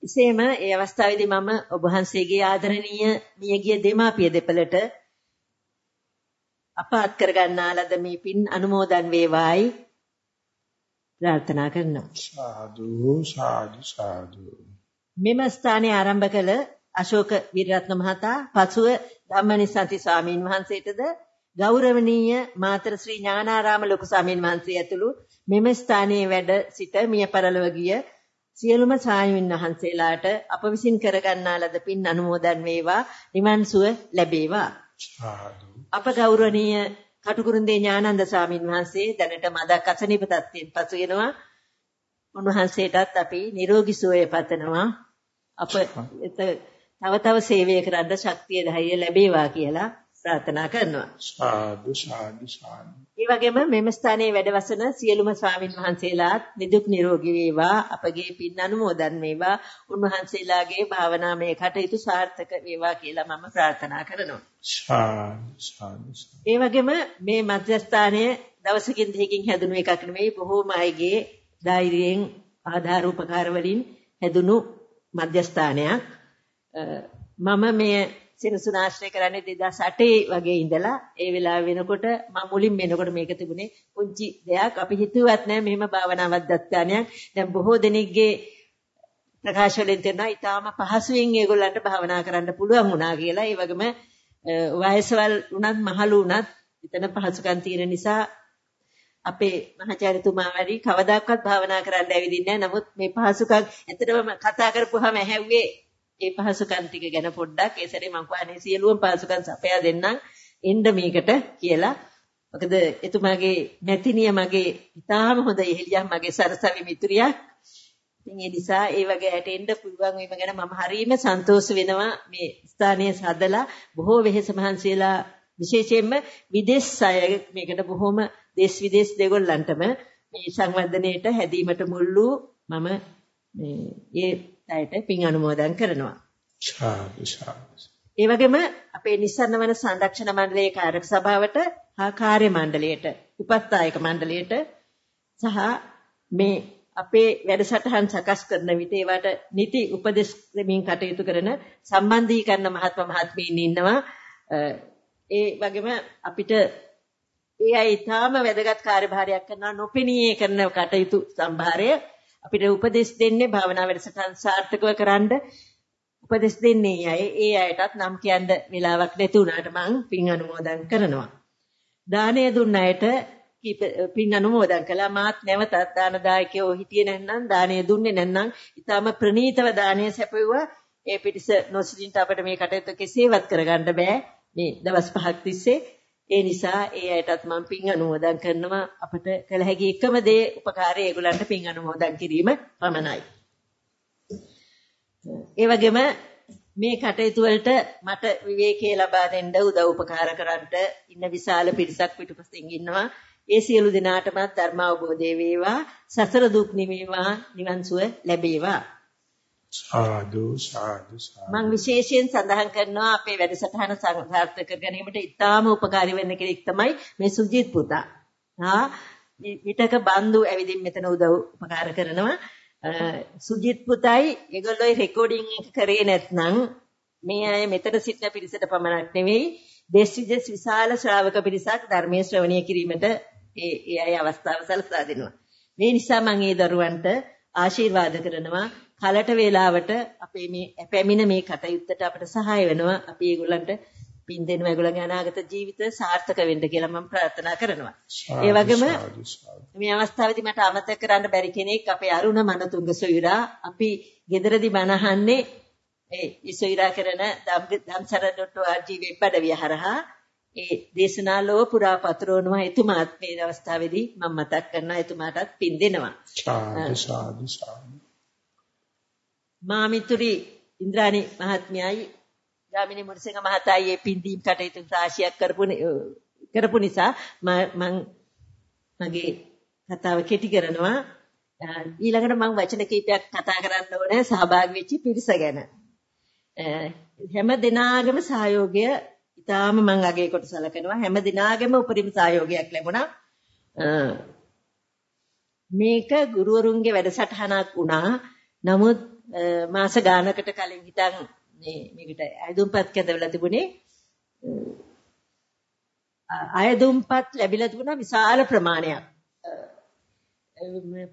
එසේම ඒ අවස්ථාවේදී මම ඔබ වහන්සේගේ ආදරණීය මියගිය දෙමාපිය දෙපළට අපාත් කරගන්නා ලද මේ පින් අනුමෝදන් වේවායි ප්‍රාර්ථනා කරනවා. සාදු සාදු සාදු. මෙම ස්ථානයේ ආරම්භ කළ අශෝක වීරරත්න මහතා පසුව ධම්මනිසන්ති ස්වාමීන් වහන්සේටද ගෞරවනීය මාතර ශ්‍රී ඥානාරාම ලොකු ස්වාමීන් වහන්සේ ඇතුළු මෙම ස්ථානයේ වැඩ සිට මිය පරලොව ගිය සියලුම ස්වාමීන් වහන්සේලාට අප විසින් කරගන්නා ලද පින් අනුමෝදන් වේවා නිවන් සුව ලැබේවා. අප ගෞරවනීය කටුකුරුන්දේ ඥානන්ද ස්වාමීන් වහන්සේ දැනට මදක් අසනීප තත්ත්වයෙන් පසු වෙනවා. උන්වහන්සේටත් අපි නිරෝගී සුවය පතනවා. අප තව තව සේවය කරන්න ශක්තිය ධෛර්ය ලැබේවා කියලා ප්‍රාර්ථනා කරනවා. සාදු සාදු සාදු. ඒ වගේම මෙම ස්ථානයේ වැඩවසන සියලුම ස්වාමින් වහන්සේලාත් නිදුක් නිරෝගී වේවා අපගේ පින් අනුමෝදන් වේවා උන්වහන්සේලාගේ භාවනාමය කටයුතු සාර්ථක වේවා කියලා මම ප්‍රාර්ථනා කරනවා. සාදු සාදු. ඒ වගේම මේ මධ්‍යස්ථානය දවසකින් දෙකකින් හැදුණු එකක් නෙවෙයි බොහෝම අයගේ ධෛර්යයෙන් ආධාර උපකාර වලින් හැදුණු මධ්‍යස්ථානයක්. මම මේ සෙනසුනාශ්‍රය කරන්නේ 2008 වගේ ඉඳලා ඒ වෙලාව වෙනකොට මම මුලින් වෙනකොට මේක තිබුණේ පුංචි දෙයක්. අපි හිතුවත් නෑ මෙහෙම භාවනාවක් දත්තානයක් දැන් බොහෝ දෙනෙක්ගේ ප්‍රකාශ වලින් තේරෙනවා ඊටාම පහසුවෙන් ඒගොල්ලන්ට භාවනා කරන්න පුළුවන් වුණා කියලා. ඒ වගේම වයසවල් උනත් මහලු උනත් එතන පහසුකම් තියෙන නිසා අපේ මහාචාර්යතුමා වැඩි කවදාකවත් භාවනා කරන්න ඇවිදින්නේ නැහැ. නමුත් මේ පහසුකම් ඇත්තටම කතා කරපුවාම ඇහැව්වේ ඒ පහසුකම් ටික ගැන පොඩ්ඩක් ඒ සැරේ මං කවන්නේ සියලුම පහසුකම් සපයා දෙන්නම් එන්න මේකට කියලා. මොකද එතුමාගේ නැතිනිය මගේ ඉතාම හොඳ එහෙලියක් මගේ සරසවි මිතුරියක්. ඉතින් ඒ නිසා ඒ වගේ ඇට එන්න පුළුවන් වීම ගැන මම හරියම සන්තෝෂ වෙනවා මේ ස්ථානයේ සදලා බොහෝ වෙහෙස මහන්සියලා විශේෂයෙන්ම විදේශ අය මේකට බොහොම දේශ විදේශ දෙගොල්ලන්ටම මේ සංවර්ධනයේට හැදීමට මුල් වූ මම මේ ඒ අයට පින් අනුමෝදන් කරනවා. ඒ වගේම අපේ නිස්සරණ වන සංරක්ෂණ මණ්ඩලයේ කාර්යක සභාවට හා කාර්ය මණ්ඩලයට උපස්ථායක මණ්ඩලයට සහ මේ අපේ වැඩසටහන් සකස් කරන විට ඒවට නිති උපදෙස් දෙමින් කටයුතු කරන සම්බන්ධීකරණ මහත්ම මහත්මීන් ඉන්නවා. ඒ වගේම අපිට ඒ අය ඊටාම වැදගත් කාර්යභාරයක් කරනවා නොපෙනී කරන කටයුතු සම්භාරය අපිට උපදෙස් දෙන්නේ භාවනා වැඩසටහන් සාර්ථකව කරන්න උපදෙස් දෙන්නේ අය ඒ අයටත් නම් කියන්න වෙලාවක් නැති වුණාට මං පින් අනුමෝදන් කරනවා. දානය දුන්න අයට පින් අනුමෝදන් කළා. මාත් නැවතත් දාන දායකයෝ හිටියේ නැත්නම් දානය දුන්නේ නැත්නම් ඊටාම ප්‍රණීතව දානය සැපයුවා. ඒ පිටිස නොසිටින්ට අපිට මේ කටයුත්ත කෙසේවත් කරගන්න බෑ. මේ දවස් පහක් තිස්සේ ඒ නිසා ඒ අයටත් මම පින් අනුමෝදන් කරනවා අපට කළ හැකි එකම දේ උපකාරය ඒගොල්ලන්ට පින් අනුමෝදන් කිරීම පමණයි. ඒ වගේම මේ කටයුතු වලට මට විවේකයේ ලබා දෙන්න උදව් උපකාර කරන්නට ඉන්න විශාල පිරිසක් පිටුපසින් ඉන්නවා. ඒ සියලු දෙනාටමත් ධර්ම අවබෝධය වේවා, සසර දුක් නිවේවා, නිවන් සුව ලැබේවා. සාදු සාදු මම විශේෂයෙන් සඳහන් කරනවා අපේ වැඩසටහන සාර්ථක කර ගැනීමට ඉතාම උපකාරී වෙන්න කෙනෙක් තමයි මේ සුජිත් පුතා. හා විතක බන්දු ඇවිදින් මෙතන උදව් උපකාර කරනවා. සුජිත් පුතයි ඒගොල්ලෝ රෙකෝඩින් එක කරේ නැත්නම් මේ අය මෙතන සිටින පිරිසට පමණක් නෙවෙයි දෙස් විදෙස් විශාල ශ්‍රාවක පිරිසක් ධර්මයේ ශ්‍රවණය කිරීමට ඒ ඒ අය අවස්ථාව සලසා දෙනවා. මේ නිසා මම ඒ දරුවන්ට ආශිර්වාද කරනවා කලට වේලාවට අපේ මේ පැමිණ මේ කටයුත්තට අපට සහාය වෙනවා. අපි ඒගොල්ලන්ට පින් දෙනවා ඒගොල්ලන්ගේ අනාගත ජීවිත සාර්ථක වෙන්න කියලා මම ප්‍රාර්ථනා කරනවා. ඒ වගේම මේ අවස්ථාවේදී මට අමතක කරන්න බැරි කෙනෙක් අපේ අරුණ මනතුංග සොයුරා අපි ගෙදරදී බණහන්නේ ඒ ඉසොයිරා කරන damsara.org වෙබ් අඩවිය හරහා ඒ දේශනා ලෝව පුරා පතරවනවා එතුමාත් මේ අවස්ථාවේදී මම මතක් කරනවා එතුමාටත් පින් දෙනවා. සාදු සාදු මාමිතුරි ඉන්ද්‍රාණි මහත්මියයි ගාමිණී මුනිසංග මහතායි මේ පින්දීම් කටයුතු රාශියක් කරපු කරපු නිසා මම මගේ කතාව කෙටි කරනවා. ඊළඟට මම වචන කීපයක් කතා කරන්න ඕනේ සහභාගී වෙච්ච පිරිස ගැන. හැම දිනාගම සහයෝගය ඉතාලම මම අගය කොට සලකනවා. හැම දිනාගම උපරිම සහයෝගයක් ලැබුණා. මේක ගුරුවරුන්ගේ වැඩසටහනක් වුණා. නමුත් මාස ගානකට කලින් හිටන් මේ මේකට අයදුම්පත් කැදවලා තිබුණේ අයදුම්පත් ලැබිලා තිබුණා විශාල ප්‍රමාණයක්.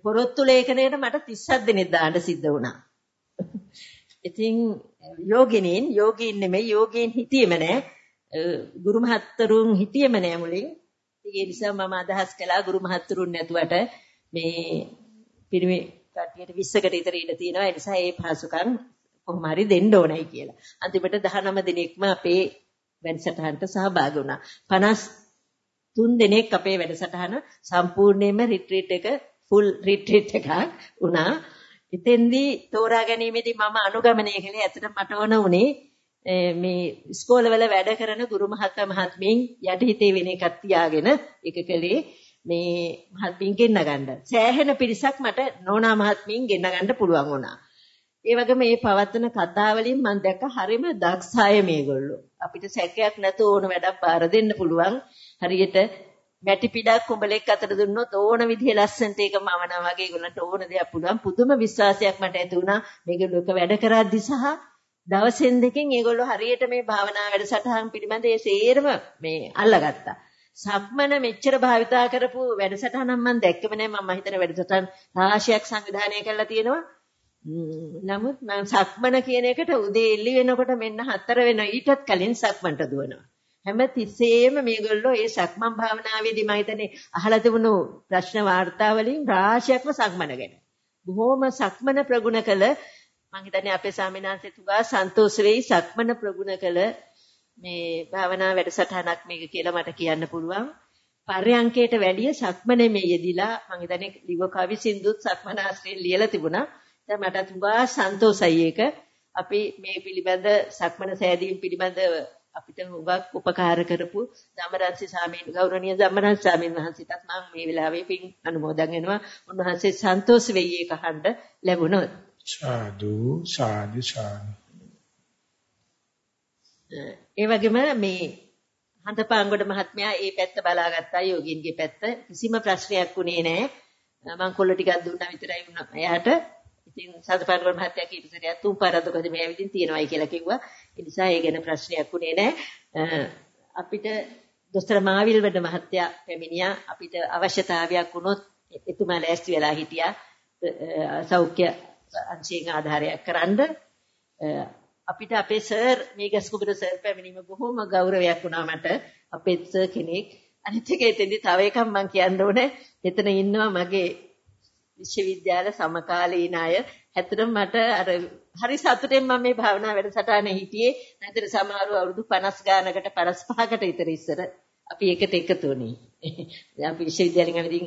පොරොත්තු ලේඛනයට මට 37 දෙනෙක් දාන්න සිද්ධ වුණා. ඉතින් යෝගිනීන් යෝගීන් නෙමෙයි යෝගීන් හිටියෙම නෑ. ගුරු මහත්තරුන් හිටියෙම නෑ මුලින්. ඒ නිසා මම අදහස් කළා ගුරු මහත්තරුන් නැතුවට මේ පිරිමි කට්ටියට 20කට විතර ඉන්න තියෙනවා. ඒ නිසා ඒ පහසුකම් කොහොම හරි දෙන්න ඕනයි කියලා. අන්තිමට 19 දිනෙකම අපේ වැඩසටහනට සහභාගී වුණා. 53 දිනෙක අපේ වැඩසටහන සම්පූර්ණයෙන්ම රිට්‍රීට් එක ෆුල් රිට්‍රීට් එකක් වුණා. එතෙන්දී තෝරා ගැනීමේදී මම අනුගමනය කළේ ඇත්තට මට ඕන උනේ මේ ඉස්කෝලවල වැඩ කරන ගුරු මහත්මයා මහත්මීන් යටිහිතේ වෙන එකක් තියාගෙන ඒක කළේ මේ මහත්මින් ගෙන්න ගන්න. සෑහෙන පිරිසක් මට නෝනා මහත්මින් ගෙන්න ගන්න පුළුවන් වුණා. ඒ වගේම මේ පවත්වන කතාවලින් මම දැක්ක හරිම දක්ෂ අය මේගොල්ලෝ. අපිට සැකයක් නැතුව ඕන වැඩක් බාර දෙන්න පුළුවන්. හරියට මැටි පිටක් කුඹලෙක් අතට දුන්නොත් ඕන විදිහේ ලස්සනට ඒක මවනා වගේ ඒගොල්ලන්ට ඕන දෙයක් පුළුවන් පුදුම විශ්වාසයක් මට ඇති වුණා මේගොල්ලෝ එක වැඩ කරද්දි සහ දවසෙන් දෙකෙන් ඒගොල්ලෝ හරියට මේ භාවනා වැඩසටහන් පිළිබඳ ඒ සේරම මේ අල්ලගත්තා. සක්මන මෙච්චර භාවිතා කරපු වැඩසටහනක් මම දැක්කම නෑ මම හිතන වැඩසටහන් රාශියක් සංවිධානය කරලා තියෙනවා. නමුත් මම සක්මන කියන එකට උදේ එළි වෙනකොට මෙන්න හතර වෙන ඊටත් කලින් සක්මන්ට දුවනවා. හැම තිස්සෙම මේගොල්ලෝ ඒ සක්මන් භාවනාවේදී මම හිතන්නේ අහලා තිබුණු ප්‍රශ්න වාර්තා වලින් රාශියක්ම සක්මන ගැන. බොහොම සක්මන ප්‍රගුණ කළ මම හිතන්නේ අපේ ස්වාමිනාන්සේ තුගා සන්තෝෂ වෙයි සක්මන ප්‍රගුණ කළ මේ භාවනා වැඩසටහනක් මේක කියලා මට කියන්න පුළුවන්. පර්යංකයට වැඩිය සක්මනේ මේ යෙදිලා මම හිතන්නේ ලිව කවි සින්දුත් සක්මන ආශ්‍රයෙන් ලියලා තිබුණා. දැන් මට තුගා සන්තෝෂයි ඒක. අපි මේ පිළිබඳ සක්මන සෑදීම් පිළිබඳ අපිට උගක් උපකාර කරපු ධම්මරන්සි සාමීන් ගෞරවනීය ධම්මරන්සි සාමීන් වහන්සේටත් මම මේ වෙලාවේ පින් අනුමෝදන් වෙනවා. උන්වහන්සේ සන්තෝෂ වෙයි ඒක අහන්න ලැබුණොත්. සාදු සාදු සාදු. ඒ වගේම මේ හන්දපාංගොඩ මහත්මයා ඒ පැත්ත බලාගත්තා යෝගින්ගේ පැත්ත කිසිම ප්‍රශ්නයක් උනේ නැහැ. මම කොල්ල ටිකක් දුන්නා විතරයි වුණා. එයාට ඉතින් සාදපාංගොඩ මහත්තයා කීප සැරයක් තුන් පාරක් දුකද මේ ඇවිදින් තියනවායි කියලා කිව්වා. ඒ නිසා ඒ ගැන ප්‍රශ්නයක් උනේ නැහැ. අපිට දොස්තර මාවිල්වඩ මහත්තයා පැමිණියා අපිට අවශ්‍යතාවයක් වුණොත් එතුමා ලෑස්ති වෙලා හිටියා සෞඛ්‍ය අංශයෙන් ආධාරයක් කරන්න අපිට අපේ සර් මේ ගස්කුබර සර් පැමිණීම බොහොම ගෞරවයක් වුණා මට. අපේ සර් කෙනෙක්. අනිත් එක එතෙන්දි තව එකක් මම කියන්න ඕනේ. එතන ඉන්නවා මගේ විශ්වවිද්‍යාල සමකාලීන අය. ඇත්තටම මට අර හරි සතුටෙන් මම මේ භාවනා වැඩසටහනේ හිටියේ. නැතර සමහරව අවුරුදු 50 ගානකට 55කට විතර ඉස්සර අපි එකට එකතු වුණේ. අපි විශ්වවිද්‍යාලෙන් ඇවිදින්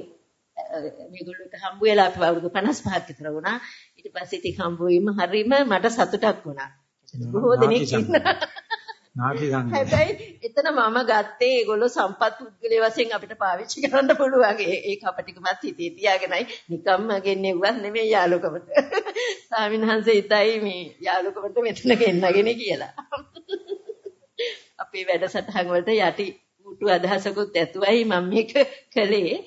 මේගොල්ලෝට හම්බ වෙලා අපි අවුරුදු 55ක් විතර වුණා. ඊට පස්සේ ඉතින් හම්බ වීම හරීම මට සතුටක් වුණා. බොහෝ දෙනෙක් ඉන්නවා. නාටි සංගම. හැබැයි එතන මම ගත්තේ ඒගොල්ලෝ සම්පත් පුද්ගලයා වශයෙන් අපිට පාවිච්චි කරන්න පුළුවන්. ඒ කපටිකමත් හිතේ තියාගෙනයි නිකම්ම ගෙන්නේවත් නෙමෙයි යාළුකමට. ස්වාමින්වහන්සේ ඉතයි මේ යාළුකමට මෙතන ගෙන්නගෙන කියලා. අපේ වැඩසටහන් වලට යටි ඌටු අදහසකුත් ඇතුවයි මම මේක කළේ.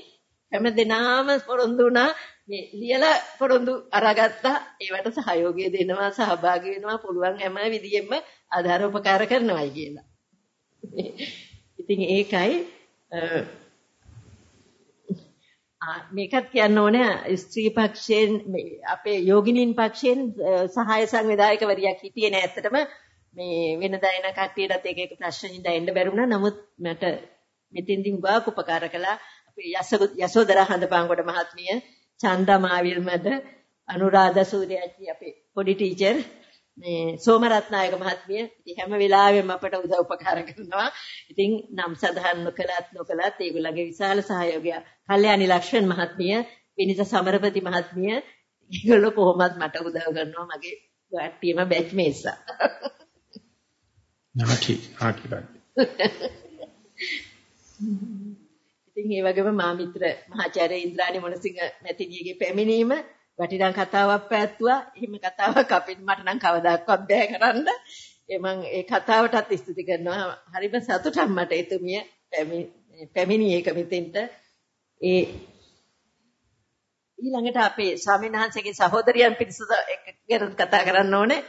හැම දිනාම පොරොන්දු වුණා මේ ලියලා පොරොන්දු අරගත්තා. ඒවට සහයෝගය දෙනවා සහභාගී වෙනවා පුළුවන් හැම විදියෙම ආධාර උපකාර කරනවායි කියලා. ඉතින් ඒකයි මේකත් කියන්න ඕනේ ස්ත්‍රී පක්ෂයෙන් අපේ යෝගිනීන් පක්ෂයෙන් සහාය සංවිධායකවරියක් හිටියේ නෑ ඇත්තටම. මේ වෙනදා එන කට්ටියටත් එක එක ප්‍රශ්න ඉඳලා එන්න බැරුණා නමුත් මට මෙතෙන්දී උගාක් උපකාර කළා. අපේ යසෝදරා හඳපාංගොඩ මහත්මිය චන්දා මාවිල්මද අනුරාධ සූර්යජී අපේ පොඩි ටීචර් මේ සෝමරත්නායක මහත්මිය ඉතින් හැම වෙලාවෙම අපට උදව් උපකාර කරනවා. ඉතින් නම් සඳහන් නොකලත් නොකලත් ඒගොල්ලන්ගේ විශාල සහයෝගය. කල්යාණි ලක්ෂ්මන් මහත්මිය, විනිත සමරපති මහත්මිය ඒගොල්ලෝ කොහොමත් මට උදව් කරනවා මගේ කට්ටියම බැච් මේසා. නාකි බයි. ඉතින් ඒ වගේම මා මිත්‍ර මහාචාර්ය ඉන්ද්‍රාණි මොනසිංහ මැතිණියගේ පැමිණීම වටිනා කතාවක් පැවැත්තුවා. එහෙම කතාවක් අපිට මට නම් කවදාකවත් බෑ කරන්න. ඒ මම ඒ කතාවටත් ස්තුති කරනවා. හරිම සතුටක් මට එතුමිය පැමිණි එක මෙතෙන්ට. ඒ ඊළඟට අපේ ස්වාමීන් වහන්සේගේ සහෝදරියන් පිරිසද එක්ක ගැන කතා කරන්න ඕනේ.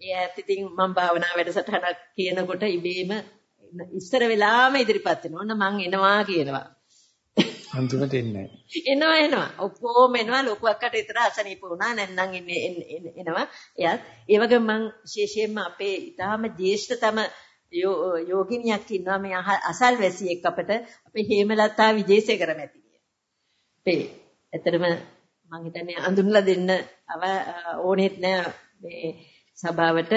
ඒ ඇත්ත ඉතින් මම භාවනා වැඩසටහනක් කියනකොට ඉබේම ඉස්සර වෙලාම ඉදිරිපත් වෙනවා. ඔන්න මං එනවා කියනවා. අන්තිමට එන්නේ එනවා එනවා. ඔක්කොම එනවා ලොකු අක්කට විතර අසනීප වුණා නැත්නම් එන්නේ එනවා. එයාත් ඒ වගේම මං විශේෂයෙන්ම අපේ ඊටාම ජේෂ්ඨතම යෝගිනියක් ඉන්නවා මේ අසල්වැසියෙක් අපිට අපේ හේමලතා විජේසේකර මැතිණිය. අපේ ඇත්තටම මං හිතන්නේ අඳුන්ලා දෙන්න ඕනෙත් නෑ මේ සභාවට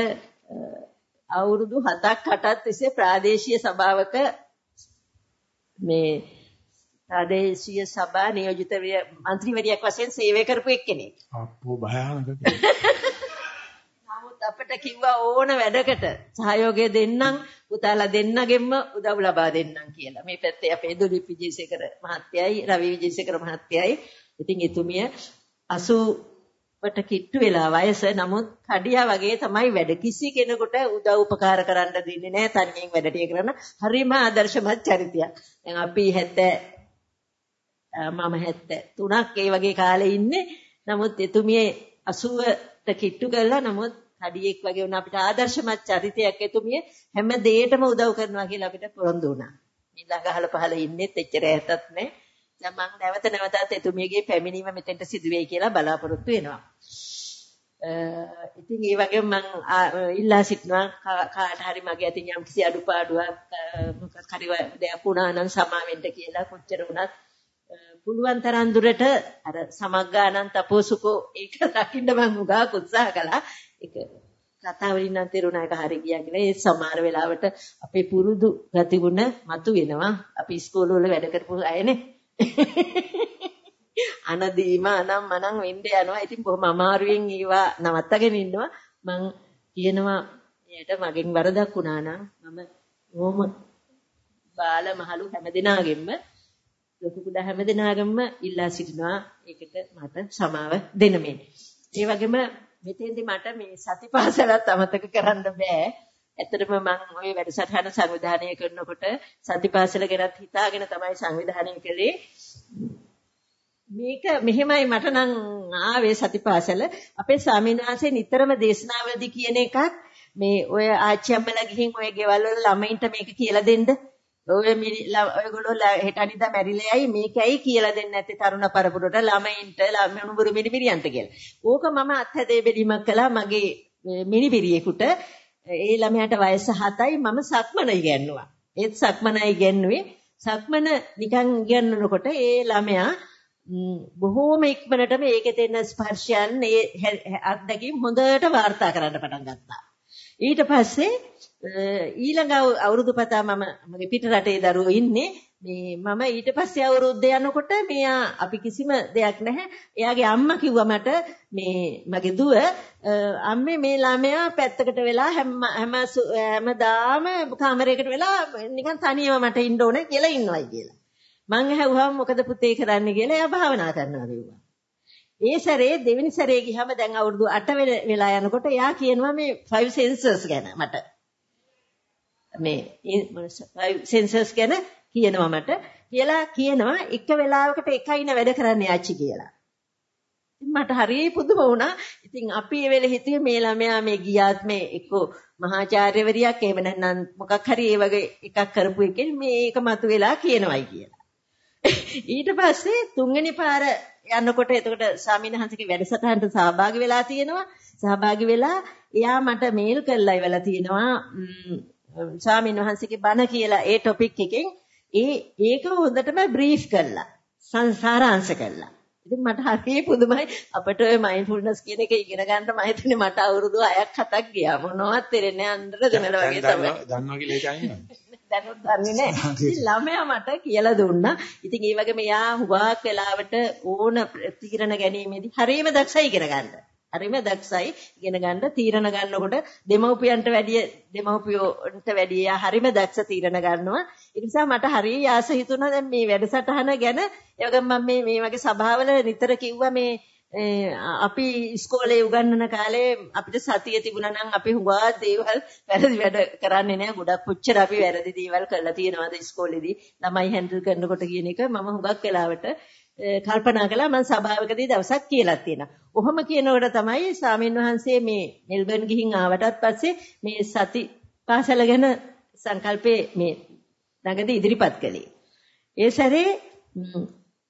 අවුරුදු 7ක් 8ක් තිස්සේ ප්‍රාදේශීය සභාවක මේ ප්‍රාදේශීය සභා නියෝජිත මන්ත්‍රීවරියක් වශයෙන් සේවය කරපු එක්කෙනෙක්. අප්පෝ භයානක. නමුත් අපිට කිව්වා ඕන වැඩකට සහයෝගය දෙන්නම් පුතාලා දෙන්නගෙන්ම උදව් ලබා දෙන්නම් කියලා. මේ පැත්තේ අපේ දුලිප් විජේසේකර මහත්තයයි රවි විජේසේකර මහත්තයයි. ඉතින් එතුමිය 80 වට කිට්ටු වෙලා වයස නමුත් කඩියා වගේ තමයි වැඩ කිසි කෙනෙකුට උදව් උපකාර කරන්න දෙන්නේ නැහැ තනියෙන් වැඩටිය කරන හරිම ආදර්ශමත් චරිතයක්. දැන් අපි 70 මම 73ක් ඒ වගේ කාලේ ඉන්නේ. නමුත් එතුමිය 80ට කිට්ටු කළා නමුත් කඩියෙක් වගේ වුණ අපිට ආදර්ශමත් චරිතයක් එතුමිය හැම දෙයකටම උදව් කරනවා කියලා අපිට පොරොන්දු වුණා. මේ ළඟහල පහල ඉන්නෙත් එච්චර ඈතත් නැහැ. දැන් මම නැවත නැවතත් එතුමියගේ පැමිණීම මෙතෙන්ට සිදු වෙයි කියලා බලාපොරොත්තු වෙනවා. ඉතින් ඒ වගේම මම ඉල්ලා සිටිනවා කාට හරි මගේ අතින් යම් කිසි අඩුපාඩුවක් මොකක් හරි දෙයක් වුණා නම් සමාවෙන්න කියලා කොච්චර වුණත් පුළුවන් තරම් දුරට අර සමග්ගානන් තපෝසුකෝ ඒක රකින්න මම උගාක් උත්සාහ කළා. ඒක කතා වලින් නම් තේරුණා ඒක හරි ගියා කියලා. ඒ සමහර වෙලාවට අපේ පුරුදු ගතිගුණ මතු වෙනවා. අපි ඉස්කෝල වල වැඩ කරපු අයනේ. අනදීම අනම් මනම් වෙන්න යනවා. ඉතින් බොහොම අමාරුවෙන් ඒවා නවත්තගෙන ඉන්නවා. මං කියනවා එයාට මගෙන් වරදක් වුණා නම් මම බොහොම බාල මහලු හැමදෙනාගෙන්ම ලොකු කුඩා හැමදෙනාගෙන්ම ඉල්ලා සිටිනවා ඒකට මට සමාව දෙන්න මේ. ඒ වගේම මෙතෙන්දි මට මේ සතිපාසලත් අමතක කරන්න බෑ. ඇත්තටම මම ওই වැඩසටහන සංවිධානය කරනකොට සතිපාසල ගැනත් හිතාගෙන තමයි සංවිධානය කළේ. මේක මෙහෙමයි මට නම් ආවේ සතිපාසල අපේ ස්වාමීන් වහන්සේ නිතරම දේශනාවලදී කියන එකක් මේ ඔය ආච්චි අම්මලා ගිහින් ඔය ගෙවල් වල ළමයින්ට මේක කියලා දෙන්න. ඔය ඔයගොල්ලෝ හෙට අනිදා මැරිලා යයි මේකයි කියලා දෙන්නේ නැත්තේ තරුණ පරපුරට ළමයින්ට ළමනුඹුරු මිනිබිරියන්ට කියලා. ඕක මම අත්හැදේ බෙදීමක් කළා මගේ මිනිබිරියෙකුට. ඒ ළමයාට වයස 7යි මම සක්මන ඉගෙනුවා. ඒත් සක්මනයි ඉගෙනුවේ. සක්මන නිකන් ඉගෙනනකොට ඒ ළමයා බොහෝම ඉක්මනටම ඒකේ තියෙන ස්පර්ශයන් ඒ අත්දැකීම් හොඳට වාර්තා කරන්න පටන් ගත්තා. ඊට පස්සේ ඊළඟ අවුරුදු පතා මම මගේ පිට රටේ දරුවෝ ඉන්නේ. මේ මම ඊට පස්සේ අවුරුද්ද යනකොට මෙයා අපි කිසිම දෙයක් නැහැ. එයාගේ අම්මා කිව්වා මට මේ මගේ දුව අම්මේ මේ ළමයා පැත්තකට වෙලා හැම හැමදාම කාමරයකට වෙලා නිකන් තනියම මට ඉන්න ඕනේ කියලා ඉන්නවයි කියලා. මං ඇහුවා මොකද පුතේ කරන්නේ කියලා එයා භාවනා කරනවා කිව්වා. ඒ සැරේ දෙවෙනි සැරේ ගියාම දැන් අවුරුදු 8 වෙලා යනකොට එයා කියනවා මේ 5 sensors ගැන මට මේ සෙන්සර්ස් ගැන කියනවා මට. කියලා කියනවා එක වෙලාවකට එකයින වැඩ කරන්නේ ආච්චි කියලා. මට හරිය පුදුම වුණා. ඉතින් අපි ඒ වෙලේ හිතුවේ මේ ළමයා මේ ගියාත් මේ එක්ක මහාචාර්යවරියක් එහෙම නැත්නම් මොකක් හරි ඒ වගේ එකක් කරපු එකෙන් මේක මතුවෙලා කියනවායි කියලා. ඊට පස්සේ තුන්වෙනි පාර යනකොට එතකොට ස්වාමීන් වැඩසටහනට සහභාගී වෙලා තියෙනවා. සහභාගී වෙලා එයා මට මේල් කරලා ඉවලා තියෙනවා ස්වාමීන් වහන්සේගේ බණ කියලා ඒ ටොපික් එකෙන් ඒ ඒක හොඳටම බ්‍රීෆ් කළා. සංසාරාංශ කළා. ඉතින් මට හරිය පුදුමයි අපිට ඔය මයින්ඩ්ෆුල්නස් කියන එක ඉගෙන ගන්න මම හිතන්නේ මට අවුරුදු 6ක් 7ක් ගියා මොනවත් තේරෙන්නේ අnder දෙමළ වගේ තමයි. දන්නවා කියලා හිතන්නේ. දැනුත් දන්නේ නැහැ. ළමයා මට කියලා දුන්නා. ඉතින් ඒ වගේම යා හුඟක් වෙලාවට ඕන තීරණ ගැනීමේදී හරියම දක්ෂයි ඉගෙන ගන්න. හරිම දක්ෂයි ඉගෙන ගන්න තීරණ ගන්නකොට දෙමව්පියන්ට වැඩිය දෙමව්පියන්ට වැඩිය යා හරිම දක්ෂ තීරණ ගන්නවා ඒ නිසා මට හරිය ආස හිතුණා දැන් මේ වැඩසටහන ගැන ඒ වගේම මම මේ මේ වගේ සභාවල නිතර කිව්වා මේ අපි ඉස්කෝලේ උගන්වන කාලේ අපිට සතිය තිබුණා නම් අපි හුඟා දේවල් වැරදි වැඩ කරන්නේ නැහැ. ගොඩක් පුච්චර අපි වැරදි දේවල් කරලා තියෙනවාද ඉස්කෝලේදී ළමයි හැන්ඩල් කරනකොට කියන එක මම හුඟක් වෙලාවට කල්පනා කළා මම සභාවකදී දවසක් කියලා තියෙනවා. ඔහොම කියනකොට තමයි ස්වාමීන් වහන්සේ මේ මෙල්බර්න් ගිහින් ආවටත් පස්සේ මේ සති පාසල ගැන සංකල්පේ මේ ළඟදී ඉදිරිපත් කළේ. ඒ සැරේ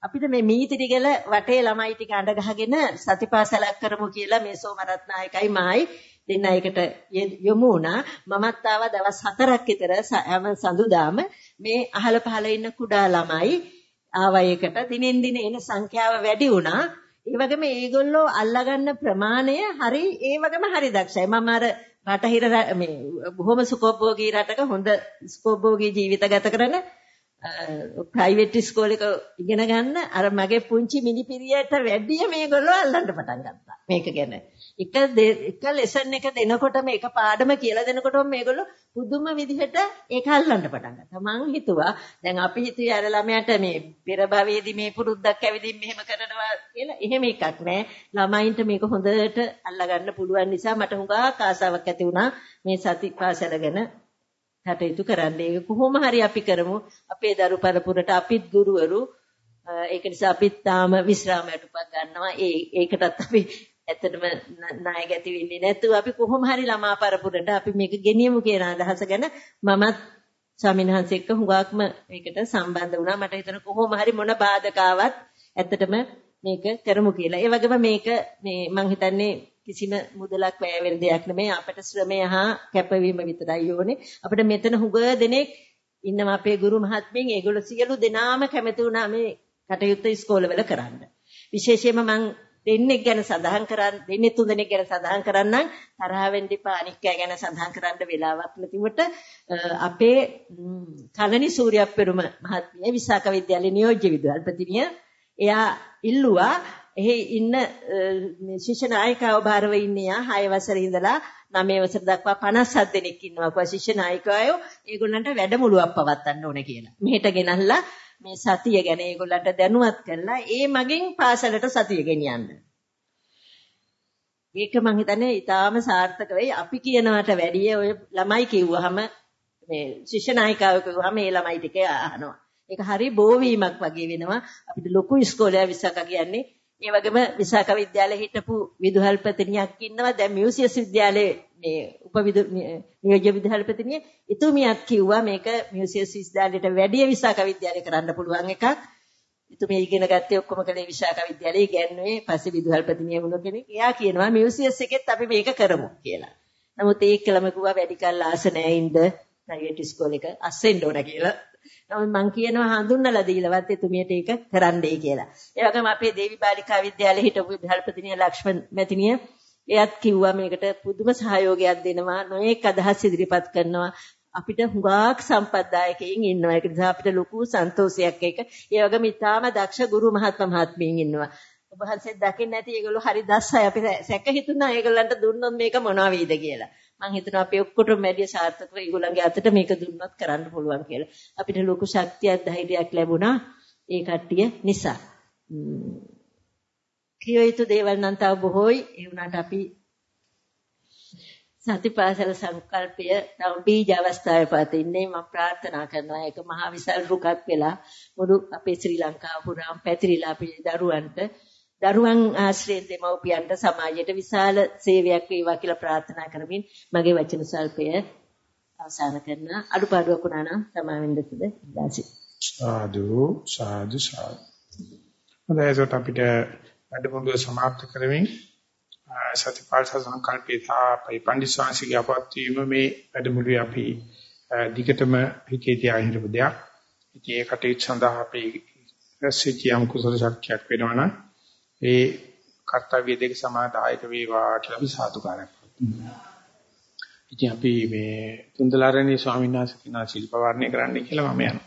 අපිට මේ මීතිරිගල වටේ ළමයි ටික අඬ ගහගෙන සතිපාසලක් කරමු කියලා මේ සෝමරත්නායකයි මායි දෙන්න එකට යොමු වුණා. මමත් ආවා දවස් 4ක් විතර හැම සඳුදාම මේ අහල පහල ඉන්න කුඩා ළමයි ආවයකට දිනෙන් දින එන සංඛ්‍යාව වැඩි වුණා. ඒ වගේම ඒගොල්ලෝ අල්ලගන්න ප්‍රමාණය හරි ඒ වගේම හරි දක්ෂයි. මම අර රටහිර මේ බොහොම සුඛෝපභෝගී රටක හොඳ සුඛෝපභෝගී ජීවිත ගත කරන ප්‍රයිවට් ඉස්කෝලේක ඉගෙන ගන්න අර මගේ පුංචි මිනිපිරියට වැඩිය මේගොල්ලෝ අල්ලන්න පටන් ගත්තා. මේක ගැන. එක එක ලෙසන් එක දෙනකොටම එක පාඩම කියලා දෙනකොටම මේගොල්ලෝ පුදුම විදිහට ඒක අල්ලන්න පටන් ගත්තා. මං හිතුවා දැන් අපි හිතුවේ අර ළමයාට මේ පෙර භවයේදී මේ පුරුද්දක් ඇවිදින් මෙහෙම කරනවා කියලා. එහෙම එකක් නෑ. ළමයින්ට මේක හොඳට අල්ලගන්න පුළුවන් නිසා මට හුඟක් ආසාවක් ඇති වුණා මේ සති පාසල ගැන කටයුතු කරන්න. ඒක කොහොම හරි අපි කරමු. අපේ දරු පරපුරට අපිත් ගුරුවරු ඒක නිසා අපිත් තාම විශ්‍රාමයට උපක් ගන්නවා. ඒ ඒකටත් අපි ඇත්තටම ණය ගැති වෙන්නේ නැතුව අපි කොහොම හරි ළමා පරපුරට අපි මේක ගෙනියමු කියන අදහස ගැන මමත් ස්වාමීන් වහන්සේ එක්ක හුඟක්ම මේකට සම්බන්ධ වුණා. මට හිතෙන කොහොම හරි මොන බාධකාවක් ඇත්තටම මේක කරමු කියලා. ඒ වගේම මේක මේ මම හිතන්නේ කිසිම මුදලක් වැය වෙන දෙයක් නෙමෙයි අපට ශ්‍රමය හා කැපවීම විතරයි ඕනේ. අපිට මෙතන හුඟ දෙනෙක් ඉන්නවා අපේ ගුරු මහත්මියන් ඒගොල්ලෝ සියලු දෙනාම කැමති වුණා මේ කටයුත්ත ඉස්කෝලවල කරන්න. විශේෂයෙන්ම මම දෙන්නෙක් ගැන සඳහන් කරන්න දෙන්නේ තුන් දෙනෙක් ගැන සඳහන් කරන්නම් තරහ වෙන්න එපා අනික් අය ගැන සඳහන් කරන්න වෙලාවක් නැතිවට අපේ කලනි සූර්යප්පෙරුම මහත්මිය විසාක විද්‍යාලේ නියෝජ්‍ය විද්‍යාල්පතිනිය එයා ඉල්ලුවා එහි ඉන්න මේ ශිෂ්‍ය නායිකාව භාරව ඉන්නේ යා 6 වසරේ ඉඳලා 9 වසර දක්වා 57 දෙනෙක් ඉන්නවා. කොහොම ශිෂ්‍ය නායිකාවෝ ඒගොල්ලන්ට වැඩමුළුවක් පවත්වන්න ඕනේ කියලා. මෙහෙට ගෙනල්ලා මේ සතිය ගැන ඒගොල්ලන්ට දැනුවත් කරලා ඒ මගෙන් පාසලට සතිය ගෙනියන්න. ඒක මං හිතන්නේ ඊටාම සාර්ථක වෙයි. අපි කියනවට වැඩිය ඔය ළමයි කිව්වහම මේ ශිෂ්‍ය නායිකාව කිව්වහම ඒ ළමයි ටික අහනවා. ඒක හරි බෝවීමක් වගේ වෙනවා. අපිට ලොකු ඉස්කෝලේ විසක කියන්නේ ඒ වගේම විසාක විද්‍යාලයේ හිටපු විදුහල්පතිනියක් ඉන්නවා. දැන් මියුසියස් විද්‍යාලයේ මේ උපවිදු නියෝජ්‍ය විදුහල්පතිනිය එතුමියත් කිව්වා මේක මියුසියස් විද්‍යාලයට වැඩිය විසාක විද්‍යාලේ කරන්න පුළුවන් එකක්. එතුමිය ඉගෙන ගත්තේ ඔක්කොම කලේ විසාක විද්‍යාලයේ ඉගෙනුවේ පස්සේ විදුහල්පතිනිය වුණ කෙනෙක්. එයා කියනවා මියුසියස් එකෙත් අපි මේක කරමු කියලා. නමුත් ඒකලම කිව්වා වැඩි කල් ආස නැහැ ඉන්න ප්‍රයිවට් ඉස්කෝලේක අස්සෙන්න ඕන කියලා. නමුත් මං කියනවා හඳුන්වලා දීලවත් එතුමියට ඒක කරන්නයි කියලා. ඒ වගේම අපේ දේවි බාලිකා විද්‍යාලයේ හිටපු විද්‍යාල්පතිනිය ලක්ෂ්මන් මැතිනිය එයත් කිව්වා මේකට පුදුම සහයෝගයක් දෙනවා. නොඑක අදහස් ඉදිරිපත් කරනවා. අපිට හුඟක් සම්පත්දායකයින් ඉන්නවා. ඒක නිසා අපිට ලොකු සන්තෝෂයක් ඒක. ඒ වගේම ඊටාම දක්ෂ ගුරු මහත්ම මහත්මීන් ඉන්නවා. ඔබ හන්සේ දකින්න නැති ඒගොල්ලෝ හරි දස්සයි අපි සැක හිතුණා ඒගොල්ලන්ට දුන්නොත් මේක මොනවා වෙයිද කියලා. මම හිතනවා අපි ඔක්කොටම වැඩි සාර්ථකව ඒගොල්ලන්ගේ අතට මේක දුන්නොත් කරන්න පුළුවන් කියලා. අපිට ලොකු ශක්තියක් ධෛර්යයක් ලැබුණා ඒ කට්ටිය නිසා. කිය යුතු දේවල් නම් තව බොහෝයි. ඒ වුණාට අපි සතිපාසල සංකල්පය තව බීජ අවස්ථාවේ පවතින්නේ මම ප්‍රාර්ථනා කරනවා ඒක මහා විශාල රුකක් වෙලා මුළු අපේ ශ්‍රී ලංකාව පුරාම පැතිරිලා අපි දරුවන්ට දරුවන් ආශ්‍රයෙන් දෙමව්පියන්ට සමාජයට විශාල සේවයක් වේවා කියලා ප්‍රාර්ථනා කරමින් මගේ වචන සල්පය අවසන් කරන අඩුපාඩුවක් වුණා නම් සමාවෙන්න දෙද ඉඳාසි සාදු සාදු සාදු හොඳයි ඒකට අපිට වැඩමුළුව સમાપ્ત කරමින් සතිපාල සංකල්පේ තාපයි පන්දිස්වාංශිකේ අපත්වීම මේ වැඩමුළුවේ අපි දිගටම හිතේ තියාගෙන ඉන්න දෙයක්. ඉතින් ඒකට සඳහා අපි රැස්විච්ච යම් කුසල ශක්තියක් වෙනවනම් ඒ කර්තව්‍ය දෙක සමාදායක වේවා කියලා අපි සාදුකාරයක් ඉතින් අපි මේ තුන්දලාරණී ස්වාමීන් වහන්සේ කියන ශිල්ප වර්ණය කරන්න කියලා මම යනවා.